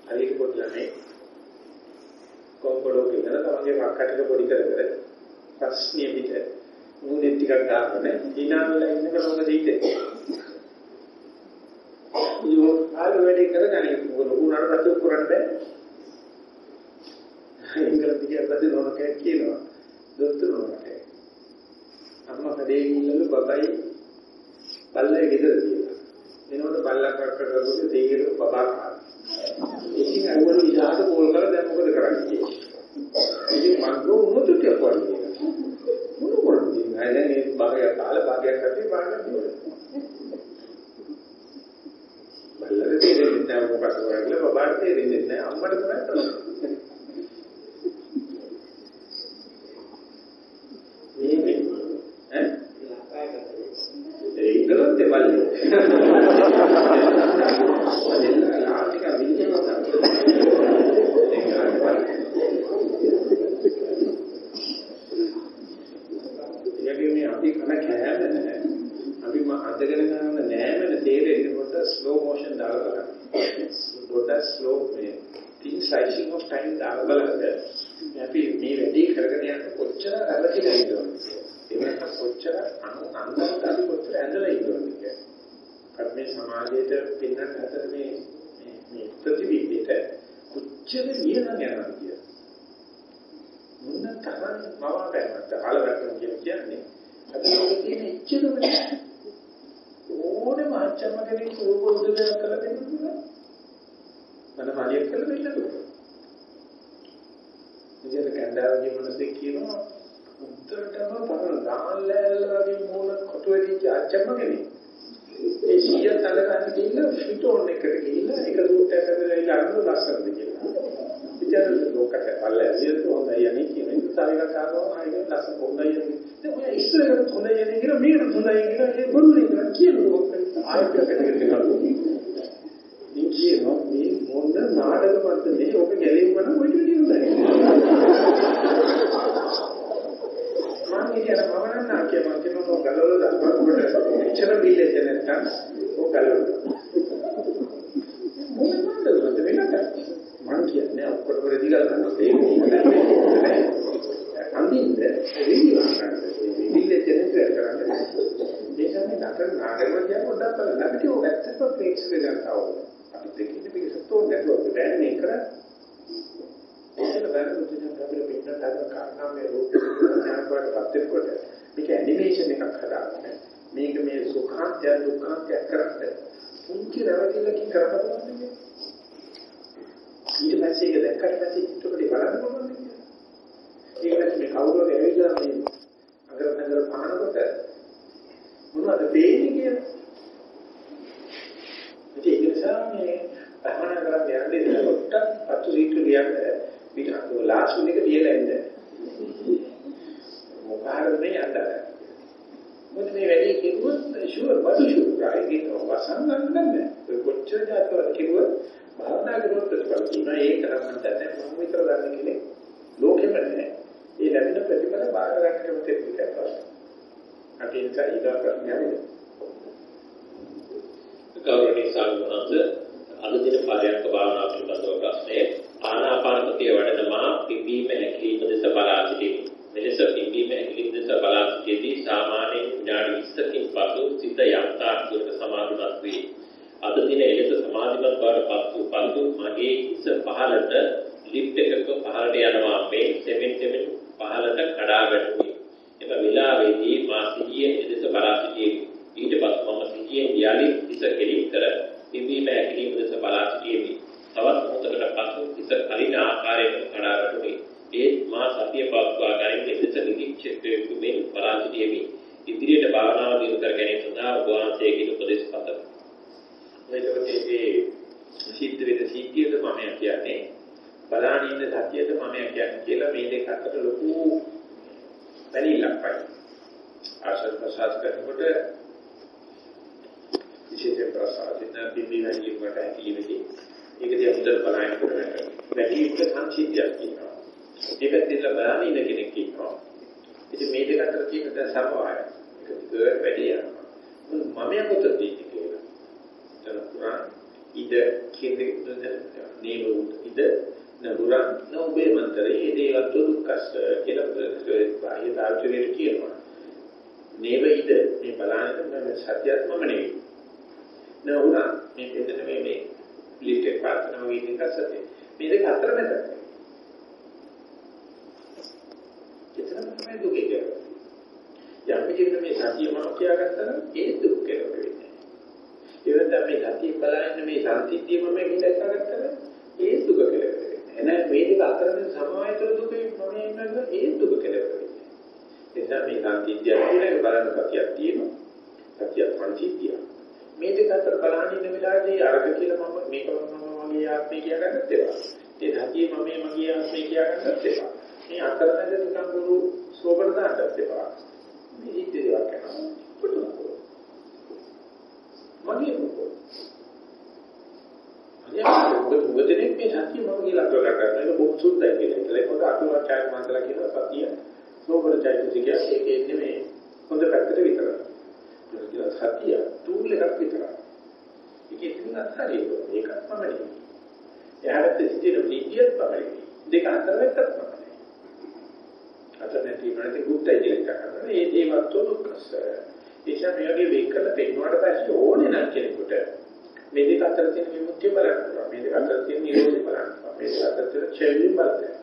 හරියට පොඩි ළමයි කොම්බලෝ කියන තමන්ගේ වක්කටක පොඩි කර කර ප්‍රශ්නිය පිට මූණේ ටිකක් ගන්නනේ hina වෙලා ඉන්නකොට මොකද හිතෙන්නේ ඉතින් ආයෙ වැඩේ කරගන්නේ මොකද උනාට පස්සේ කරන්න බෑ. ඉංග්‍රීසි කියන පස්සේ නෝනකේ කියනවා. දොස්තර නෝනකේ. අම්මා කඩේ ඉන්නලු බබයි බල්ලේ ගෙදර කියලා. එනකොට බල්ලා කක්කට ගිහින් දෙයියට බබා කාලා. ඉතින් අරවල ඉඩාට කෝල් කරලා දැන් මොකද කරන්නේ? ඉතින් මංගෝ උමුතු කියපුවා. මොන කරන්නේ? අය දැන් මේ භාගයක් කාලා භාගයක් කටේ භාගයක් දිවල. තේරෙන්නේ නැහැ මොකක්ද කියලා බබාට තේරෙන්නේ නැහැ අම්මට තමයි ප්‍රශ්නේ. මේ මේ ඈ ඒක කරොත් දෙවල්. අදෙල්ලා ලාටික විදිහට මේ අපි කන කෑම නැහැ. අපි අදගෙන ගන්න නෑමන තේරෙන්නේ පොඩ ස්ලෝ මොෂන් දාලා බලන්න. පොඩ ස්ලෝ මේ තින් ස්ලයිසිං ඔෆ් ටයිම් දාලා බලන්න. අපි මේ වැඩි කරගෙන යන කොච්චර අරකිලා ඉන්නවද? ඒක කොච්චර අනු අන්තර්ගත අපි කොච්චර ඇඳලා ඉන්නවද කියන්නේ. මේ සමාජයේ පින්නත් අතර මේ මේ ප්‍රතිවිපිට කොච්චර වියනම් යනවා කියන්නේ. මුන්න තරම් මවාපෑමක් අලවැටෙන කියන්නේ අද ලෝකේ තියෙන ඉච්ඡනම ඕනේ මාච්චම කෙනෙක් උරුබුදු දෙයක් කරලා දෙන්න පුළුවන්. මම මාලියක් කරලා දෙන්න පුළුවන්. ඉතින් කණ්ඩායමේ මිනිස්සු කියනවා උත්තරටම පරණ දාල්ලෑල්ල වගේ මූල කොටු වෙච්ච අච්චම කෙනෙක්. ඒ සිය තල ගන්න ගිහිල්ලා ෆිටෝන් එකට ගිහිල්ලා ඒක රූට් එකකට ගිහිල්ලා අරගෙන ලස්සනද කියලා. ඉතින් ලෝකට පල්ලැවිය හොඳයි යන්නේ කියන එක තරක කරනවා ආයෙත් ලස්සන හොඳයි යන්නේ. දැන් ඔය ඉස්සරහට හොඳයි යන්නේ කියලා මේකට හොඳයි කියලා ඒ බොරුනේ කියලා කියනවා. ආයෙත් එකට ගිහිල්ලා මේ කියනවා මේ මොන නාටකමක්ද මේ ඔක ගැලෙන්න මොකද වෙන්නේ මම කියන මම නම් කිය මම කියන මොන ගලවල දාපුවට එච්චර බිල් එක නැත්තම් ඔය ගලවල මොන නේද වෙනකට මම කියන්නේ ඔක්කොට වෙදි ගලනවා ඒක අන්තිමට රිවිව් කරන්නේ බිල් එක නැත්නම් කරන්නේ ඒකනේ නතර නාගරම කියන පොඩ්ඩක් බලන්න අපිට ඔය ඇත්තට ප්‍රේක්ෂක ගන්නවා අපි දෙකින් පිටසත් නැතුව බෑන් මේ කරන්නේ ඒක වැරදුන තුන අපිට පිටට දාන කාරණා මේ රූප ඥානවලට පත්වෙකොට මේක ඇනිමේෂන් එකක් හදාගන්න. මේක මේ සුඛාන්තය දුක්ඛාන්තය කරන්න පුංචි රවටිලකින් කරන්න පුළුවන්ද ඊට පස්සේ ඒක දැක්කට පස්සේ චිත්‍රපටි බලන්න පුළුවන්ද ඒක මේ කවුරුද ඇවිල්ලා මේ අගරනගර පහනකොට මොනවද වෙන්නේ කියලා? ඒක නිසා මේ භවනා කරන්න යන්නේ පොට්ටක් පතු සීට්ටු කියන්නේ පිට ලාස්ට් මිනික තියලා ඉන්න. මොකහරද මේ අඬන්නේ? මොකද මේ වැඩි කිව්වොත් ෂුවර් බඩු ෂුවර් ආයේ වසන් ගන්න නැහැ. ඔය කොච්චර જાතවල කිව්වොත් භාවනා කරන ප්‍රතිඵල තියෙනවා ඒක කරන්න දැන්නේ මම විතර දන්නේ කෙනෙක් ලෝකෙම නැහැ. ඒ ලැබෙන ප්‍රතිඵල බාර ගන්නට දෙයක් අපි ඒක ඊගා ප්‍රශ්නයක්. ගෞරවනීය සාමිවහන්සේ අද දින පරයන්ක භාවනා පිළිබඳව ප්‍රශ්නය ආනාපානසතිය වඩනමා පිම්බීම හැකිලිම දෙස බලා සිටිමි. මෙලෙස පිම්බීම හැකිලිම දෙස බලා සිටීදී සාමාන්‍යයෙන් විනාඩි 20කින් පසු සිත යම්තාක් දුරට සමාධිමත් වේ. අද දින එලෙස සමාධිමත් බවට පත් වූ පසු මගේ හිස පහළට ලිෆ්ට් එකක පහළට යනවා මේ සෙමෙන් සෙමෙන් පහළට කඩා වැටුනි. එම වෙලාවේදී මා සිහියෙන් එදෙස බලා සිටියෙමි. ඊට පසු මම සිහියෙන් යලි හිස කෙලින් කර පිම්බීම හැකිලිම දෙස බලා සිටියෙමි. තවත් මොහොතකට පසු හිස කලින් ආකාරයෙන් කඩා වැටුනි. ඒ මා සතිය පවත්වා ගනිමින් එදෙස නිරීක්ෂකයෙකු මෙන් බලා සිටියෙමි. ඉදිරියට භාවනාව දියුණු කර ගැනීම සඳහා ඔබ වහන්සේගෙන් උපදෙස් පතමි. එතකොට මේ සිද්ධ වෙන සිද්ධියද මම කියන්නේ බලාගෙන ඉන්න සතියද මම කියන්නේ කියලා මේ දෙක අතර ලොකු බැලිලක් පයි. ආශ්‍රද ප්‍රසාද කරනකොට විශේෂ ප්‍රසාදින බිබි වැඩි කොට ඇකිලිවිදී ඒක දිහා හොඳට බලනකොට වැඩි උක සංසිද්ධියක් තියෙනවා. මේ පැත්තෙන් බලාගෙන ඉන්න කෙනෙක් ඉන්නවා. ඉතින් මේ දෙක අතර තියෙන දැන් සමவாய. ඒක දිගට වැඩි යනවා. මම යකොතද ඉන්නේ කියලා. තනපුරා ඉද කියන්නේ නේම ඉද නබුරා නෝබේ මන්තරේ ඒ දේවල් දුක්ඛස් කියලා බාහ්‍ය තාර්කිකයට කියනවා. නේව ඉද මේ බලන්නේ සත්‍යත්මම නෙවෙයි. නෝනා මේ දෙන්න මේ මේ ලිස්ට් එක පාස්කරන වගේ එකක් සත්‍ය. මේ දෙක අතර මැද. එතනම තමයි දුක කියන්නේ. යම් කිසි මේ සතිය මම කියාගත්තා නම් ඒ දුක් කෙරෙන්නේ වෙන්නේ. ඒ වෙනද මේ සතිය බලන්නේ මේ සංසිද්ධිය මම හිතගත්තා නම් ඒ දුක කෙරෙන්නේ. එහෙනම් මේ දෙක අතර මේ සමායතර දුකේ මම ඉන්නද ඒ දුක කෙරෙන්නේ. එතන මේ සංසිද්ධිය කියන බලන සතියක් තියෙනවා. සතිය සංසිද්ධිය. මේ දෙක අතර බලන්න ඉන්න වෙලාවේදී අරක කියලා මම මේක මම මගේ ආත්මය කියලාගන්නත් ඒවා. ඒ ධතිය මම මගේ ආත්මය කියලාගන්නත් ඒවා. මේ අතරමැද නිකන් ගුරු සෝබර දාන්නත් ඒවා. මේ ඉතිරියක් කරනවා. පුදුමකෝ. මගේ මොකෝ. මගේ මොකදනේ මේ සතිය මම කියලා කරලා කරනවා. ඒක බොහොම සුද්ධයි කියලා. ඒක පොඩ අතුරාචාර්ය මන්දලා කියන සතිය සෝබර චෛතසිකය ඒකේ ඉන්නේ මේ හොඳ පැත්තට විතරයි. ඒක කියලා සතිය ටූල් එකක් විතරයි. ඒකේ තියෙන අත්හරිය ඒකත් පමණයි. එහාට සිටින විදියට පමණයි. දෙක අතර වෙත්තක් පමණයි. අත නැති වෙනදි ගුප්තයි කියලා කරනවා. ඒ ඒවත් දුක්ඛස. ඒෂා මෙයගේ වෙන් කරලා පෙන්වුවාට පස්සේ ඕනේ නම් කෙනෙකුට මේ දෙක අතර තියෙන විමුක්තිය බලන්න පුළුවන්. මේ දෙක අතර තියෙන නිරෝධය බලන්න පුළුවන්. මේ දෙක අතර තියෙන ඡේදය බලන්න.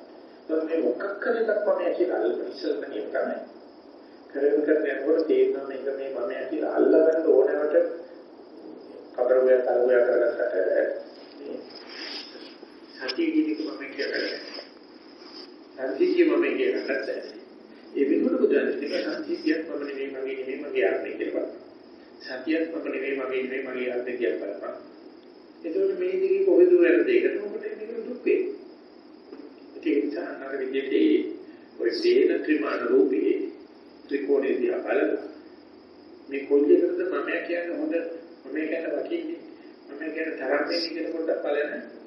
දැන් මේ මොකක් කරේ එකක් මම කියලා අල්ලගෙන ඉස්සෙල්ලා නියම තමයි. කරගෙන කරගෙන යනකොට තේරෙනවා මේක මේ මම කියලා අල්ලගන්න ඕනවට කබරෝය කරෝය කරගත්තට සතිය කියන එක මම කියන්නේ. සතිය මම කියන්නේ නැත්නම් ඒ වෙනුවට බුදුන් කියන සතියක් මම නෙමෙයි මගේ නෙමෙයි මගේ ආත්මය කියලා. සතියක් මම නෙමෙයි මගේ නෙමෙයි මගේ ආත්මය කියලා බලපන්. එතකොට මේ දෙකේ කොහෙද යන දෙයකට මොකට මේක දුක් වේ. ඒ නිසා අර විදිහට ඔය සේන ත්‍රිමාන රූපේ ත්‍රිකෝණේ දිහා බලලා මේ කොයි එකකද මම කියන්නේ හොඳ මම කියන්නේ වකීන්නේ මම කියන්නේ තරම් දෙන්නේ කියන පොඩ්ඩක් බලන්න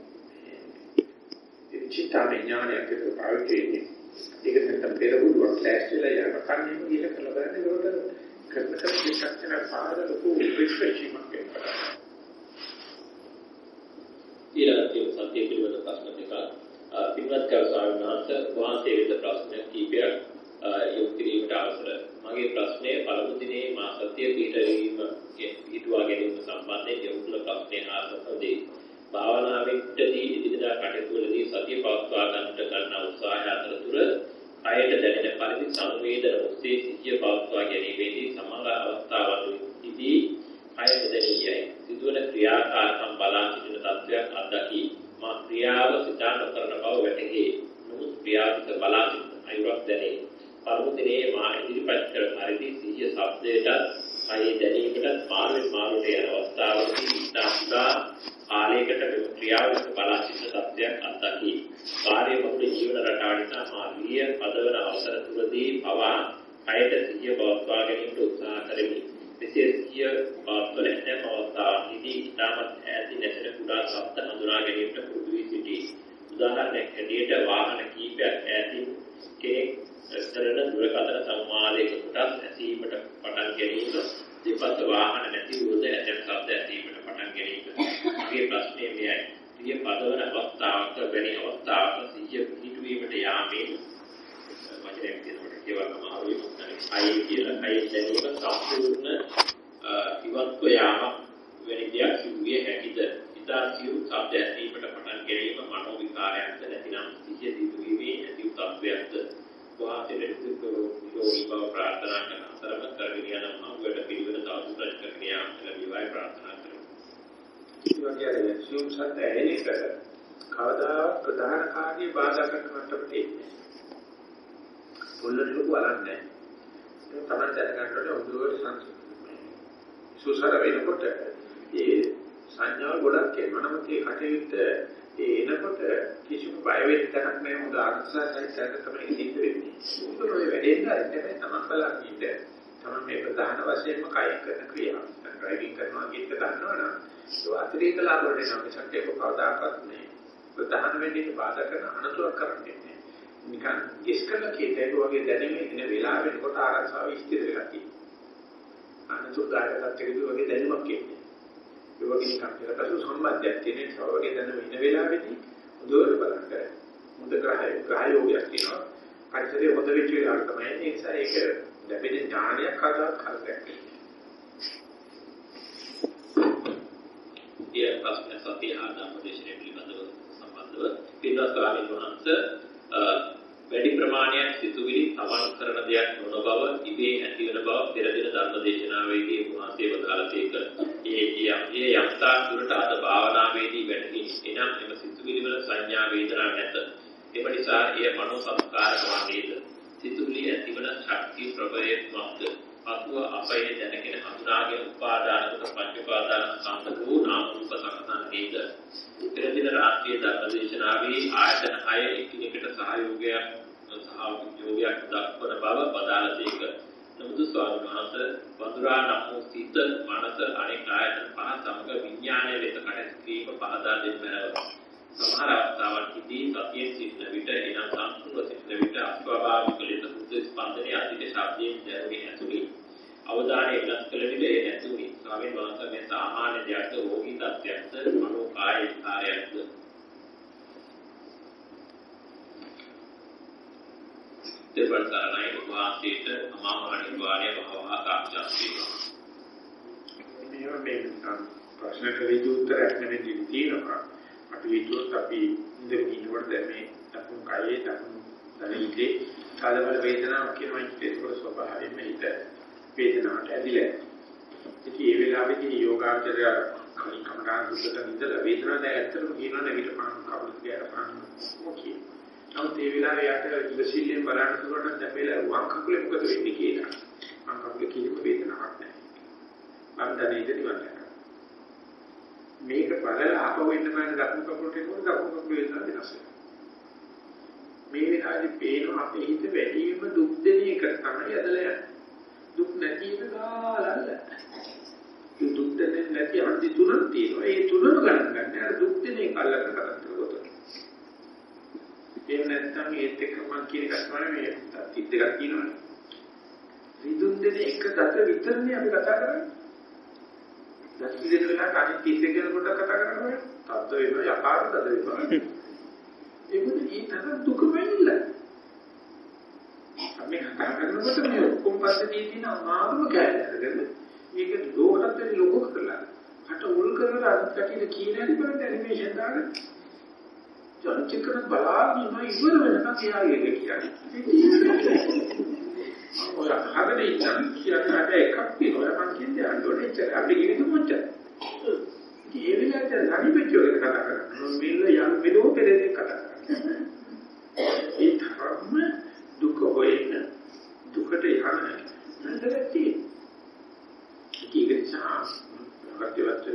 චිත්තාමය ඥානයක් ඒක පාවිච්චි වෙන්නේ. ඒක නැත්නම් පෙරහුරුවක් ලෑස්තිලා යන කන්නේ ගිල කළ බලන්න ඒකට කරන කර දෙකක්න පාදලකු රිෆ්‍රෙෂින්ග් කරනවා. ඊළඟට සත්‍ය පිළිබඳ ප්‍රශ්න දෙකක්. පින්වත් කර ස්වාමීන් වහන්සේ වහන්සේ වෙත ප්‍රශ්න කීපයක් යොමු කිරීමට අවසර. මගේ ප්‍රශ්නය පළමු දිනේ මා සත්‍ය පිටවීම හිතුවා ගැනීම සම්බන්ධයෙන් යොමු කළ ප්‍රශ්නය හා සම්බන්ධයි. භාවනාවෙන්දී ඉදිරියට කටයුතු වලදී සතිය පවත්වා ගන්නට ගන්න උත්සාහය අතරතුර කයට දැනෙන පරිදි සංවේදන ඔස්සේ සිහිය පවත්වා ගැනීමේදී සමහර අවස්ථාවලදී කයට දැනියයි සිදුවන ක්‍රියාකාරකම් බලා සිටින තත්ත්වයක් අත්දකි මා ක්‍රියාව සිතා නොකරන බව වැටහි නමුත් ක්‍රියාවිත බලා සිටින අයුරක් දැනේ පරමුදිනේ මා ඉදිරිපත් කර පරිදි සිහිය ශබ්දයට කයේ දැනීමට මාරුවෙන් මාරුවට යන අවස්ථාවලදී ඉස්නා කාලයකට මෙම ක්‍රියාවක බලා සිටින තත්ත්වයක් අත්දකි. කාර්ය බහුල ජීවන රටාව නිසා මා විය පදවන අවසර තුරදී පවා කයට සිහිය පවත්වා ගැනීමට උත්සාහ කරමි. මෙසේ සිහිය පවත්වන හැම අවස්ථාවකදී ඉතාමත් ඈතින් නැසෙන කුඩා ශබ්ද හඳුනා ගැනීමට පුරුදු වී සිටී. උදාහරණයක් හැටියට වාහන කීපයක් ඈතින් කෙනෙක් කරන දුරකථන සංවාදයක කොටස් ඇසීමට පටන් ගැනීම දෙපස වාහන නැති වූද ඇතැම් ශබ්ද ඇසීමට පටන් ගැනීම. මගේ ප්‍රශ්නය මෙයයි. සිහිය පදවන අවස්ථාවක වැනි අවස්ථාවක සිහිය පිහිටුවීමට යාමේ වචනයක් කියනකොට කියවන්න අමාරුයි මොකද අයි කියලා අයි දැනීම සම්පූර්ණ ඉවත්ව යාමක් වැනි දෙයක් සිදුවිය හැකිද? ඉතා සියුම් ශබ්ද ඇසීමට පටන් ගැනීම මනෝ විකාරයක්ද නැතිනම් සිහිය සිදුවීමේ ඇති තත්වයක්ද? වාසිරෙත් නිරෝගී බව ප්‍රාර්ථනා කරන අතරම කරගෙන යන මඟුවට පිළිවෙල තවදුරටත් කරගෙන යාම ලැබීවයි ප්‍රාර්ථනා කරමි. ඒ වගේ සියුම් සත්‍ය ඇහෙන එක කවදා ප්‍රධාන කාර්ය බාධා කරන මට්ටමට එන්නේ. පොල්ලට ලොකු අරන්නේ. ඒක තමයි දැනගන්නකොට උදේට සංස්කෘතිය. සුසර වෙනකොට ඒ සංඥා ගොඩක් එනවා. නමුත් ඒ කටයුත්ත ඒ එනකොට කිසිම බය වෙන්න තැනක් නැහැ. හොඳ අර්ථසහිතව තමයි සිද්ධ වෙන්නේ. උඹ ඔය වැඩේට නැත්නම් තමන් බලන් ඉන්න. තමන් මේ ප්‍රධාන වශයෙන්ම කය කරන ක්‍රියාව. ඩ්‍රයිවිං කරනවා කියන එක දන්නවනම් ඒ අතිරේක ලාභ වලට නම් සත්‍යක කවදාකවත් නේ. ප්‍රධාන වෙන්නේ බාධා කරන අනතුරක් කරන්නේ නැහැ. නිකන් ගෙස් කරලා කියතේ වගේ දැනෙන්නේ එන වෙලාව වෙනකොට ආරක්ෂාව ඉස්තිර වෙලා තියෙනවා. අනතුරුදායක තත්ත්වෙදී වගේ දැනුමක් එන්නේ. ඒ වගේ නිකන් පෙරපසු සම්බන්ධයක් තියෙන නිසා වගේ දැනුම ඉන්න වෙලාවෙදී උදේට බලන්න. මුද ග්‍රහය ග්‍රහයෝගයක් තියෙනවා. පරිසරයේ හොද වෙච්ච වෙලාවට තමයි ඒ නිසා ඒක ලැබෙන ඥානයක් හදාගන්න කරගන්න. ඊය ප්‍රශ්න සතිය ආදාම දේශනය පිළිබඳව සම්බන්ධව පින්වත් ස්වාමීන් වහන්සේ වැඩි ප්‍රමාණයක් සිතුවිලි තමන් කරන දෙයක් නොන බව ඉබේ ඇතිවන බව පෙර දින ධර්ම දේශනාවේදී වහන්සේ වදාළා තේක ඒ ඒ යම්තා දුරට අද භාවනාවේදී වැටහි එනම් එම සිතුවිලි වල සංඥා වේදනා නැත. එම නිසා එය මනෝ සංස්කාර වන්නේද? සිතුවිලි ඇතිවන ශක්ති ප්‍රබලයත්මක්ද අතුව අපේ දැනගෙන හඳුනාගෙන උපාදාන කොට පංච උපාදාන ස්කන්ධ වූ නාම රූප සම්පන්නේද පෙර දින රාත්‍රියේ ධර්මදේශනාවේ ආයතන 6 එකිනෙකට සහයෝගයක් සහයෝගයක් දක්වන බව බදාලසේක. නමුත් ස්වාමීන් වහන්සේ වඳුරා නම් වූ සිත මනස අනෙක් ආයතන පහ සමග විඥානය වෙත කටයුතු කිරීම පහදා දෙන්නව. සමහර අවස්ථාවලදී සතියේ සිටින විට එනම් සම්පූර්ණ සිටින විට අස්වාභාවික ලෙස සුද්ධ ස්පන්දනයේ අධික ශබ්දයෙන් දැනුනේ ඇතුළේ. අවධානය වෙනස් කළ විට ඒ නැතුනි. ස්වාමීන් වහන්සේ මේ සාමාන්‍ය දෙයක්ද රෝගී තත්ත්වයක්ද මනෝ කාය විකාරයක්ද දෙවල් සරණයි වාසීත අමාමහ නිවාණය භවහ කාක්ෂාස්ති මේ මේ ප්‍රශ්න කලේ උත්තරයක් නෙමෙයි තියෙනවා. අපි හිතුවොත් අපි ඉඳගෙන ඉන්නකොට දැන් මේ දකුණු කයේ දකුණු දණහිතේ කාලවල වේදනාවක් කියනවා ඒක ස්වභාවයෙන්ම හිත වේදනාවට ඇදිලා. ඉතින් ඒ වෙලාවේදී යෝගාචරය කලින් කමඩාන දුකට ඉඳලා වේදනාව දැන් ඇත්තටම කියනවා නැගිට පහන් කවුරුත් කියලා පහන් මොකී. නමුත් ඒ වෙලාවේ යට ඉවසිල්ලෙන් බලන්න පුළුවන් දැන් වෙලාව වම් කකුලේ මොකද වෙන්නේ කියලා. වම් කකුලේ කිසිම වේදනාවක් නැහැ. මම දැන් ඉඳි වන්දන. මේක බලලා ආපහු එන්න බෑනේ දකුණු කකුලට එනකොට දකුණු කකුල වේදනාව වෙනස් වෙනවා. මේ වෙලාවේදී පේනවා අපේ හිත වැඩිම දුක් දෙන එක තමයි ඇදලා යන්නේ. දුක් නැති එක ගාලල්ල. ඒ දුක් දෙන්නේ නැති අන්ති තුනක් තියෙනවා. ඒ තුනම ගණන් ගන්න. අර දුක් දෙන එක අල්ලගෙන කතා කරගොත. ඒ නැත්තම් ඒත් එක්ක මම කියන එක තමයි මේ තිත් දෙකක් තියෙනවනේ. විදුන් දෙන එක දත විතරනේ අපි කතා කරන්නේ. දත් දෙක වෙලා අනිත් තිත් දෙක ගැන පොඩ්ඩක් කතා කරනවා. තත්ත්ව වෙනවා යකාර තද වෙනවා. ඒ මොකද ඒ තරම් දුකම ඉන්නේ. අපි කතා කරනකොට මේ ඔක්කොම පස්සේ තියෙන අමාරුම කැලේ මේක ලෝකටත් වැඩි ලොකු කරලා අට උල් කරලා අනිත් කටියට කියන හැටි බලන්න ඇනිමේෂන් දාගෙන චලච්චිත්‍ර බලාගෙන ඉන්න ඉවර වෙනකන් කියාගෙන කියන්නේ. ඔය හදන ඉන්න කියන්නේ අර එකක් තියෙනවා මම කියන්නේ අඬෝනේ ඉච්චර අපි කියන්නේ මොච්චර. ඒ වෙලාවට රණිපෙච්චෝ ගැන කතා කරනවා. මෙල්ල යම් මෙලෝ පෙරේ කතා කරනවා. ඒ තරම්ම දුක හොයන දුකට යන නැදැති. ඒක නිසා වර්තවත්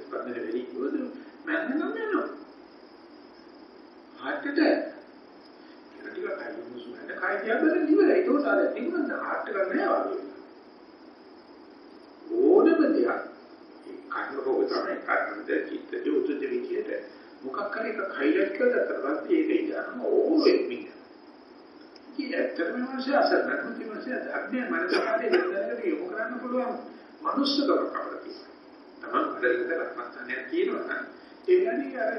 ස්පන්දන වෙලී වුද මම නම් යනවා. හටට ටික කයි මුසුමකට කයි තියබල ඉවරයි. ඒක උසාර තිබුණා නම් හට් ගන්න නෑ වගේ. ඕනම දෙයක් කර්ම රෝග තමයි කර්ම දෙක චිත්ත උතුද විදියට මොකක් කරේ එක කයිලට් කරලා තමයි ඒක ඉඳන් ඕනේ මිනිහ. ඇත්තටම මාසය අසරණ කුතිමසය ධර්මයේ මනසකාරයේ දෙන්නකට යොමු කරන්න පුළුවන් මනුස්සකම කවදා තියෙනවා. තමයි අදලට රත්නත්‍රණයක් කියනවා නම් ඒ කියන්නේ අර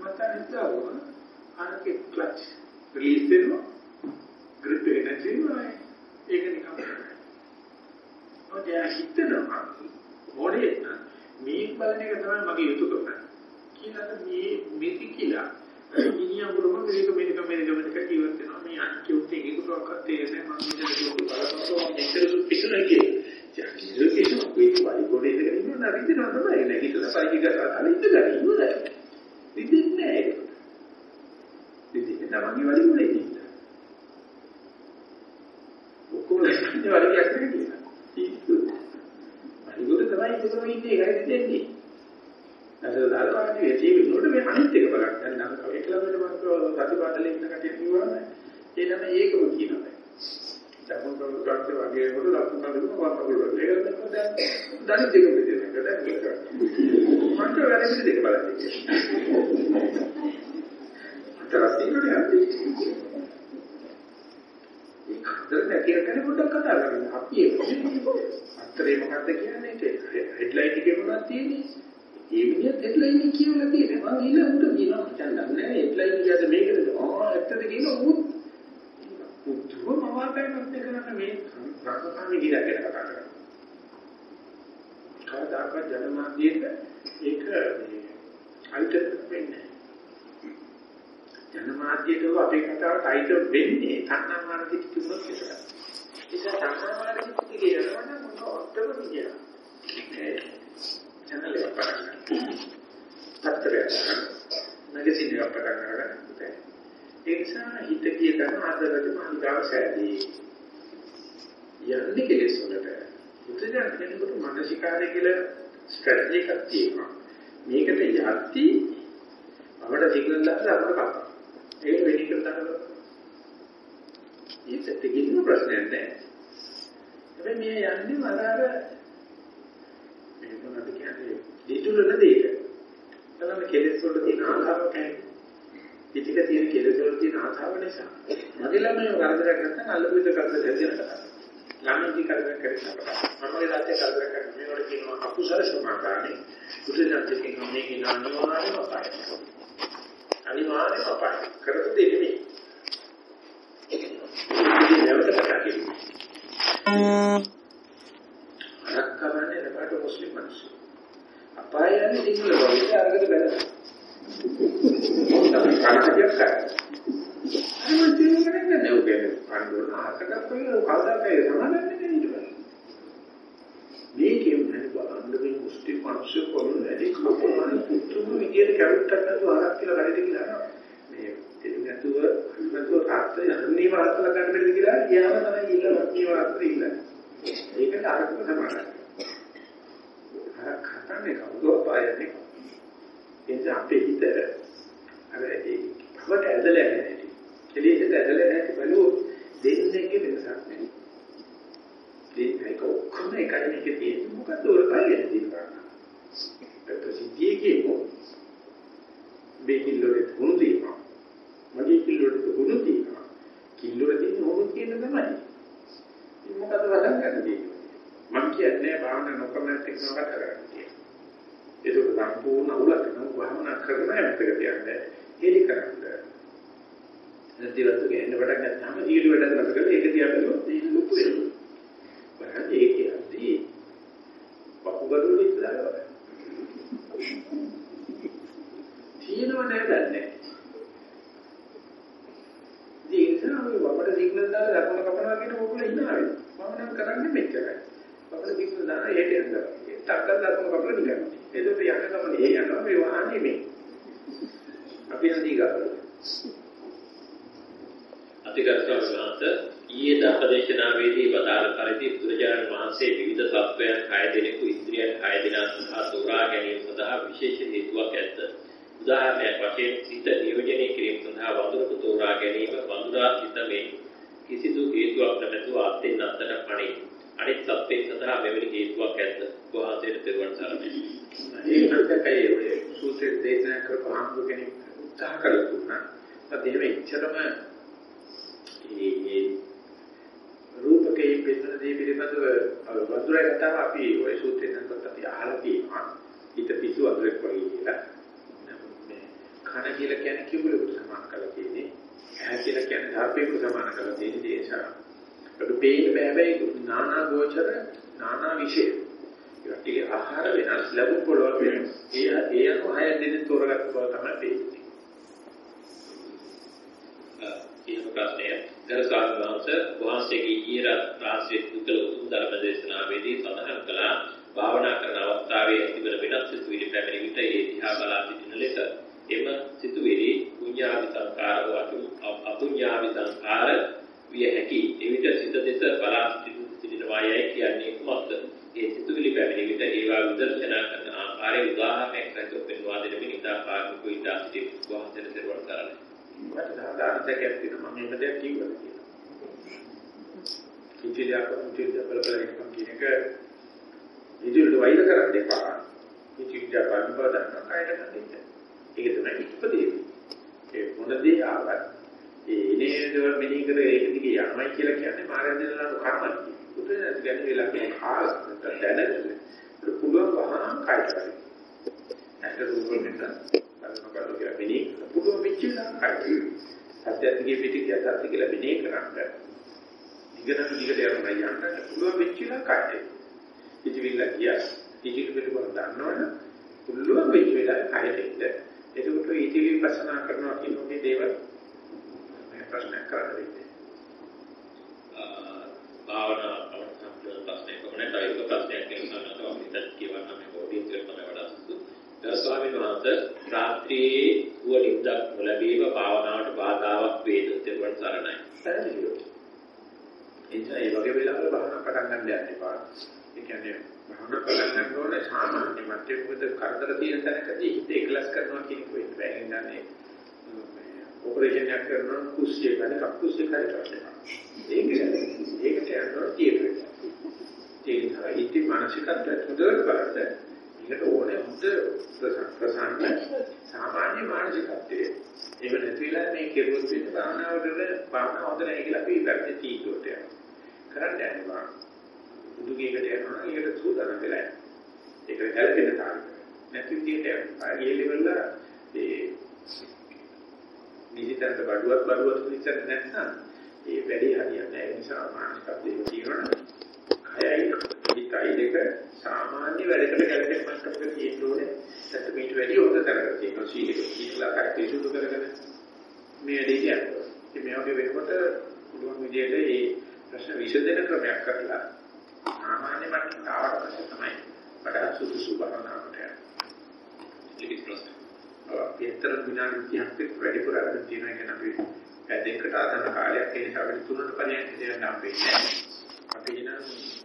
රත්නත්‍රණය දාවම අරකේ ක්ලච් රිලීස් වෙනවා. ග්‍රිප් එක නැති වෙනවා. ඒක නිකන් ඔය හිතනවා මොඩේ මේ බලන එක තමයි මගේ යුතුයකම කියලා මේ මේක කියලා ඉනියම් වලම මේක මේක මේක මේක ජීවත් වෙනවා. මේ අනිත් උත්තේ ඒකටවත් තේරෙන්නේ මම මෙතන කියපු බලපෑම මෙතන පිටුන කියේ යකිර කිසු කොයි වයි ගොඩේ ඉඳගෙන ඉන්න නරින්දන තමයි. නැගිටලා පරිගත කරලා ඉඳලා ඉන්නේ ඉතින්නේ නැහැ ඉතින් තමන්ගේ වැඩි මොලේ ඉන්න. ඔක්කොම ඉන්නේ වැඩි කියන්න කියලා. ඒකට තමයි ඉතකම ඉන්නේ ඒකයි දෙන්නේ? අද දාලාදී ඇටි වෙනකොට මේ අනිත් එක බලන්න. දැන් නම් එකලකට මම සතිපාඩලේ ඉන්න කටිය කිව්වම ඒ තමයි ඒකම කියනවා. කවුරු ගන්න වගේ කොට ලකුණු වම් කවුරු ඒක දැන් දැන් දෙක බෙදෙනවා දැන් මන්ට වැඩි දෙක බලන්න තරස්තිනුනේ අපි ඒ කතර නැති එකනේ පොඩ්ඩක් කතා කරමු අපි ඒක අත්තරේ මොකද්ද කියන්නේ? හෙඩ්ලයින් එකේ මොනවද තියෙන්නේ? ඒ විදිහට හෙඩ්ලයින් එක කියලා තියෙනවා මම ඊළ උන්ට කියනවා. මචං දන්නේ හෙඩ්ලයින් කියද මේකද? ආ ඇත්තද කියනවා උත්. උත්තුව මවාපෑමක් කරන මේ රසකාමී ගිරගෙන කතා කරනවා. කවදාකවත් ජනමාධ්‍යයට ඒක මේ අයිතර වෙන්නේ ජනමාධ්‍යයට අපේ කතාවට අයිතර වෙන්නේ තණ්හාමාර්ගික කිව්වොත් විතරයි ඒක තණ්හාමාර්ගික කියනවා නම් මොකක්දම කියනවා channel එක පටන් ගන්න. පත්‍රයක් මැගසින් එකක් පටන් ගන්න. ඒ නිසා හිත කිය ගන්න ආදරට මානිකාව සෑදී. යන්නේ කෙලෙස් වලට. බුදුදහම කෙනෙකුට මානසිකාරය කියලා ස්ට්‍රැටජි එකක් තියෙනවා. මේකට යද්දී අපිට සිග්නල් දාලා අපිට කපනවා. ඒක වෙඩි කරලා ඒකත් කිසිම ප්‍රශ්නයක් නැහැ. හැබැයි මේ යන්නේ මර අර මේක මොනවද කියන්නේ? දිතුලන දෙයක. බලන්න කෙලෙස් වල තියෙන ආකාරය කැයි. පිටික තියෙන කෙලෙස් වල තියෙන ආශාව නිසා. මගේ ළමයි කරදරයක් නැත්නම් අල්ලපු විදිහ කරදර හැදෙනවා. ළමයි කරදර කරනවා. මමගේ දාතේ කරදර කරනවා. මේවට කියනවා අකුසල සමාකාරණේ. බුදුසසුන කියනවා මේක අනිවාර්යම අපායයි. අනිවාර්යම අපායයි. කරපු දෙයක් නෙමෙයි. ඒක නැවත කතා කිව්වා. අරක් කරන්නේ නබට මුස්ලිම් මිනිස්සු. අපාය යන්නේ සිංහල බෞද්ධ අරකට බැලලා. තමයි කාටද කරන්නේ. අර මම තේරුම් ගන්න නෑ ඔබ පන්දුන ආකට කොයි කවදාකයි සමාදන්නේ නේ ඊට පස්සේ. මේකේ මම බලන්නේ මුස්ලිම් මිනිස්සු කොහොමද වැඩි කපන පුතුම විදියට කැරුට්ටක් නැතුව ආරක් කියලා වැඩි කියලා මේ දෙලු නැතුව නැතුව රාත්‍රී අන්නේම රාත්‍රී ගන්න බැරිද කියලා ඊයාම තමයි ඊළ වත්නීම රාත්‍රී ඉන්න. ඒකට අරකට සමානයි. අර කතන්නේ කවුද පායන්නේ. එනිසා අපේ හිත අර ඒ භවට ඇදලා නැහැ. එළියට ඇදලා නැහැ බලුවොත් දෙන්නේගේ වෙනසක් නැහැ. දෙන්නේක ඔක්කොම එකයි මේකේ තියෙන්නේ මොකද ඔය කයිද තියෙනවා. ප්‍රසිද්ධියේ කියමු මේ කිල්ලෝට හුණු තියෙනවා. මගේ කිල්ලෝට හුණු තියෙනවා. කිල්ලෝට තියෙන හුණු කියන තමයි. ඉතින් මොකද වදන් ගන්න තියෙන්නේ. මම කියන්නේ භාවනා නොකරන එක්ක නකට කරන්නේ. ඒක සම්පූර්ණ අවුලක් නම් භාවනා කරන හැමතක තියන්නේ. ඒලි කරන්නේ. නැතිවත් ගේන්න පටන් ගත්තාම ඊළු වැඩ කරලා කරලා ඒක තියා බැලුවොත් ඒක ලොකු වෙනවා. බලන්න ඒක යද්දී වකුගඩු විතරයි. තියෙනව නේද නැහැ. ඉතින් අපි වපඩ සිග්නල් දාලා දකුණ කපනවා කියන මොකද ඉන්නවා. මම නම් කරන්නේ මෙච්චරයි. වපඩ සිග්නල් දාලා ඒට යනවා. ටක්කල් දකුණ කපලා නිකන්. ඒකට යන ගමනේ ඒ යනවා මේ වාහනේ මේ. අපි නදී ගන්නවා. අතිගතවන්ත ඊයේ ධර්මදේශනාවේදී වදාළ පරිදි බුදුරජාණන් වහන්සේ විවිධ සත්වයන් 6 දෙනෙකු ඉන්ද්‍රියන් 6 දෙනා සඳහා තෝරා ගැනීම සඳහා විශේෂ හේතුවක් ඇත. උදාහරණයක් වශයෙන් සිත නියෝජනය කිරීම සඳහා වඳුරක තෝරා ගැනීම වඳුරා සිත මේ කිසිදු හේතුවක් නැතුව අත්ෙන් අත්තට පණි. අනිත් සත්වයන් සඳහා මෙවැනි හේතුවක් ඇත. වහන්සේට පෙරවන් සරණයි. ඒකයි ඔය සූත්‍රයේ දේශනා කරපු ආම්බු කෙනෙක් උත්සාහ කළා. ඒත් එහෙම ඉච්ඡරම ඒ රූපකේ පිටන දේ පිළිබඳව වඳුරා ගත්තාම අපි ওই සූත්‍රයෙන් අන්තත් අපි අහලා තියෙනවා. හිත පිසු වඳුරෙක් වගේ කියලා. මේ කන කියලා කියන්නේ කිඹුලෙකුට සමාන කරලා තියෙන්නේ. ඇහැ කියලා කියන්නේ ධාර්පේකට සමාන කරලා තියෙන දේශා. ඒක පේන්න බෑ බෑ නානා ගෝචර නානා විශේෂ. ඒකේ ආහාර වෙනස් ලැබු පොළොව වෙනස්. ඒ ඒ අනුව හය දෙනෙක් තෝරගත්ත බව තමයි පේන්නේ. ඊළඟ ප්‍රශ්නය ගරු ස්වාමීන් වහන්සේ වහන්සේගේ ඊයේ රාත්‍රියේ දුකල උතුම් ධර්ම දේශනාවේදී සඳහන් කළා. භාවනා කරන අවස්ථාවේ ඇතිවන වෙනත් සිතුවිලි පැමිණි විට ඒ දිහා බලා සිටින ලෙස එම සිතුවිලි පුඤ්ඤාවි සංකාර වතු අපුඤ්ඤාවි සංකාර විය හැකි. එවිට සිත දෙස බලා සිටිනවා යයි කියන්නේ කුමක්ද? ඒ සිතුවිලි පැමිණි විට ඒවා විදර්ශනා කරන ආකාරයේ උදාහරණයක් සහිතව පෙන්වා දෙන මිනිසා පාරමිකෝ ඉදා සිටින වහන්සේට සර්වණ කරන්නේ මට සාධාරණ දෙයක් තියෙනවා මම මේක දෙයක් කිව්වද කියලා. ඉතිරියක් ඉතිරිය බල බල ඉන්න කියන එක ඉදිරියට වෛර කරන්න එපා. ඉතිරිය බලන්න බදන්න කයට ගන්න. ඒක තමයි ඉස්පදේ. ඒ මොන දේ ආවත් ඒ ඉනේද මෙනි කර ඒක දිගේ යනවා කියලා කියන්නේ මාර්ගයෙන් දෙනලු කර්මයි. උදේ කියන්නේ වෙලා කාස් දැනගන්න. පුළුවන් වහනම් කයට ගන්න. ඇට රූප මෙන්න බලනකොට කියලා මෙනේ පුළුවන් වෙච්ච ලාකයි. සත්‍යත්ගේ පිටි කියලා සත්‍ය කියලා මෙනේ කරන්න. ඉගෙනට දිගට යනවා යන්න පුළුවන් වෙච්ච ලාකයි. ඉතිවිල්ල ගියා. ඉතිවිල්ල පිළිබඳව දන්නවනේ පුළුවන් වෙච්ච වෙලාවේ කයට එන්න. ඒකට ඉතිවිලි ප්‍රශ්න කරනවා කියනෝනේ දේවල් ප්‍රශ්න කරන්න වෙන්නේ. භාවනා අවස්ථාවේ ප්‍රශ්නයක් කොහොමද? ඒක ප්‍රශ්නයක් කියනවා නම් අපිට කියවන්න මේ ඔඩියන්ස් එකට තමයි වඩා සුදුසු. ස්වාමීන් වහන්සේ රාත්‍රියේ සුව නිින්දක් නොලැබීම භාවනාවට බාධාවක් වේද තෙරුවන් සරණයි. පැහැදිලිව. එනිසා මේ වගේ වෙලාවල භාවනා පටන් ගන්න යන්න එපා. ඒ කියන්නේ භාවනා කරන්න ඕනේ සාමාන්‍ය මැටි මොකද කරදර තියෙන තැනකදී හිත එකලස් කරනවා කියන එක වෙන්න බෑ. එන්නේ ඔපරේෂන් එකක් කරනවා කුස්සිය ගන්න කක්කුස්සිය කරේ කරලා. ඒක ඒකට යනවා තියෙන්නේ. ඒක තමයි ඉති මානසිකත්වයට හොඳට බලන්න. ඒකට ඕනේ හොඳ ප්‍රසන්න සාමාන්‍ය මානසිකත්වයේ. ඒක නැතිලා මේ කෙරුවොත් වෙන භාවනාවකට භාවනාව හොඳ නැහැ කියලා අපි ඉස්සරහට තීතුවට යනවා. කරන්න යනවා. උදුගේකට යනවා. ඒකට සූදානම් වෙලා යනවා. ඒක හැල්පෙන තාක්ෂ. නැති විදිහට යනවා. ඒ ලෙවල් ඒ නිහිතන්ත බඩුවක් බඩුවක් විතර නැත්නම් ඒ වැඩි හරියන්නේ නැහැ. ඒ නිසා මානසිකත්වයේ තියෙනවා. කයයි හිතයි දෙක සාමාන්‍ය වැඩකට ගැලපෙන මට්ටමක තියෙන්න ඕනේ. නැත්නම් මේට වැඩි හොඳ තරකට තියෙනවා. සීලෙක කරේ සුදු කරගෙන මේ වැඩි කියන්නේ. ඉතින් මේ වගේ වෙනකොට පුළුවන් විදිහට මේ ප්‍රශ්න විසඳන ක්‍රමයක් කරලා සාමාන්‍ය මට්ටමට ආවට පස්සේ තමයි වඩා සුදුසු භාවනාවට යන්නේ. ලිඛිත ප්‍රශ්න. පිටතර විනාඩි 30ක් වැඩිපුර අරගෙන තියෙනවා කියන අපි පැය දෙකකට ආතන කාලයක් ඒ නිසා අපි තුනට පරියන්ක දෙන්න හම්බෙන්නේ. අපි එනම්